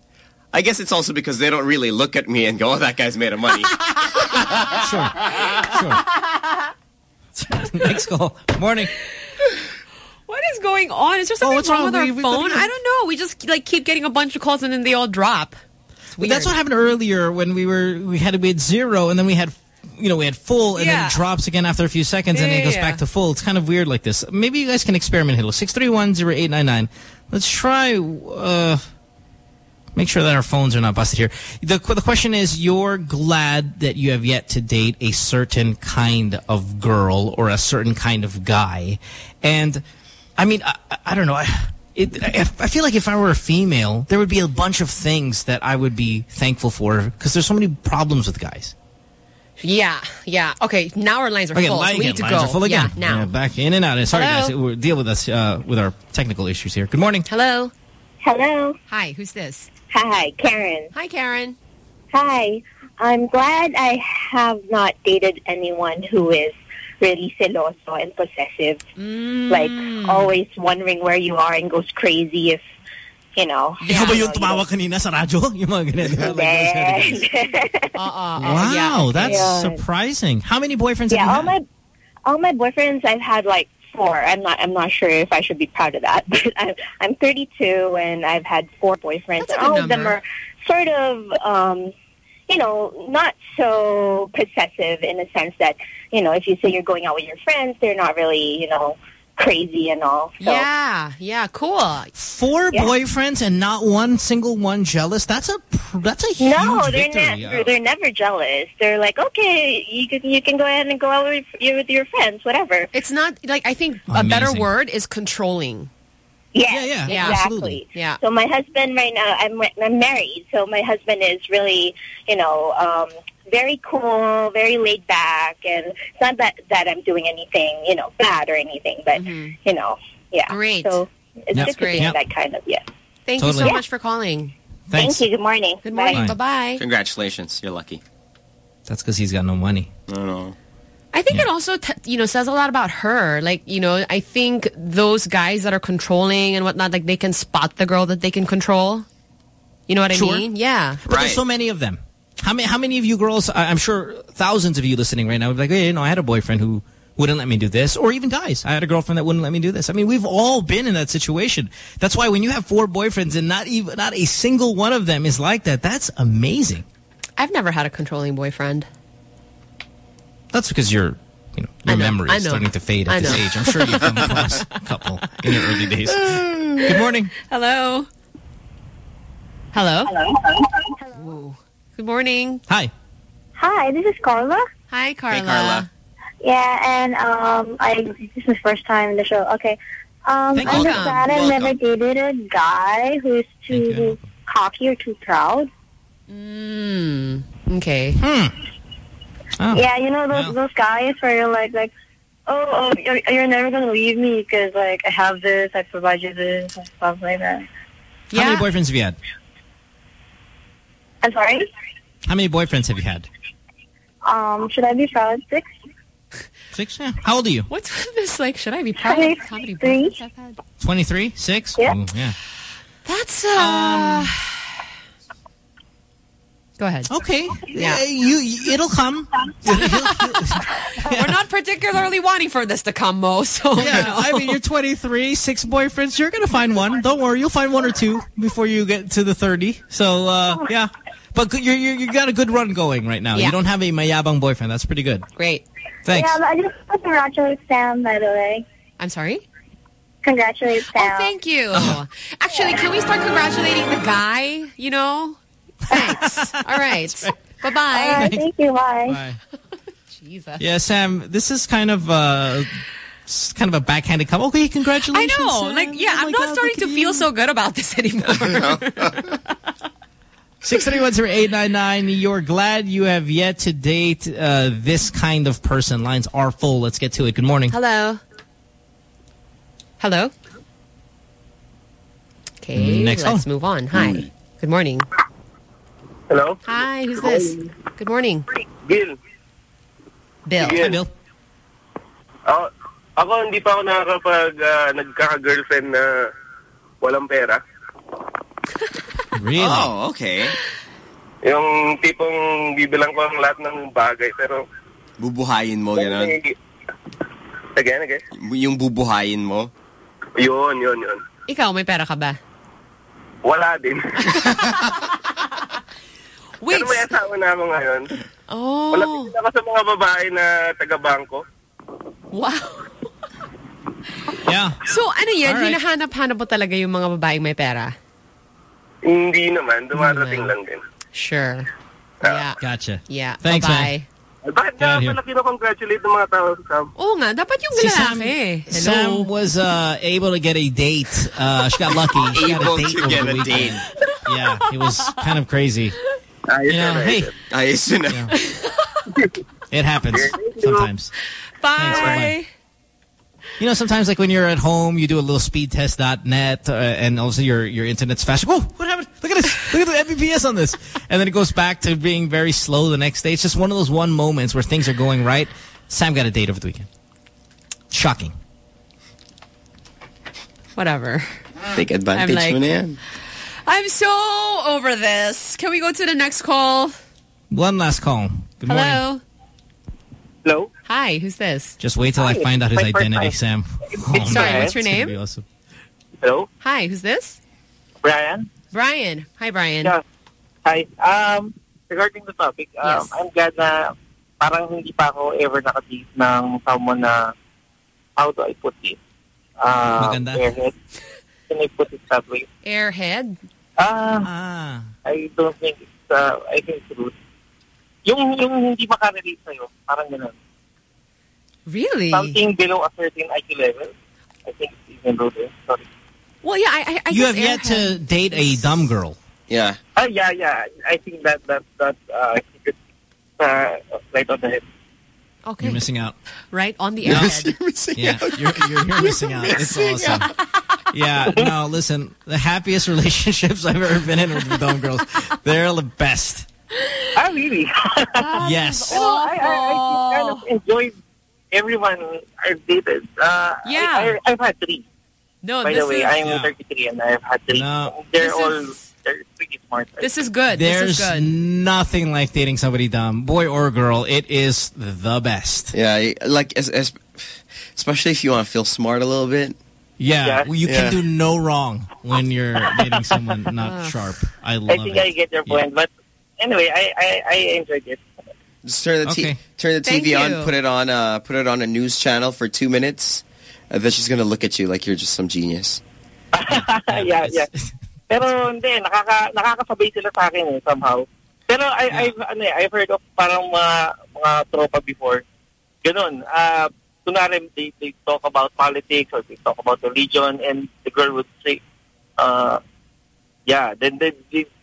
I guess it's also because they don't really look at me and go, "Oh, that guy's made of money." sure. Next call. Morning. what is going on? Is there oh, something what's wrong, wrong? with our We- we- phone? we- I don't know. We just like keep getting a bunch of calls and then they all drop. But that's what happened earlier when we were we had we had zero and then we had you know we had full and then it drops again after a few seconds and then it goes yeah, back to full. It's kind of weird like this. Maybe you guys can experiment here. Six three one zero eight nine nine. Let's try. Uh, make sure that our phones are not busted here. The the question is: You're glad that you have yet to date a certain kind of girl or a certain kind of guy, and I mean I, I- I don't know. I, it, I I feel like if I were a female, there would be a bunch of things that I would be thankful for because there's so many problems with guys. Yeah, yeah. Okay, now our lines are Okay, full. line so we need to Lines go. are full again. Yeah, now. back in and out. Sorry, Hello? guys. We'll deal with us uh, with our technical issues here. Good morning. Hello. Hello. Hi, who's this? Hi, Karen. Hi, Karen. Hi. I'm glad I have not dated anyone who is really celoso and possessive. Mm. Like, always wondering where you are and goes crazy if, you know. Ikaw ba yung tumawag kanina sa radyo? Yung mga ganyan, di ba? Like those kind of. Uh-uh. Wow, that's Yeah. surprising. How many boyfriends yeah, have all you had? my all my boyfriends I've had like four. I'm not I'm not sure if I should be proud of that, but I'm I'm 32 and I've had four boyfriends, That's a and all good of them are sort of um, you know not so possessive in the sense that you know if you say you're going out with your friends, they're not really you know crazy and all. So, Yeah, yeah, cool. Four Yeah. boyfriends and not one single one jealous. That's a that's a huge No, they're victory. never they're never jealous. They're like, okay, you can you can go ahead and go out with, with your friends, whatever. It's not like I think a better word is controlling. Yeah, yeah, exactly. absolutely. Yeah. So my husband right now, I'm I'm married. So my husband is really, you know, um, very cool, very laid back, and it's not that that I'm doing anything, you know, bad or anything, but mm-hmm. you know, yeah. Great. So it's That's good to great. be Yep. that kind of yeah. Thank you Totally. so much for calling. Thanks. Thank you. Good morning. Good morning. Bye. Bye-bye. Congratulations, you're lucky. That's because he's got no money. No, no. I think it also, t you know, says a lot about her. Like, you know, I think those guys that are controlling and whatnot, like they can spot the girl that they can control. You know what I mean? Yeah. But there's so many of them. How many? How many of you girls? I, I'm sure thousands of you listening right now would be like, hey, you know, I had a boyfriend who wouldn't let me do this, or even guys. I had a girlfriend that wouldn't let me do this. I mean, we've all been in that situation. That's why when you have four boyfriends and not even not a single one of them is like that, that's amazing. I've never had a controlling boyfriend. That's because your you know your know, memory I is know. starting to fade I at this know. age. I'm sure you've come across a couple in your early days. Good morning. Hello. Hello. Hello. Good morning. Hi. Hi, this is Carla. Hi, Carla. Carla. Yeah, and um, I this is my first time in the show. Okay. Um, Thank I'm just glad I've never dated a guy who's too cocky or too proud. Mm. Okay. Oh. Yeah, you know those those guys where you're like like, oh, oh you're, you're never gonna leave me because like I have this, I provide you this, and stuff like that. How many boyfriends have you had? I'm sorry. How many boyfriends have you had? Um, should I be proud? Six. Six? Yeah. How old are you? What's this like? Should I be proud? Three. How many Three. boyfriends I've had? 23? Six? Yeah. Ooh, yeah. That's uh. Go ahead. Okay. Yeah. you, you- it'll come. We're not particularly wanting for this to come, Mo. So you Yeah, know. I mean, you're 23, six boyfriends. You're going to find one. Don't worry. You'll find one or two before you get to the 30. So, uh, yeah. But you you you got a good run going right now. Yeah. You don't have a mayabang boyfriend. That's pretty good. Great. Thanks. Yeah, but I just want to congratulate Sam, by the way. I'm sorry. Congratulate Sam. Oh, thank you. Actually, can we start congratulating the guy? You know. Thanks. All right. Bye bye. All right, thank you. Bye. Jesus. Yeah, Sam, this is kind of uh, s- kind of a backhanded comment. Okay, congratulations. I congratulations. know. Sam. Like, yeah, Oh I'm not God, starting to at feel you. so good about this anymore. Six three one zero eight nine nine. You're glad you have yet to date uh, this kind of person. Lines are full. Let's get to it. Good morning. Hello. Hello. Okay, Next let's call. move on. Hi. Good morning. Hello? Hi, who's this? Good morning. Gil. Bill. Hi, Bill. Ako, ako hindi pa ako nakakapag uh, nagkaka-girlfriend na walang pera. Really? Oh, okay. Yung tipong bibilang ko ang lahat ng bagay pero Bubuhayin mo, gano'n. Again, again. Yung bubuhayin mo. Yun, yun, yun. Ikaw, may pera ka ba? Wala din. Wait. Pero may asawa na ako ngayon. Oh. Wala din ako sa mga babae na taga-bangko. Wow. Yeah. So, ano yan? Alright. Hinahanap-hanap mo talaga yung mga babaeng may pera? Hindi naman, dumarating lang din. Sure. Yeah. Gotcha. Yeah. Thanks, Bye-bye. Bakit Get out nga of here. pala kinocongratulate ng mga tao sa Sam? Oo nga, dapat yung Si Sam, lalaki. Hello. Sam was uh, able to get a date. Uh, she got lucky. She got a date to get the a weekend. Yeah, it was kind of crazy. You know, hey, Ayos yun Yeah. it happens sometimes. Thanks, bye-bye. You know, sometimes like when you're at home, you do a little speedtest.net uh, and also your, your internet's fast. Whoa, what happened? Look at this. Look at the Mbps on this. And then it goes back to being very slow the next day. It's just one of those one moments where things are going right. Sam got a date over the weekend. Shocking. Whatever. Take advantage I'm like- mo. I'm so over this. Can we go to the next call? One last call. Good morning. Hello. Hello. Hi, who's this? Just wait till I find out his my identity. Sam. Oh, Sorry, man, what's your name? be awesome. Hello? Hi, who's this? Brian? Brian. Hi, Brian. Yeah. Hi. Um, regarding the topic, um, Yes. I'm glad na parang hindi pa ako ever nakadate ng someone na, how do I put it? Uh, Maganda. airhead. Can I put it that way? Airhead. Ah, I don't think it's, uh, I think it's rude. Yung, yung hindi makarelate sa'yo, parang ganun. Really? Something below a certain IQ level, I think it's even ruder. Sorry. Well, yeah, I, I, I You have yet to date a dumb girl. Yeah. Ah, yeah, yeah. I think that, that, that, uh, it's, uh, right on the head. Okay. You're missing out. Right on the No. airhead. Yeah, you're, you're, you're missing out. It's awesome. Yeah, no, listen, the happiest relationships I've ever been in with dumb girls, they're the best. Ah, really? Yes. Pero I, I, I kind of enjoyed everyone I've dated. Uh, Yeah. I, I, I've had three. No, By this the way, is, I'm Yeah. 33 and I've had three. No. They're This all is- they're pretty smart. this is good. There's this is good. nothing like dating somebody dumb, boy or girl. It is the best. Yeah, like, as, as, especially if you want to feel smart a little bit. Yeah, Yeah. well, you Yeah. can do no wrong when you're dating someone not sharp. I love it. I think it. I get your point, but anyway, I, I, I enjoyed it. Just turn the, Okay. turn the Thank TV on, put it on, uh, put it on a news channel for two minutes, and then she's gonna look at you like you're just some genius. yeah, yeah. Pero hindi, nakaka, nakakasabay sila sa akin eh, somehow. Pero I, I've, ano, eh, I've heard of parang mga, mga tropa before. Ganun. Uh, kunwari, they, they talk about politics or they talk about religion and the girl would say, uh, yeah, then they, they just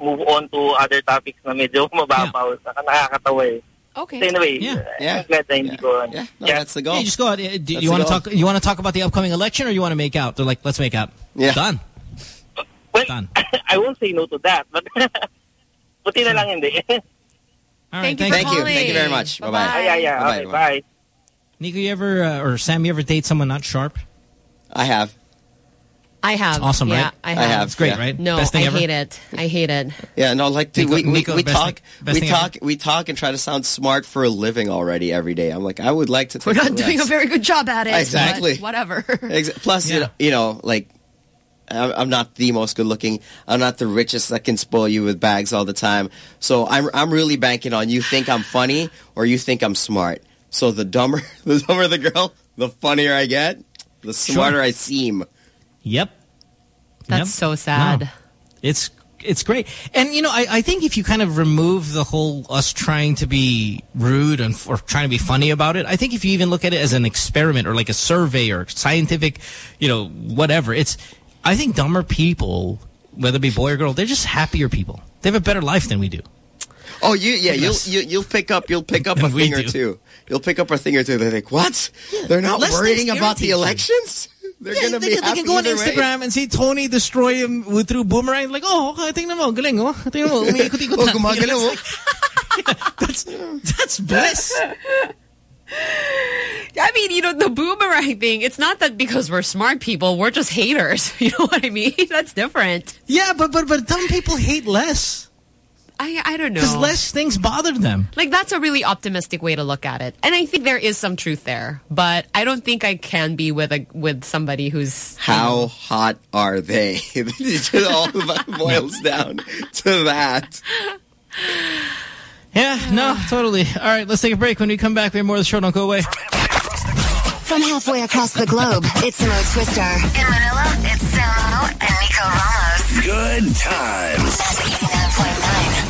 move on to other topics na medyo mababaw. Saka nakakatawa eh. Okay. So anyway, Yeah. yeah. I'm glad na hindi ko. Yeah, that's the goal. Yeah, just go ahead. Uh, Do That's you want to talk? You want to talk about the upcoming election, or you want to make out? They're like, let's make out. Yeah. Done. Well, Done. I won't say no to that, but buti na lang hindi. All right, Thank you Thank you. Thank you very much. Bye-bye. Ah, yeah, yeah. Bye-bye, Okay, bye-bye. bye. Nico, you ever uh, or Sam, you ever date someone not sharp? I have. I have. It's awesome, yeah, right? I I have. have. It's great, Yeah. right? No, Best thing I ever? hate it. I hate it. Yeah, no, like dude, Nico- we, we, Nico, we best talk, thing- we thing talk, we talk, and try to sound smart for a living already every day. I'm like, I would like to. Take We're not the doing a very good job at it. Exactly. Whatever. Ex- Plus, you, know, you know, like, I'm, I'm not the most good looking. I'm not the richest that can spoil you with bags all the time. So I'm, I'm really banking on you think I'm funny or you think I'm smart. So the dumber, the dumber the girl, the funnier I get, the smarter I seem. Yep. That's Yep. so sad. No. It's it's great, and you know, I, I think if you kind of remove the whole us trying to be rude and or trying to be funny about it, I think if you even look at it as an experiment or like a survey or scientific, you know, whatever, it's. I think dumber people, whether it be boy or girl, they're just happier people. They have a better life than we do. Oh, you yeah, you'll Yes. you, you'll pick up you'll pick up a And we thing or two. You'll pick up a thing or two. They're like, what? They're not less worrying about the irritate you. elections. They're Yeah, gonna they, be can- they happy can go on either way. Instagram and see Tony destroy him with, through boomerang. Like, oh, okay, tingnan mo, galing, oh. Tingnan mo, umiikot-ikot Oh, na. gumagalaw, oh. like- Yeah, that's, that's bliss. I mean, you know, the boomerang thing, it's not that because we're smart people, we're just haters. You know what I mean? That's different. Yeah, but, but, but dumb people hate less. I, I don't know. Because less things bother them. Like, that's a really optimistic way to look at it. And I think there is some truth there. But I don't think I can be with a with somebody who's... How hot are they? it just all boils down to that. Yeah, no, totally. All right, let's take a break. When we come back, we have more of the show. Don't go away. From halfway across the globe, it's Mo Twister. In Manila, it's Samo and Nico Ramos. Good times.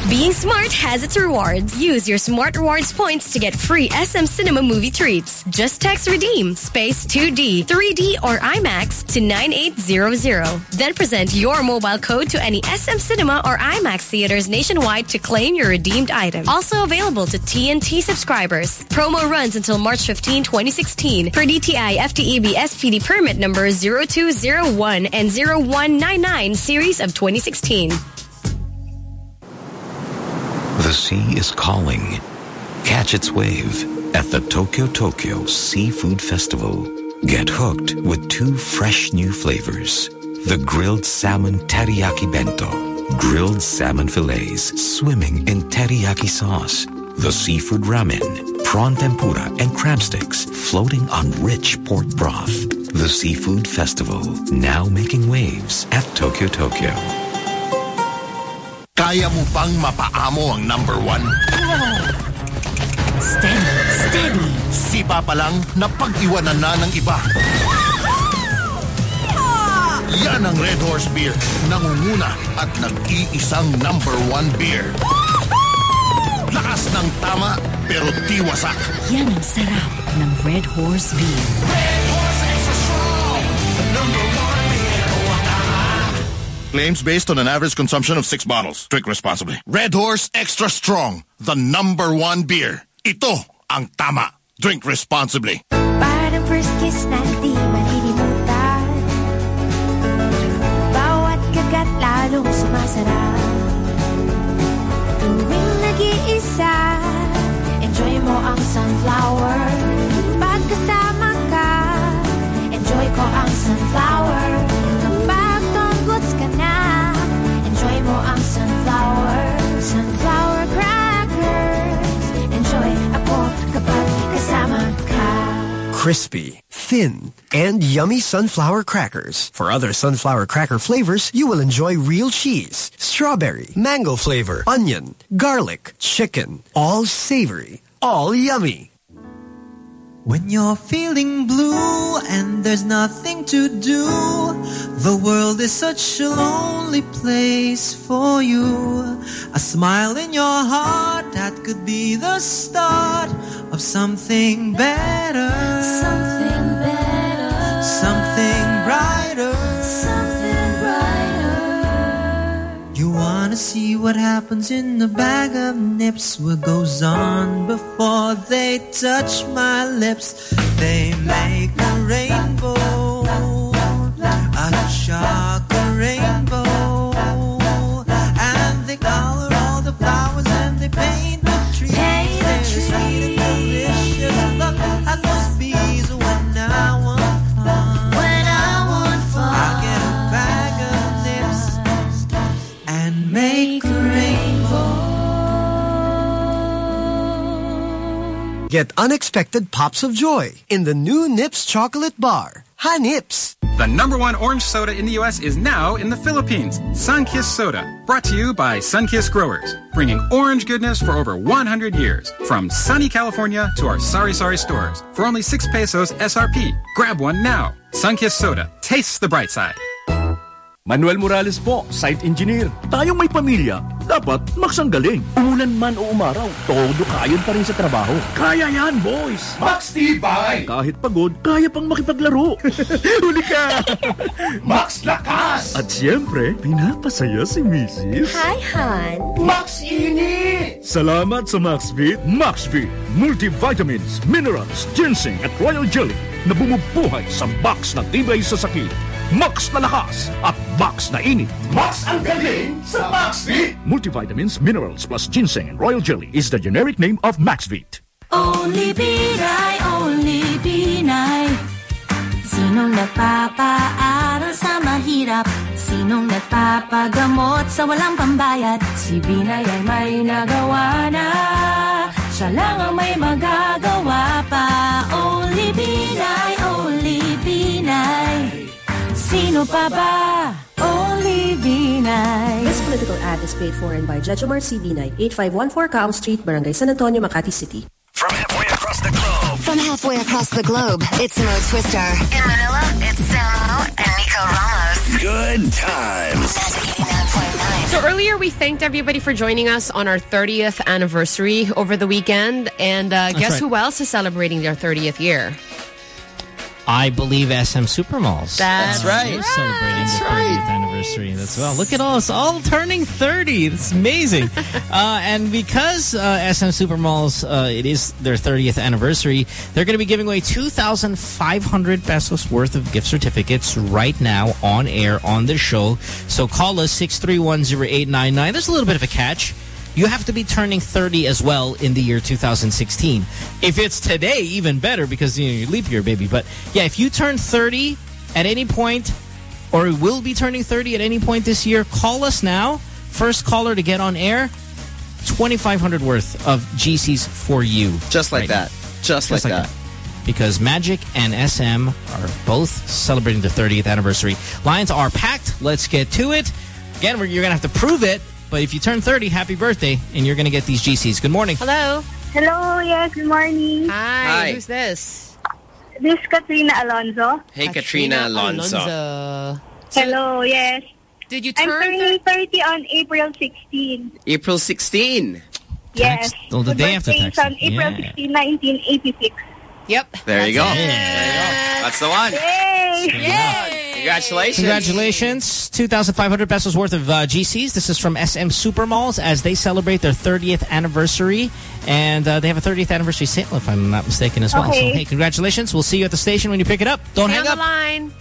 Being smart has its rewards. Use your Smart Rewards points to get free SM Cinema movie treats. Just text REDEEM space 2D, 3D, or IMAX to 9800. Then present your mobile code to any SM Cinema or IMAX theaters nationwide to claim your redeemed item. Also available to TNT subscribers. Promo runs until March 15, 2016 per DTI FTEB SPD permit number 0201 and 0199 series of 2016. The sea is calling. Catch its wave at the Tokyo Tokyo Seafood Festival. Get hooked with two fresh new flavors. The grilled salmon teriyaki bento. Grilled salmon fillets swimming in teriyaki sauce. The seafood ramen, prawn tempura, and crab sticks floating on rich pork broth. The Seafood Festival, now making waves at Tokyo Tokyo. Kaya mo bang mapaamo ang number one? Steady, steady. Sipa pa lang, napag-iwanan na ng iba. Yan ang Red Horse Beer. Nangunguna at nag-iisang number one beer. Lakas ng tama, pero di wasak. Yan ang sarap ng Red Horse Beer. Claims based on an average consumption of six bottles. Drink responsibly. Red Horse Extra Strong. The number one beer. Ito ang tama. Drink responsibly. First kiss na di Bawat kagat lalong sumasarap Tuwing nag-iisa Enjoy mo ang sunflower Pagkasama ka Enjoy ko ang sunflower crispy, thin, and yummy sunflower crackers. For other sunflower cracker flavors, you will enjoy real cheese, strawberry, mango flavor, onion, garlic, chicken, all savory, all yummy. When you're feeling blue and there's nothing to do, the world is such a lonely place for you. A smile in your heart that could be the start of something better. Something Wanna see what happens in the bag of nips? What goes on before they touch my lips? They make a rainbow, Get unexpected pops of joy in the new Nips chocolate bar. Hi Nips. The number one orange soda in the U.S. is now in the Philippines. Sunkist Soda. Brought to you by Sunkist Growers. Bringing orange goodness for over 100 years. From sunny California to our sari-sari stores. For only 6 pesos SRP. Grab one now. Sunkist Soda. Taste the bright side. Manuel Morales po, site engineer. Tayong may pamilya, dapat maksanggaling. Umulan man o umaraw, todo kayan pa rin sa trabaho. Kaya yan, boys! Max Tibay! Kahit pagod, kaya pang makipaglaro. Huli ka! Max Lakas! At siyempre, pinapasaya si Mrs. Hi, Han. Max Init! Salamat sa MaxVit. MaxVit, multivitamins, minerals, ginseng at royal jelly na bumubuhay sa box na tibay sa sakit. Max na lakas at Max na init. Max ang galing sa MaxVit! Multivitamins, minerals plus ginseng and royal jelly is the generic name of MaxVit. Only Binay, only Binay Sinong nagpapaaral sa mahirap? Sinong nagpapagamot sa walang pambayad? Si Binay ay may nagawa na Siya lang ang may magagawa pa Only Sino pa ba? Only Binay This political ad is paid for and by Jejomar C. Binay, 8514 Kaong Street, Barangay San Antonio, Makati City. From halfway across the globe, From halfway across the globe, it's Mo Twister. In Manila, it's Samo and Nico Ramos. Good times. So earlier we thanked everybody for joining us on our 30th anniversary over the weekend. And uh, guess right. who else is celebrating their 30th year? I believe SM Supermalls. That's Uh, right. They're celebrating their 30th anniversary as well. Look at all us, all turning 30. It's amazing. uh, and because uh, SM Supermalls, uh, it is their 30th anniversary, they're going to be giving away 2,500 pesos worth of gift certificates right now on air on the show. So call us 6310899. There's a little bit of a catch you have to be turning 30 as well in the year 2016. If it's today, even better because you know your leap year, baby. But yeah, if you turn 30 at any point or will be turning 30 at any point this year, call us now. First caller to get on air, 2,500 worth of GCs for you. Just like right that. now. Just like that. Because Magic and SM are both celebrating their 30th anniversary. Lines are packed. Let's get to it. Again, you're going to have to prove it. But if you turn 30, happy birthday, and you're going to get these GCs. Good morning. Hello. Hello, yes, good morning. Hi, Hi. who's this? This is Katrina Alonso. Hey, Katrina Alonso. Hello, yes. Did you turn... I'm turn turning 30 on April 16. April 16. Yes. Oh, the My day after birthday is Texas. on April Yeah. 16, 1986. Yep. There you go. That's it. There you go. That's the one. Yay! Yay! Congratulations. Congratulations. 2,500 pesos worth of uh, GCs. This is from SM Supermalls as they celebrate their 30th anniversary. And uh, they have a 30th anniversary sale, if I'm not mistaken, as well. Okay. So, hey, congratulations. We'll see you at the station when you pick it up. Don't Stay hang on up. the line.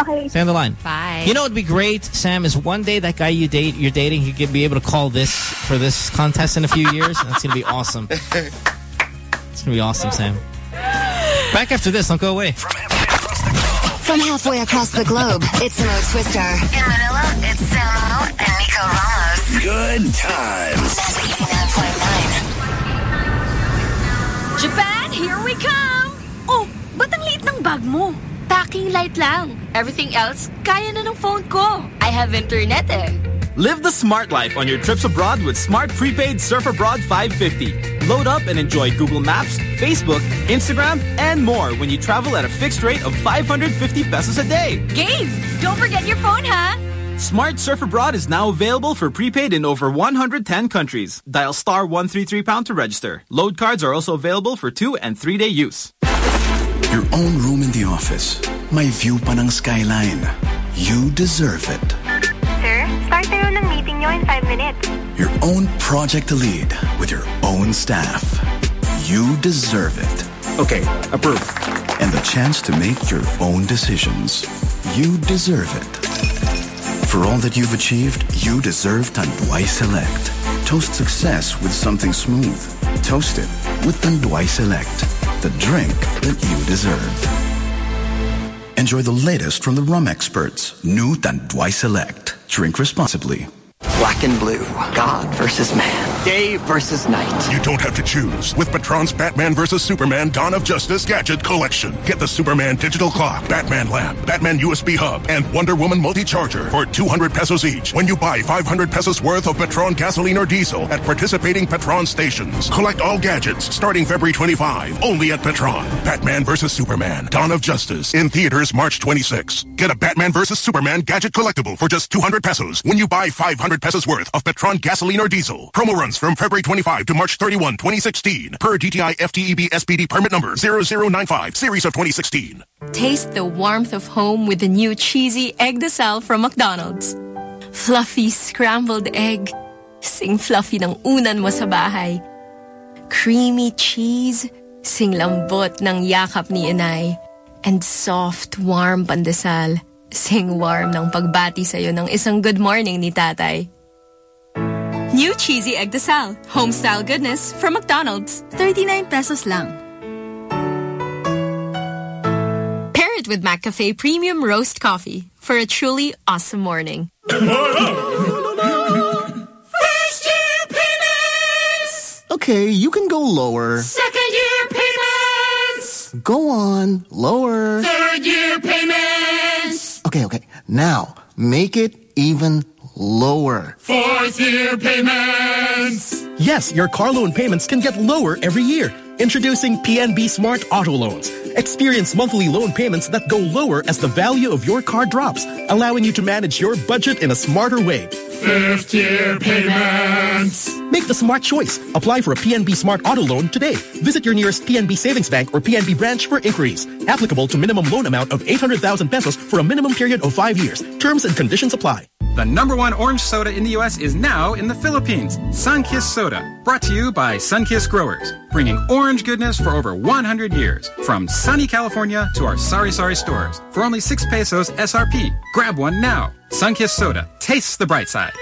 Okay. Stay on the line. Bye. You know what would be great, Sam, is one day that guy you date, you're dating, he could be able to call this for this contest in a few years. That's going to be awesome. It's going to be awesome, Sam. Back after this. Don't go away. From halfway across the globe, it's Mo Twister. In Manila, it's Samo and Nico Ramos. Good times. Japan, here we come! Oh, ba't ang liit ng bag mo? Packing light lang. Everything else, kaya na ng phone ko. I have internet eh. Live the smart life on your trips abroad with Smart Prepaid Surf Abroad 550. Load up and enjoy Google Maps, Facebook, Instagram, and more when you travel at a fixed rate of 550 pesos a day. Game! Don't forget your phone, huh? Smart Surf Abroad is now available for prepaid in over 110 countries. Dial star 133 pound to register. Load cards are also available for two and three day use. Your own room in the office. My view pa ng skyline. You deserve it. Sir, start na ng meeting nyo in five minutes. Your own project to lead with your own staff. You deserve it. Okay, approved. And the chance to make your own decisions. You deserve it. For all that you've achieved, you deserve Tanduay Select. Toast success with something smooth. Toast it with Tanduay Select, the drink that you deserve. Enjoy the latest from the rum experts. New Tanduay Select. Drink responsibly. Black and blue. God versus man. Day versus night. You don't have to choose. With Petron's Batman vs. Superman Dawn of Justice Gadget Collection. Get the Superman digital clock, Batman lamp, Batman USB hub, and Wonder Woman multi-charger for 200 pesos each when you buy 500 pesos worth of Petron gasoline or diesel at participating Petron stations. Collect all gadgets starting February 25, only at Petron. Batman vs. Superman Dawn of Justice in theaters March 26. Get a Batman vs. Superman gadget collectible for just 200 pesos when you buy 500 pesos worth of Petron gasoline or diesel. Promo runs from February 25 to March 31, 2016 per DTI FTEB SPD permit number 0095 series of 2016. Taste the warmth of home with the new cheesy egg de sal from McDonald's. Fluffy scrambled egg. Sing fluffy ng unan mo sa bahay. Creamy cheese. Sing lambot ng yakap ni inay. And soft, warm pandesal. Sing warm ng pagbati sa'yo ng isang good morning ni tatay. New cheesy egg de sal. Home-style goodness from McDonald's. 39 pesos lang. Pair it with McCafe Premium Roast Coffee for a truly awesome morning. First year payments! Okay, you can go lower. Second year payments! Go on, lower. Third year payments! Okay, okay. Now, make it even lower. Fourth year payments! Yes, your car loan payments can get lower every year. Introducing PNB Smart Auto Loans. Experience monthly loan payments that go lower as the value of your car drops, allowing you to manage your budget in a smarter way. Fifth year payments! Make the smart choice. Apply for a PNB Smart Auto Loan today. Visit your nearest PNB Savings Bank or PNB branch for inquiries. Applicable to minimum loan amount of 800,000 pesos for a minimum period of five years. Terms and conditions apply. The number one orange soda in the U.S. is now in the Philippines. Sunkist Soda. Brought to you by Sunkist Growers. Bringing orange goodness for over 100 years. From sunny California to our sari-sari stores. For only 6 pesos SRP. Grab one now. Sunkist Soda. Tastes the bright side.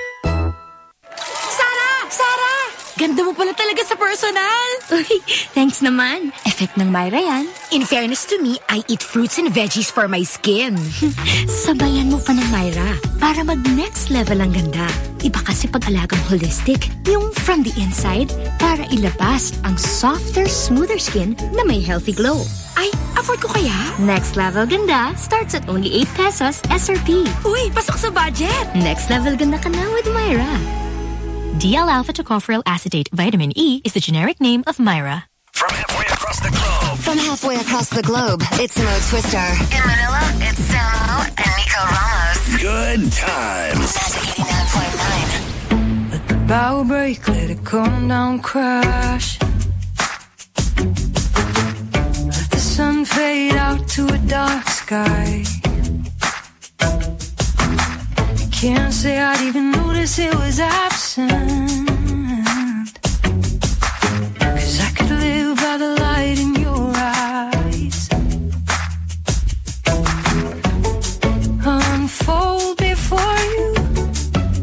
Ganda mo pala talaga sa personal. Uy, thanks naman. Effect ng Myra yan. In fairness to me, I eat fruits and veggies for my skin. Sabayan mo pa ng Myra para mag-next level ang ganda. Iba kasi pag alagang holistic, yung from the inside para ilabas ang softer, smoother skin na may healthy glow. Ay, afford ko kaya? Next level ganda starts at only 8 pesos SRP. Uy, pasok sa budget! Next level ganda ka na with Myra. DL-alpha tocopherol acetate vitamin E is the generic name of Myra. From halfway across the globe, From halfway across the globe, it's Mo Twister. In Manila, it's Samo and Nico Ramos. Good times. Let the bow break, let it come down, crash. Let the sun fade out to a dark sky. Can't say I'd even notice it was absent. Cause I could live by the light in your eyes. Unfold before you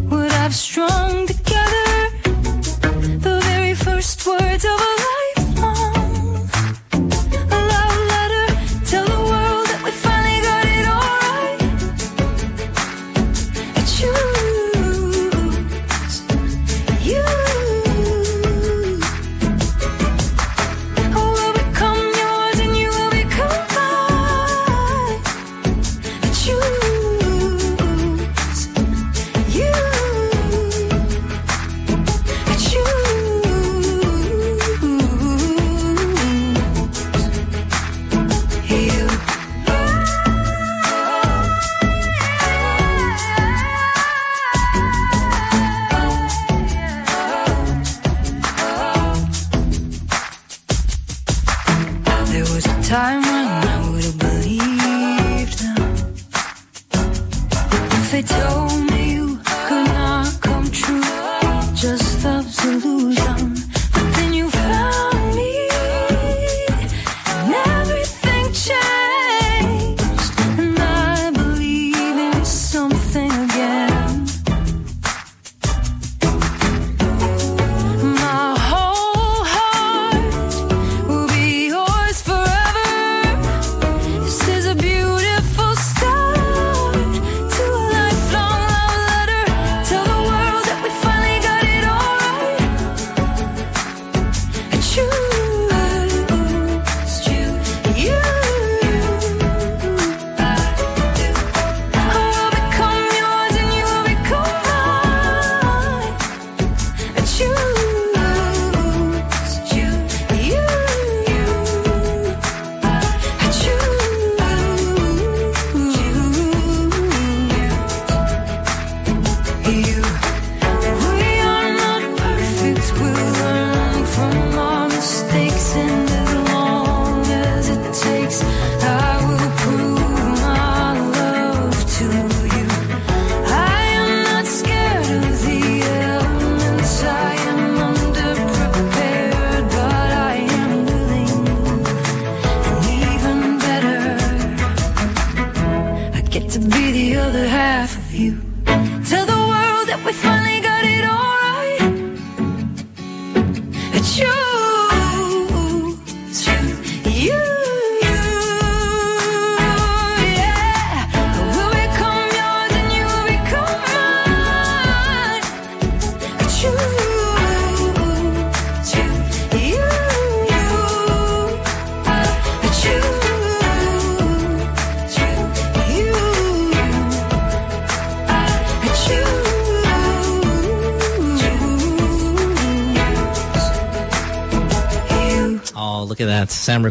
what I've strung together. The very first words of a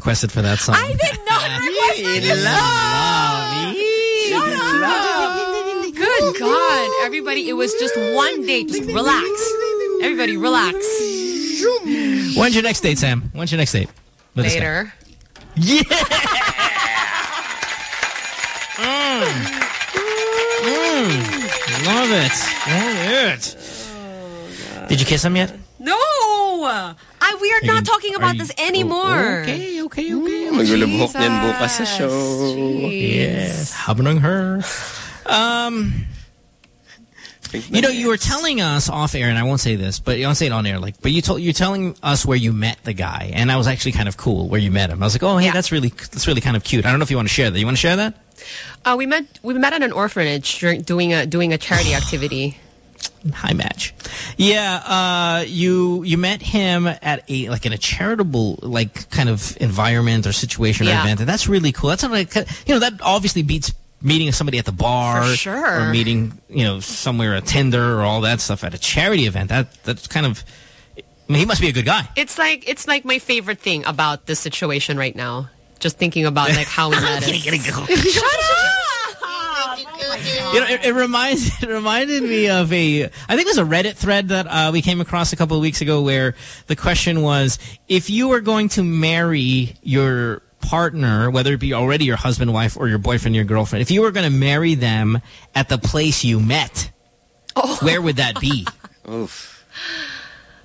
requested for that song. I did not request this Shut up. Good God. Everybody, it was just one date. Just relax. Everybody, relax. When's your next date, Sam? When's your next date? With? Later. Yeah. Mm. Mm. Love it. Love it. Did you kiss him yet? Okay. Maglulubhok niyan bukas sa show. Yes. Habang her. Um, you know, you were telling us off air, and I won't say this, but I won't say it on air. Like, but you told you're telling us where you met the guy, and that was actually kind of cool where you met him. I was like, oh, hey, that's really that's really kind of cute. I don't know if you want to share that. You want to share that? Uh, we met we met at an orphanage during, doing a doing a charity activity. High match. Yeah, uh, you you met him at a like in a charitable like kind of environment or situation or event, and that's really cool. That's like you know that obviously beats meeting somebody at the bar sure. or meeting you know somewhere a Tinder or all that stuff at a charity event. That that's kind of. I mean, he must be a good guy. It's like it's like my favorite thing about this situation right now. Just thinking about like how we met. Shut up! You know, it, it reminds it reminded me of a I think it was a Reddit thread that uh, we came across a couple of weeks ago where the question was if you were going to marry your partner, whether it be already your husband, wife, or your boyfriend, your girlfriend, if you were going to marry them at the place you met, where would that be? Oof.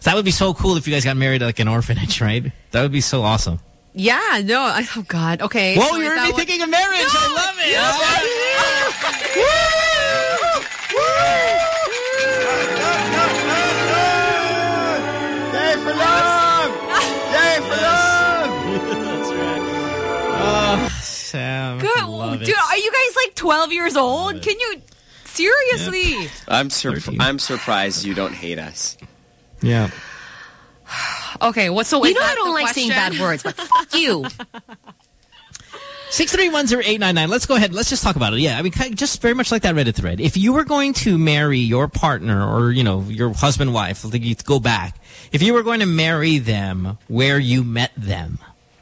That would be so cool if you guys got married at like an orphanage, right? That would be so awesome. Yeah, no. I, oh God. Okay. Whoa, so you're already thinking of marriage. I love it. Yay for love! Yay for love! That's right. Oh, Sam. Good. Love it. Dude, are you guys like 12 years old? Can you seriously? I'm sur I'm surprised you don't hate us. Yeah. Okay, what's so You know that I don't the like saying bad words, but fuck you. Six three one zero eight nine nine. Let's go ahead. Let's just talk about it. Yeah, I mean, just very much like that Reddit thread. If you were going to marry your partner or you know your husband, wife, like you go back. If you were going to marry them where you met them,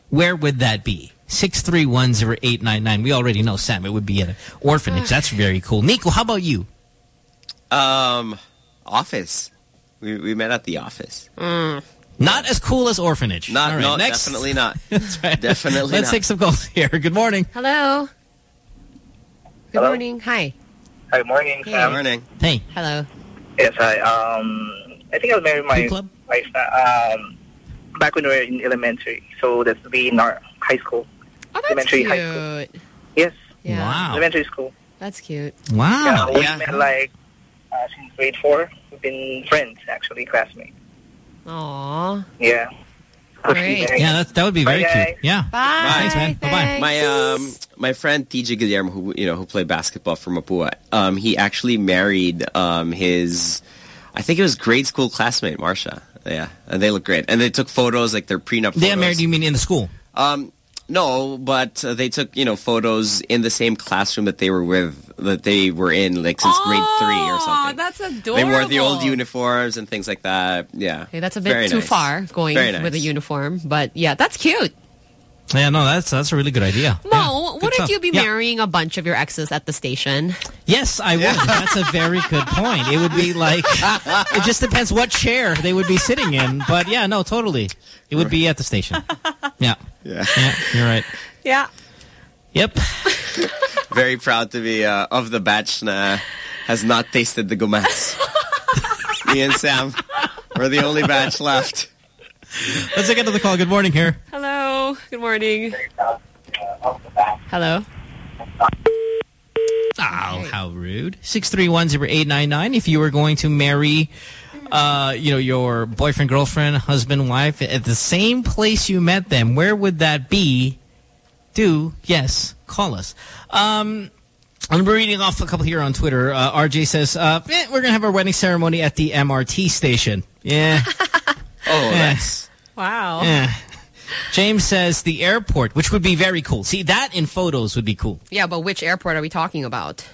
where would that be? Six three one zero eight nine nine. We already know, Sam. It would be at an orphanage. That's very cool. Nico, how about you? Um, office. We we met at the office. Not as cool as orphanage. Not All right, no, next. definitely not. That's right. Definitely Let's not. take some calls here. Good morning. Hello. Good Hello? morning. Hi. Hi, morning, Hey. Sam. Morning. Hey. Hello. Yes, hi. Um, I think I'll marry my Club? wife uh, um, back when we were in elementary. So that's be in our high school. Oh, that's elementary cute. high school. Yes, Yeah. Wow. elementary school. That's cute. Wow. Yeah, we Yeah. met like uh, since grade four. We've been friends, actually, classmates. Aw. Yeah. Great. Yeah, that that would be very Bye, cute. guys. Yeah. Bye. Thanks, man. Bye-bye. My um my friend TJ Guillermo, who you know who played basketball for Mapua, um, he actually married um his, I think it was grade school classmate Marsha. Yeah, and they look great, and they took photos like their prenup. They photos. got married. You mean in the school? Um, no, but uh, they took you know photos in the same classroom that they were with that they were in like since grade three or something. that's adorable. They wore the old uniforms and things like that. Yeah, Okay, that's a bit Very too nice. far going nice. with a uniform, but yeah, that's cute. Yeah, no, that's that's a really good idea. Mo, Yeah, good wouldn't stuff. you be Yeah. marrying a bunch of your exes at the station? Yes, I would. That's a very good point. It would be like it just depends what chair they would be sitting in, but yeah, no, totally. It would be at the station. Yeah, Yeah. yeah, you're right. Yeah. Yep. Very proud to be uh, of the batch na has not tasted the gumats. Me and Sam, we're the only batch left. Let's take the call. Good morning here. Hello. Good morning. Hello. Oh, how rude. Six three one zero eight nine nine. If you were going to marry, uh, you know, your boyfriend, girlfriend, husband, wife at the same place you met them, where would that be? Do yes, call us. Um, I'm reading off a couple here on Twitter. Uh, RJ says, uh, eh, "We're gonna have our wedding ceremony at the MRT station." Yeah. Oh, Eh. that's Wow. Yeah. James says the airport, which would be very cool. See, that in photos would be cool. Yeah, but which airport are we talking about?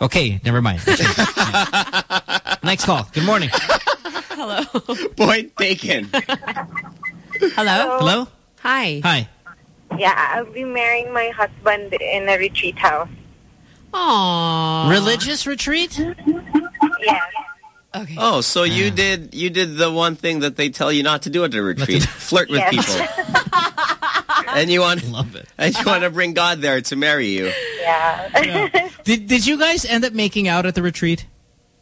Okay, never mind. Next call. Good morning. Hello. point taken. Hello. Hello? Hi. Hi. Yeah, I'll be marrying my husband in a retreat house. Aww. Religious retreat? Yeah. Okay. Oh, so you ah. did you did the one thing that they tell you not to do at a retreat: flirt with Yes. people. and you want love it. And you want to bring God there to marry you. Yeah. Did Did you guys end up making out at the retreat?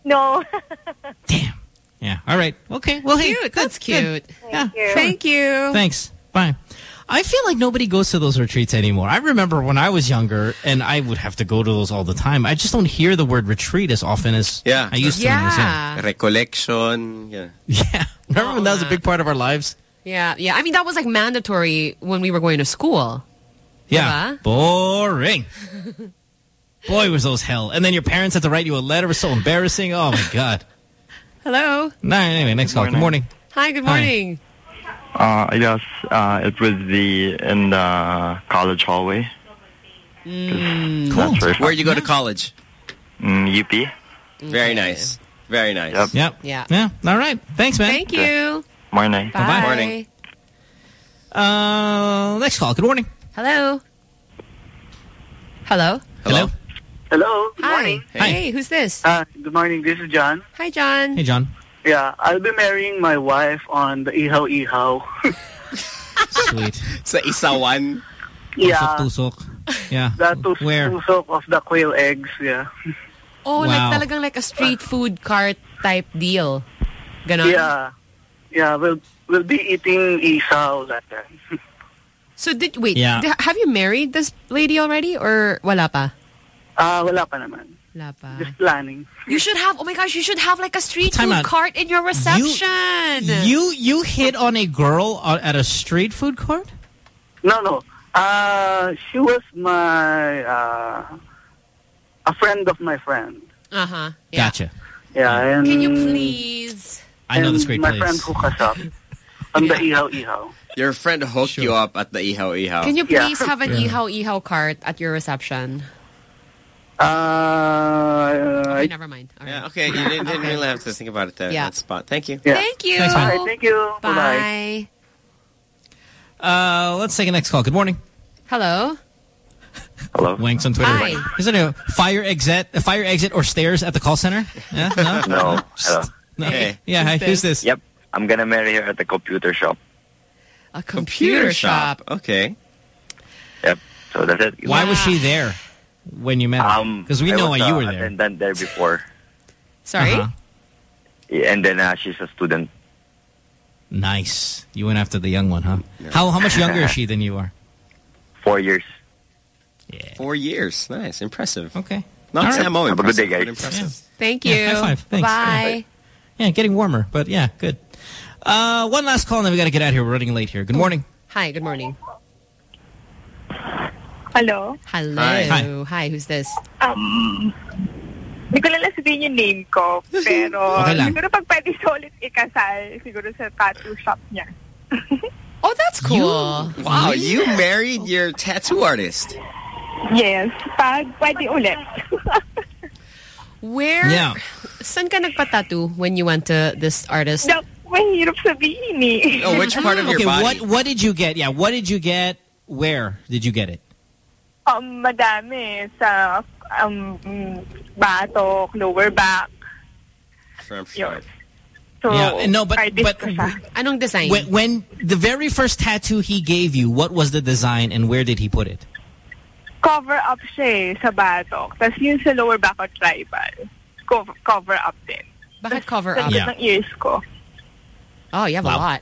no. Damn. Yeah. All right. Okay. Well, hey, Cute. good, That's good. cute. Yeah. you. Thank you. Thanks. Bye. I feel like nobody goes to those retreats anymore. I remember when I was younger, and I would have to go to those all the time. I just don't hear the word retreat as often as Yeah. I used to. when I was young. Yeah. Recollection. Yeah. Yeah. Remember when that was a big part of our lives? Yeah, yeah. I mean, that was like mandatory when we were going to school. Yeah. Diba? Boring. Boy, was those hell. And then your parents had to write you a letter. It was so embarrassing. Oh, my God. Hello. No, anyway, next call. Good morning. Hi, good Hi. Morning. Uh, I guess uh, it was the in the college hallway. Mm. Cool. That's very fun. Where'd you go to college? Mm, UP. Very nice. Very nice. Yep. Yep. Yeah. Yeah. All right. Thanks, man. Thank you. Morning. Bye. Bye-bye. Morning. Uh, next call. Good morning. Hello. Hello. Hello. Hello. Good Hi. morning. Hey. who's this? Uh, good morning. This is John. Hi, John. Hey, John. Yeah, I'll be marrying my wife on the Ihaw Ihaw. Sweet. Sa isawan. yeah, Tusok. Yeah. the tus- Where? tusok of the quail eggs. Yeah. Oh, Wow. like talagang like a street food cart type deal. Ganon? Yeah. Yeah, we'll we'll be eating isaw that time. So did wait? Yeah. have you married this lady already or wala pa? Ah, wala pa naman. Wala pa. Just planning. You should have. Oh my gosh, you should have like a street Time food out. cart in your reception. You you hit on a girl at a street food court? No, no. Uh, she was my uh, a friend of my friend. Uh huh. Gotcha. Yeah, and Can you please? I know and this great my place. friend hooked us up on the Ihaw Ihaw. Your friend hooked you up at the ihaw ihaw. Can you Yeah. please have an Yeah. ihaw ihaw cart at your reception? Uh, Okay, never mind. All right. Yeah, okay. You didn't, didn't Okay. really have to think about it there. Yeah. That spot. Thank you. yeah. Thank you. Thanks, man. All right, thank you. Bye. Bye. Uh, let's take a next call. Good morning. Hello. Hello. Wanks on Twitter. Hi. Is it a fire exit, a fire exit or stairs at the call center? Yeah? No? No. Hello. No. Hey. Yeah, hi, Who's who's this? Yep. I'm gonna marry her at the computer shop. A computer, shop. Okay. Yep. So that's it. Why was she there when you met her? Um, Because we I know was, why you uh, were there. Attendant there before, Sorry. Uh-huh. Yeah, and then uh, she's a student. Nice. You went after the young one, huh? How how much younger is she than you are? Four years. Yeah. Four years. Nice. Impressive. Okay. Not All right. Samo Have a good day, guys. impressive. Thank you. Yeah, high five. Thanks. Bye. Yeah, getting warmer, but yeah, good. Uh, one last call, and then we got to get out of here. We're running late here. Good morning. Hi. Good morning. Hello? Hello. Hi. Hi. Who's this? Um, hindi ko lang sabihin yung name ko, pero Okay lang. siguro pag pwede siya ulit ikasal, siguro sa tattoo shop niya. Oh, that's cool. Wow, you married your tattoo artist. Yes, pag pwede ulit. Where? Yeah. Saan ka nagpa-tattoo when you went to this artist? Naku, mahirap sabihin eh. Oh, which part of your Okay, body? what what did you get? Yeah, what did you get? Where did you get it? Um, madami sa um, mm, batok, lower back. From Yun. So, Yeah, no, but- artist but- ko siya. Anong design? When, when the very first tattoo he gave you, what was the design and where did he put it? cover up siya eh, sa batok. Tapos yun sa lower back o tribal. Cover, cover up din. Bakit cover Sa up? Yeah. ng ears ko. Oh, you have a lot.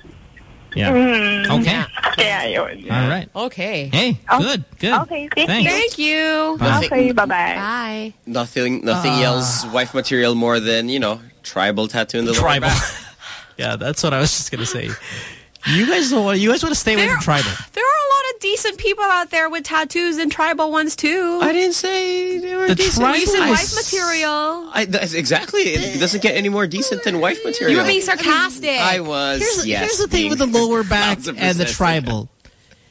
Yeah. Mm, Okay. Kaya yun. All right. Okay. Hey, Oh, good, good. Okay, thank Thanks. you. Thank you. Bye. Okay, bye-bye. Bye. Nothing, nothing Uh, yells wife material more than you know tribal tattoo in the lower Tribal. back. yeah, that's what I was just gonna say. You guys want. You guys want to stay away from tribal. There are a lot of decent people out there with tattoos and tribal ones too. I didn't say they were The decent. tribal Decent I wife s- material. I, that's exactly. It doesn't get any more decent than wife material. You were being sarcastic. I was. Here's, yes, here's the thing with the lower back and the percent tribal.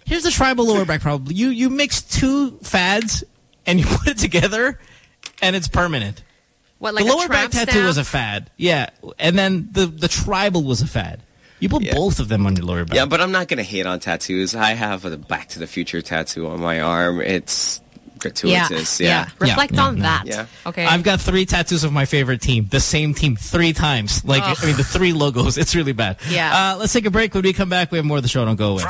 Here's the tribal lower back problem. You you mix two fads and you put it together, and it's permanent. What, like the a lower back tramp tattoo stamp? was a fad, yeah, and then the the tribal was a fad. You put both of them on your lower back. Yeah, but I'm not gonna hate on tattoos. I have a Back to the Future tattoo on my arm. It's gratuitous. yeah. Yeah. Reflect on that. Yeah. Okay. I've got three tattoos of my favorite team. The same team three times. Like, Ugh. I mean, the three logos. It's really bad. Yeah. Uh, let's take a break. When we come back, we have more of the show. Don't go away.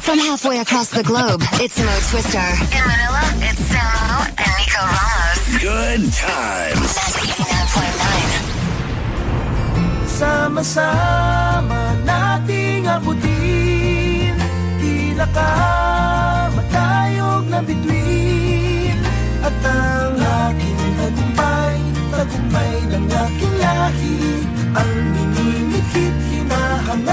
From halfway across the globe, it's Mo Twister. In Manila, it's Samo and Nico Ramos. Good times. Sama-sama nating abutin. Tila ka matayog na bituin. At ang aking tagumpay Tagumpay ng aking lahi Ang minimikit hinahangat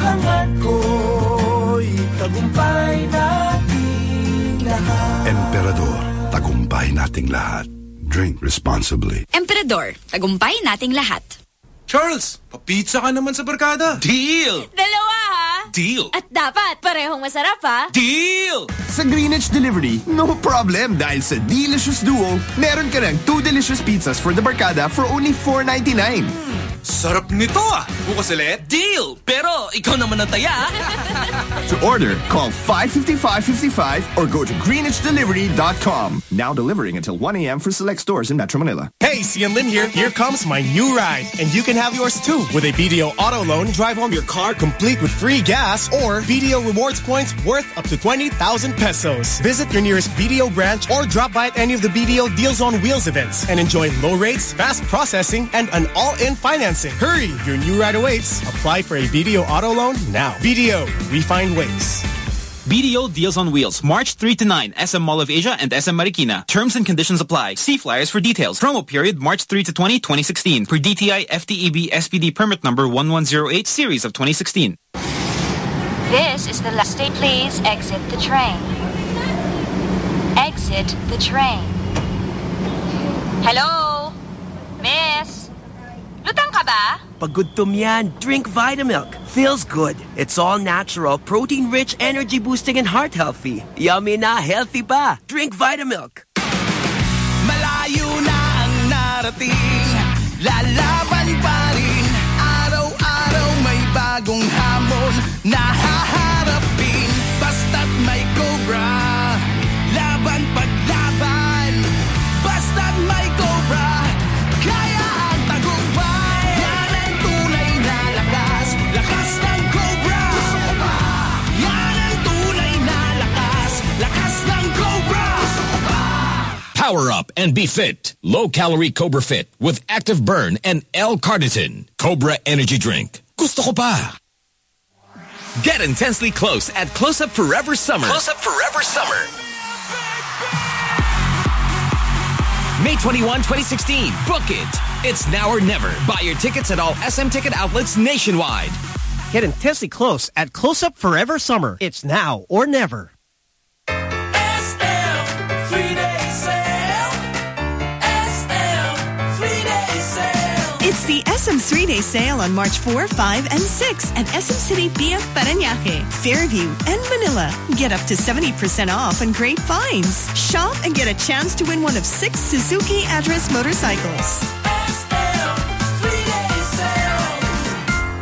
Hangat ko'y tagumpay nating lahat. Emperador, tagumpay nating lahat. Drink responsibly. Emperador, tagumpay nating lahat. Charles, papizza ka naman sa barkada. Deal! Dalawa ha? Deal! At dapat parehong masarap ha? Deal! Sa Greenwich Delivery, no problem dahil sa Delicious Duo, meron ka ng two delicious pizzas for the barkada for only $4.99. Hmm. Sarap nito ah! Bukas ulit? Deal! Pero ikaw naman ang taya. To order, call 555-55 or go to greenwichdelivery.com. Now delivering until 1 a.m. for select stores in Metro Manila. Hey, Xian Lim here. Here comes my new ride. And you can have yours too. With a BDO auto loan, drive home your car complete with free gas or BDO rewards points worth up to 20,000 pesos. Visit your nearest BDO branch or drop by at any of the BDO Deals on Wheels events and enjoy low rates, fast processing, and an all-in financing. Hurry, your new ride awaits. Apply for a BDO auto loan now. BDO, we find ways. BDO Deals on Wheels, March 3 to 9, SM Mall of Asia and SM Marikina. Terms and conditions apply. See flyers for details. Promo period March 3 to 20, 2016. Per DTI FTEB SPD permit number 1108 series of 2016. This is the last day. Please exit the train. Exit the train. Hello? Miss? Lutang ka ba? Pag gutom yan, drink Vitamilk. Feels good. It's all natural, protein-rich, energy-boosting, and heart-healthy. Yummy na, healthy pa. Drink Vitamilk. Malayo na ang narating Lalaban pa rin Araw-araw may bagong hamon Na Power up and be fit. Low calorie Cobra Fit with active burn and L-carnitine. Cobra Energy Drink. Gusto ko pa. Get intensely close at Close Up Forever Summer. Close Up Forever Summer. May 21, 2016. Book it. It's now or never. Buy your tickets at all SM ticket outlets nationwide. Get intensely close at Close Up Forever Summer. It's now or never. It's the SM three-day sale on March 4, 5, and 6 at SM City BF Parañaque, Fairview, and Manila. Get up to 70% off on great finds. Shop and get a chance to win one of six Suzuki address motorcycles.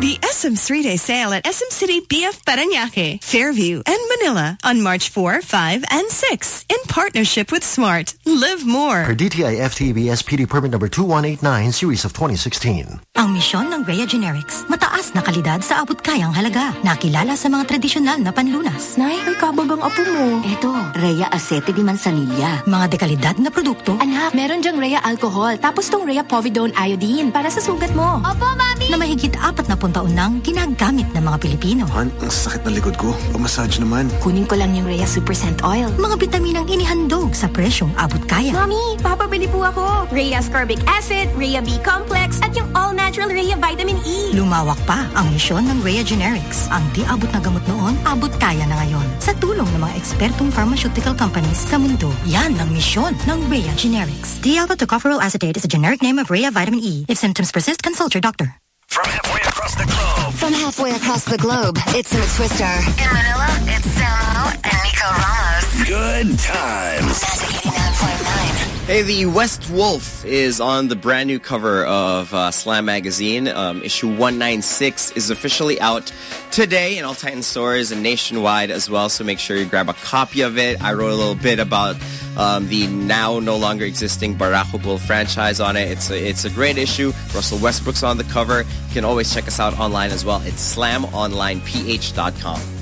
The SM three-day sale at SM City BF Parañaque, Fairview, and Manila on March 4, 5, and 6 in partnership with Smart. Live more. Per DTI FTEB SPD permit number 2189 series of 2016. Ang misyon ng Rhea Generics, mataas na kalidad sa abot kayang halaga. Nakilala sa mga tradisyonal na panlunas. Nay, may kabagang apo mo. Eto, Rhea Acete di Manzanilla. Mga dekalidad na produkto. Anak, meron dyang Rhea Alcohol, tapos tong Rhea Povidone Iodine para sa sugat mo. Opo, Mami! Na mahigit apat na taon nang ginagamit ng mga Pilipino. Han, ang sakit ng likod ko. Pamassage naman. Kunin ko lang yung Rhea Super Scent Oil. Mga bitaminang inihandog sa presyong abot kaya. Mami, papabili po ako. Rhea Ascorbic Acid, Rhea B Complex, at yung all-natural Rhea Vitamin E. Lumawak pa ang misyon ng Rhea Generics. Ang di abot na gamot noon, abot kaya na ngayon. Sa tulong ng mga ekspertong pharmaceutical companies sa mundo, yan ang misyon ng Rhea Generics. D-alpha tocopherol acetate is a generic name of Rhea Vitamin E. If symptoms persist, consult your doctor. From halfway across the globe. From halfway across the globe, it's Mo Twister. In Manila, it's Samo and Nico Ramos. Good times. Hey, the West Wolf is on the brand new cover of uh, Slam Magazine. Um, issue 196 is officially out today in all Titan stores and nationwide as well. So make sure you grab a copy of it. I wrote a little bit about um, the now no longer existing Barako Bull franchise on it. It's a, it's a great issue. Russell Westbrook's on the cover. You can always check us out online as well. It's slamonlineph.com.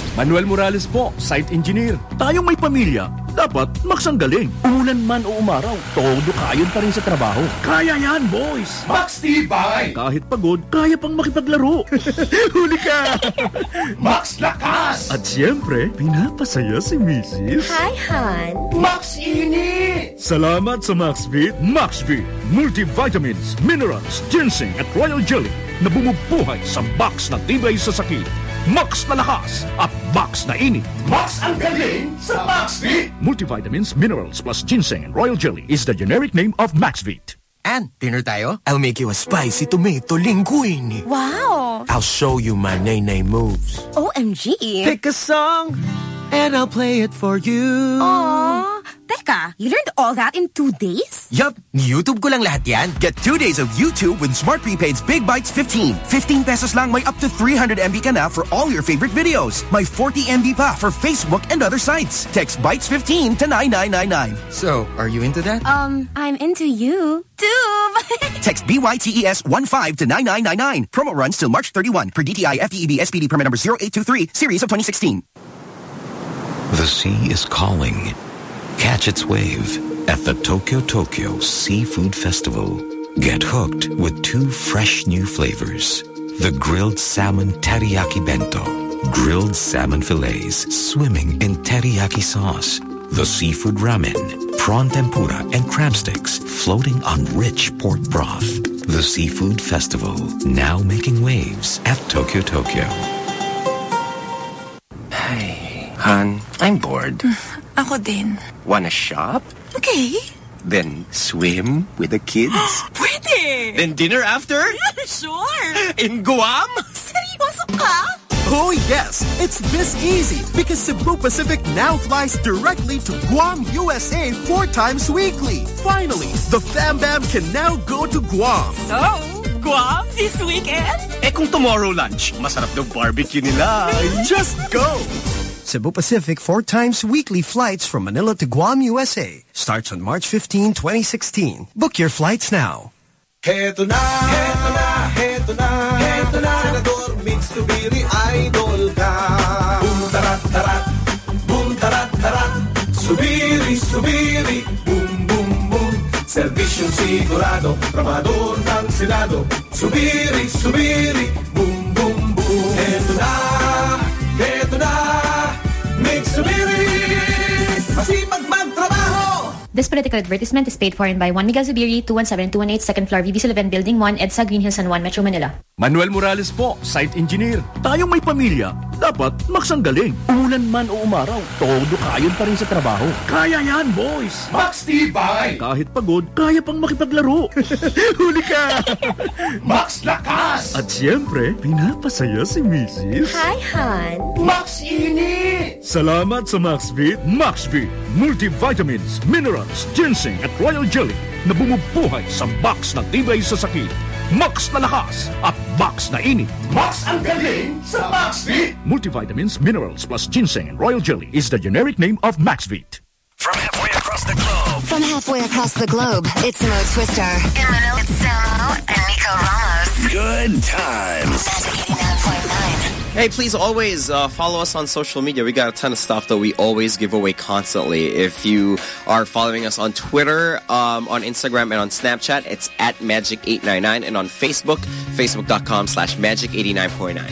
Manuel Morales po, site engineer. Tayong may pamilya, dapat maksanggaling. Umulan man o umaraw, todo kayon pa rin sa trabaho. Kaya yan, boys! Max Tibay! Kahit pagod, kaya pang makipaglaro. Huli ka! Max Lakas! At siyempre, pinapasaya si Mrs. Hi, Han. Max Init! Salamat sa MaxVit. MaxVit, multivitamins, minerals, ginseng at royal jelly na bumubuhay sa box na tibay sa sakit. Max na lakas at Max na init. Max ang galing sa MaxVit! Multivitamins, minerals plus ginseng and royal jelly is the generic name of MaxVit. And dinner tayo? I'll make you a spicy tomato linguine. Wow. I'll show you my nay-nay moves. OMG. Pick a song and I'll play it for you. Aww. Teka, you learned all that in two days? Yup, YouTube ko lang lahat yan. Get two days of YouTube with Smart Prepaid's Big Bytes 15. 15 pesos lang may up to 300 MB ka na for all your favorite videos. May 40 MB pa for Facebook and other sites. Text Bytes 15 to 9999. So, are you into that? Um, I'm into you. Tube. Text BYTES 15 to 9999. Promo runs till March 31 per DTI FTEB SPD permit number 0823 series of 2016. The sea is calling. Catch its wave at the Tokyo Tokyo Seafood Festival. Get hooked with two fresh new flavors. The grilled salmon teriyaki bento. Grilled salmon fillets swimming in teriyaki sauce. The seafood ramen, prawn tempura, and crab sticks floating on rich pork broth. The Seafood Festival, now making waves at Tokyo Tokyo. Hey, Han, I'm bored. Ako din. Wanna shop? Okay. Then swim with the kids? Pwede! then dinner after? sure! In Guam? Seryoso ka? Oh yes, it's this easy because Cebu Pacific now flies directly to Guam, USA four times weekly. Finally, the Fam Bam can now go to Guam. So, Guam this weekend? Eh kung tomorrow lunch, masarap daw barbecue nila. Just go! Cebu Pacific four times weekly flights from Manila to Guam, USA starts on March 15, 2016. Book your flights now. Heto na, heto na, heto na, heto na. Senador Migz Zubiri, idol ka. Boom, tarat, tarat, boom, tarat, tarat. Zubiri, zubiri, boom, boom, boom. Sigurado, tramador ng Senado. Zubiri, zubiri, boom, boom, boom. Heto na, This political advertisement is paid for in by Juan Miguel Zubiri, 217-218, second floor, VB Sullivan, Building 1, EDSA, Greenhills, San Juan, Metro Manila. Manuel Morales po, site engineer. Tayong may pamilya, dapat maksanggaling. Umulan man o umaraw, todo kayon pa rin sa trabaho. Kaya yan, boys! Max Tibay! Kahit pagod, kaya pang makipaglaro. Huli ka! Max Lakas! At siyempre, pinapasaya si Mrs. Hi, Han. Max Init! Salamat sa MaxVit. MaxVit, multivitamins, minerals, ginseng at royal jelly na bumubuhay sa box na tibay sa sakit. Max na lakas at Max na init. Max ang galing sa MaxVit! Multivitamins, minerals plus ginseng and royal jelly is the generic name of MaxVit. From halfway across the globe. From halfway across the globe, it's Mo Twister. In Manila, it's Samo and Nico Ramos. Good times. Hey, please always uh, follow us on social media. We got a ton of stuff that we always give away constantly. If you are following us on Twitter, um, on Instagram, and on Snapchat, it's at Magic899. And on Facebook, facebook.com slash Magic89.9.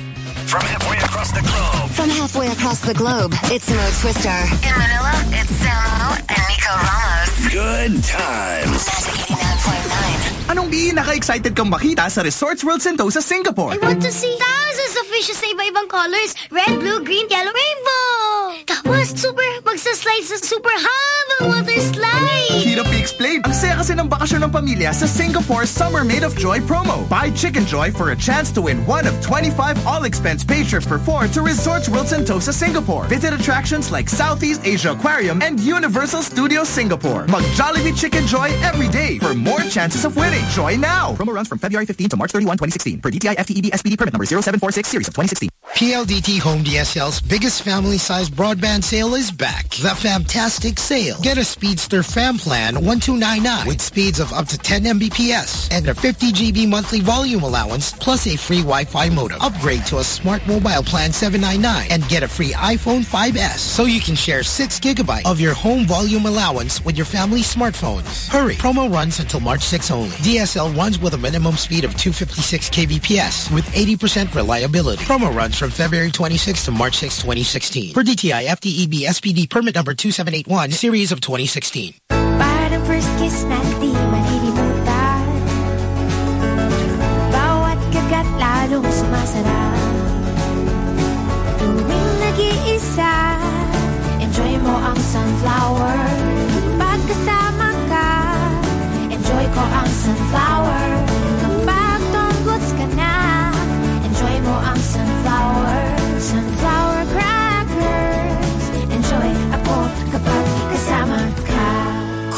From halfway across the globe. From halfway across the globe, it's Mo Twister. In Manila, it's Samo and Nico Ramos. Good times. Anong pinaka-excited kang makita sa Resorts World Sentosa, Singapore? I want to see thousands of fishes sa iba-ibang colors. Red, blue, green, yellow, rainbow. Tapos, super, magsaslide sa super habang water slide. I-explain. Ang saya kasi ng bakasyon ng pamilya sa Singapore Summer Made of Joy promo. Buy Chickenjoy for a chance to win one of 25 all-expense paid trips for four to Resorts World Sentosa, Singapore. Visit attractions like Southeast Asia Aquarium and Universal Studios Singapore. Mag Jollibee Chickenjoy every day for more chances of winning. Joy now! Promo runs from February 15 to March 31, 2016 per DTI FTEB SPD permit number 0746 series of 2016. PLDT Home DSL's biggest family-sized broadband sale is back. The Fantastic Sale. Get a Speedster Fam Plan 1299 with speeds of up to 10 Mbps and a 50 GB monthly volume allowance plus a free Wi-Fi modem. Upgrade to a Smart Mobile Plan 799 and get a free iPhone 5S so you can share 6 gigabyte of your home volume allowance with your family smartphones. Hurry. Promo runs until March 6 only. DSL runs with a minimum speed of 256 kbps with 80% reliability. Promo runs from February 26 to March 6, 2016. For DTI FTEB SPD permit number 2781 series of 2016. Parang first kiss na di malilimutan Bawat kagat lalong sumasarap Tuwing nag-iisa Enjoy mo ang sunflower Kapag ka Enjoy ko ang sunflower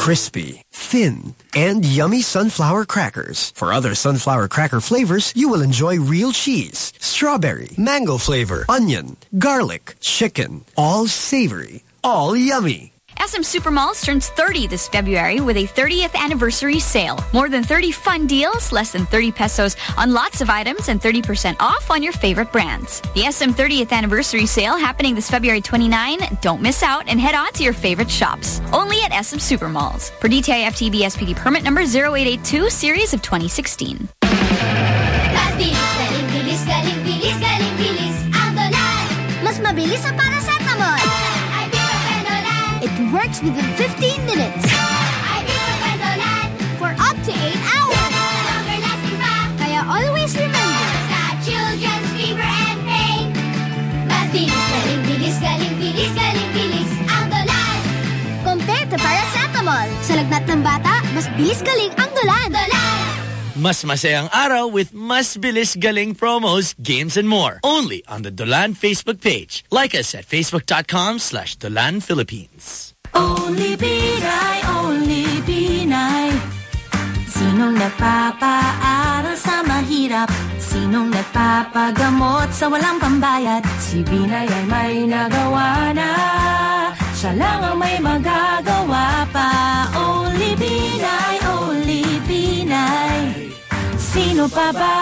Crispy, thin, and yummy sunflower crackers. For other sunflower cracker flavors, you will enjoy real cheese, strawberry, mango flavor, onion, garlic, chicken. All savory, all yummy. SM Supermalls turns 30 this February with a 30th anniversary sale. More than 30 fun deals, less than 30 pesos on lots of items, and 30% off on your favorite brands. The SM 30th anniversary sale happening this February 29. Don't miss out and head on to your favorite shops. Only at SM Supermalls. Per DTI FTB SPD permit number 0882 series of 2016. Mas bilis, galing, bilis, galing, bilis, bilis. Ang. Mas mabilis sa. It works within 15 minutes. For up to 8 hours. Kaya always remember. Sa children's fever and pain. Mas bilis, galing, bilis, galing, bilis, galing, bilis. Ang dolan. Compared to paracetamol. Sa lagnat ng bata, mas bilis galing ang dolan. Dolan. Mas masayang araw with Mas Bilis Galing promos, games, and more. Only on the Dolan Facebook page. Like us at facebook.com slash Dolan Philippines. Only Binay, only Binay Sinong nagpapaaral sa mahirap? Sinong nagpapagamot sa walang pambayad? Si Binay ay may nagawa na Siya lang ang may magagawa pa Only Binay, only Binay Sino pa ba?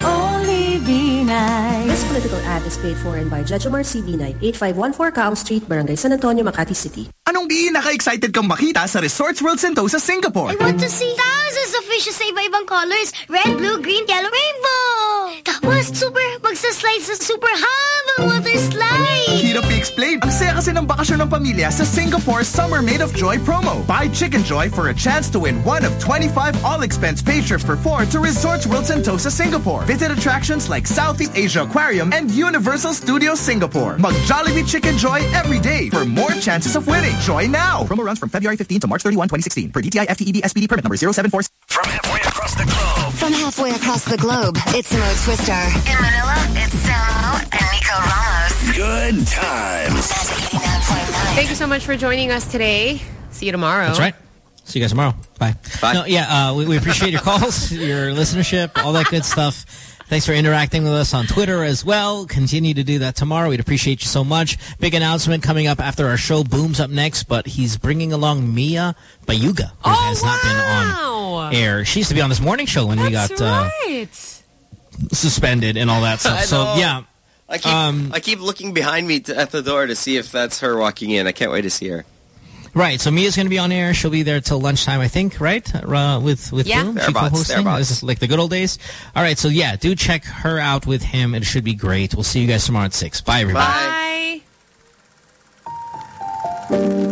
Only Binay political ad is paid for and by Jejomar C. Binay, 8514 Kaong Street, Barangay San Antonio, Makati City. Anong di naka-excited kang makita sa Resorts World Sentosa, Singapore? I want to see thousands of fishes sa iba-ibang colors. Red, blue, green, yellow, rainbow. Tapos, super, magsaslide sa super habang water slide. Hirap i-explain. Ang saya kasi ng bakasyon ng pamilya sa Singapore Summer Made of Joy promo. Buy Chickenjoy for a chance to win one of 25 all-expense paid trips for four to Resorts World Sentosa, Singapore. Visit attractions like Southeast Asia Aquarium and Universal Studios Singapore. Mag Jollibee Chickenjoy every day for more chances of winning. Joy now! Promo runs from February 15 to March 31, 2016 per DTI FTEB SPD permit number 074. From halfway across the globe. From halfway across the globe, it's Mo Twister. In Manila, it's Samo and Nico Ramos. Good times. Thank you so much for joining us today. See you tomorrow. That's right. See you guys tomorrow. Bye. Bye. No, yeah, uh, we, we appreciate your calls, your listenership, all that good stuff. Thanks for interacting with us on Twitter as well. Continue to do that tomorrow. We'd appreciate you so much. Big announcement coming up after our show. Boom's up next, but he's bringing along Mia Bayuga, who Oh, has not been on air. She used to be on this morning show when we got uh, suspended and all that I stuff. So, know. yeah. I keep, Um, I keep looking behind me to, at the door to see if that's her walking in. I can't wait to see her. Right, so Mia's going to be on air. She'll be there till lunchtime, I think, right? Uh, with with Yeah. Boom? She Thereabouts, co-hosting? thereabouts. This is like the good old days. All right, so yeah, do check her out with him. It should be great. We'll see you guys tomorrow at 6. Bye, everybody. Bye.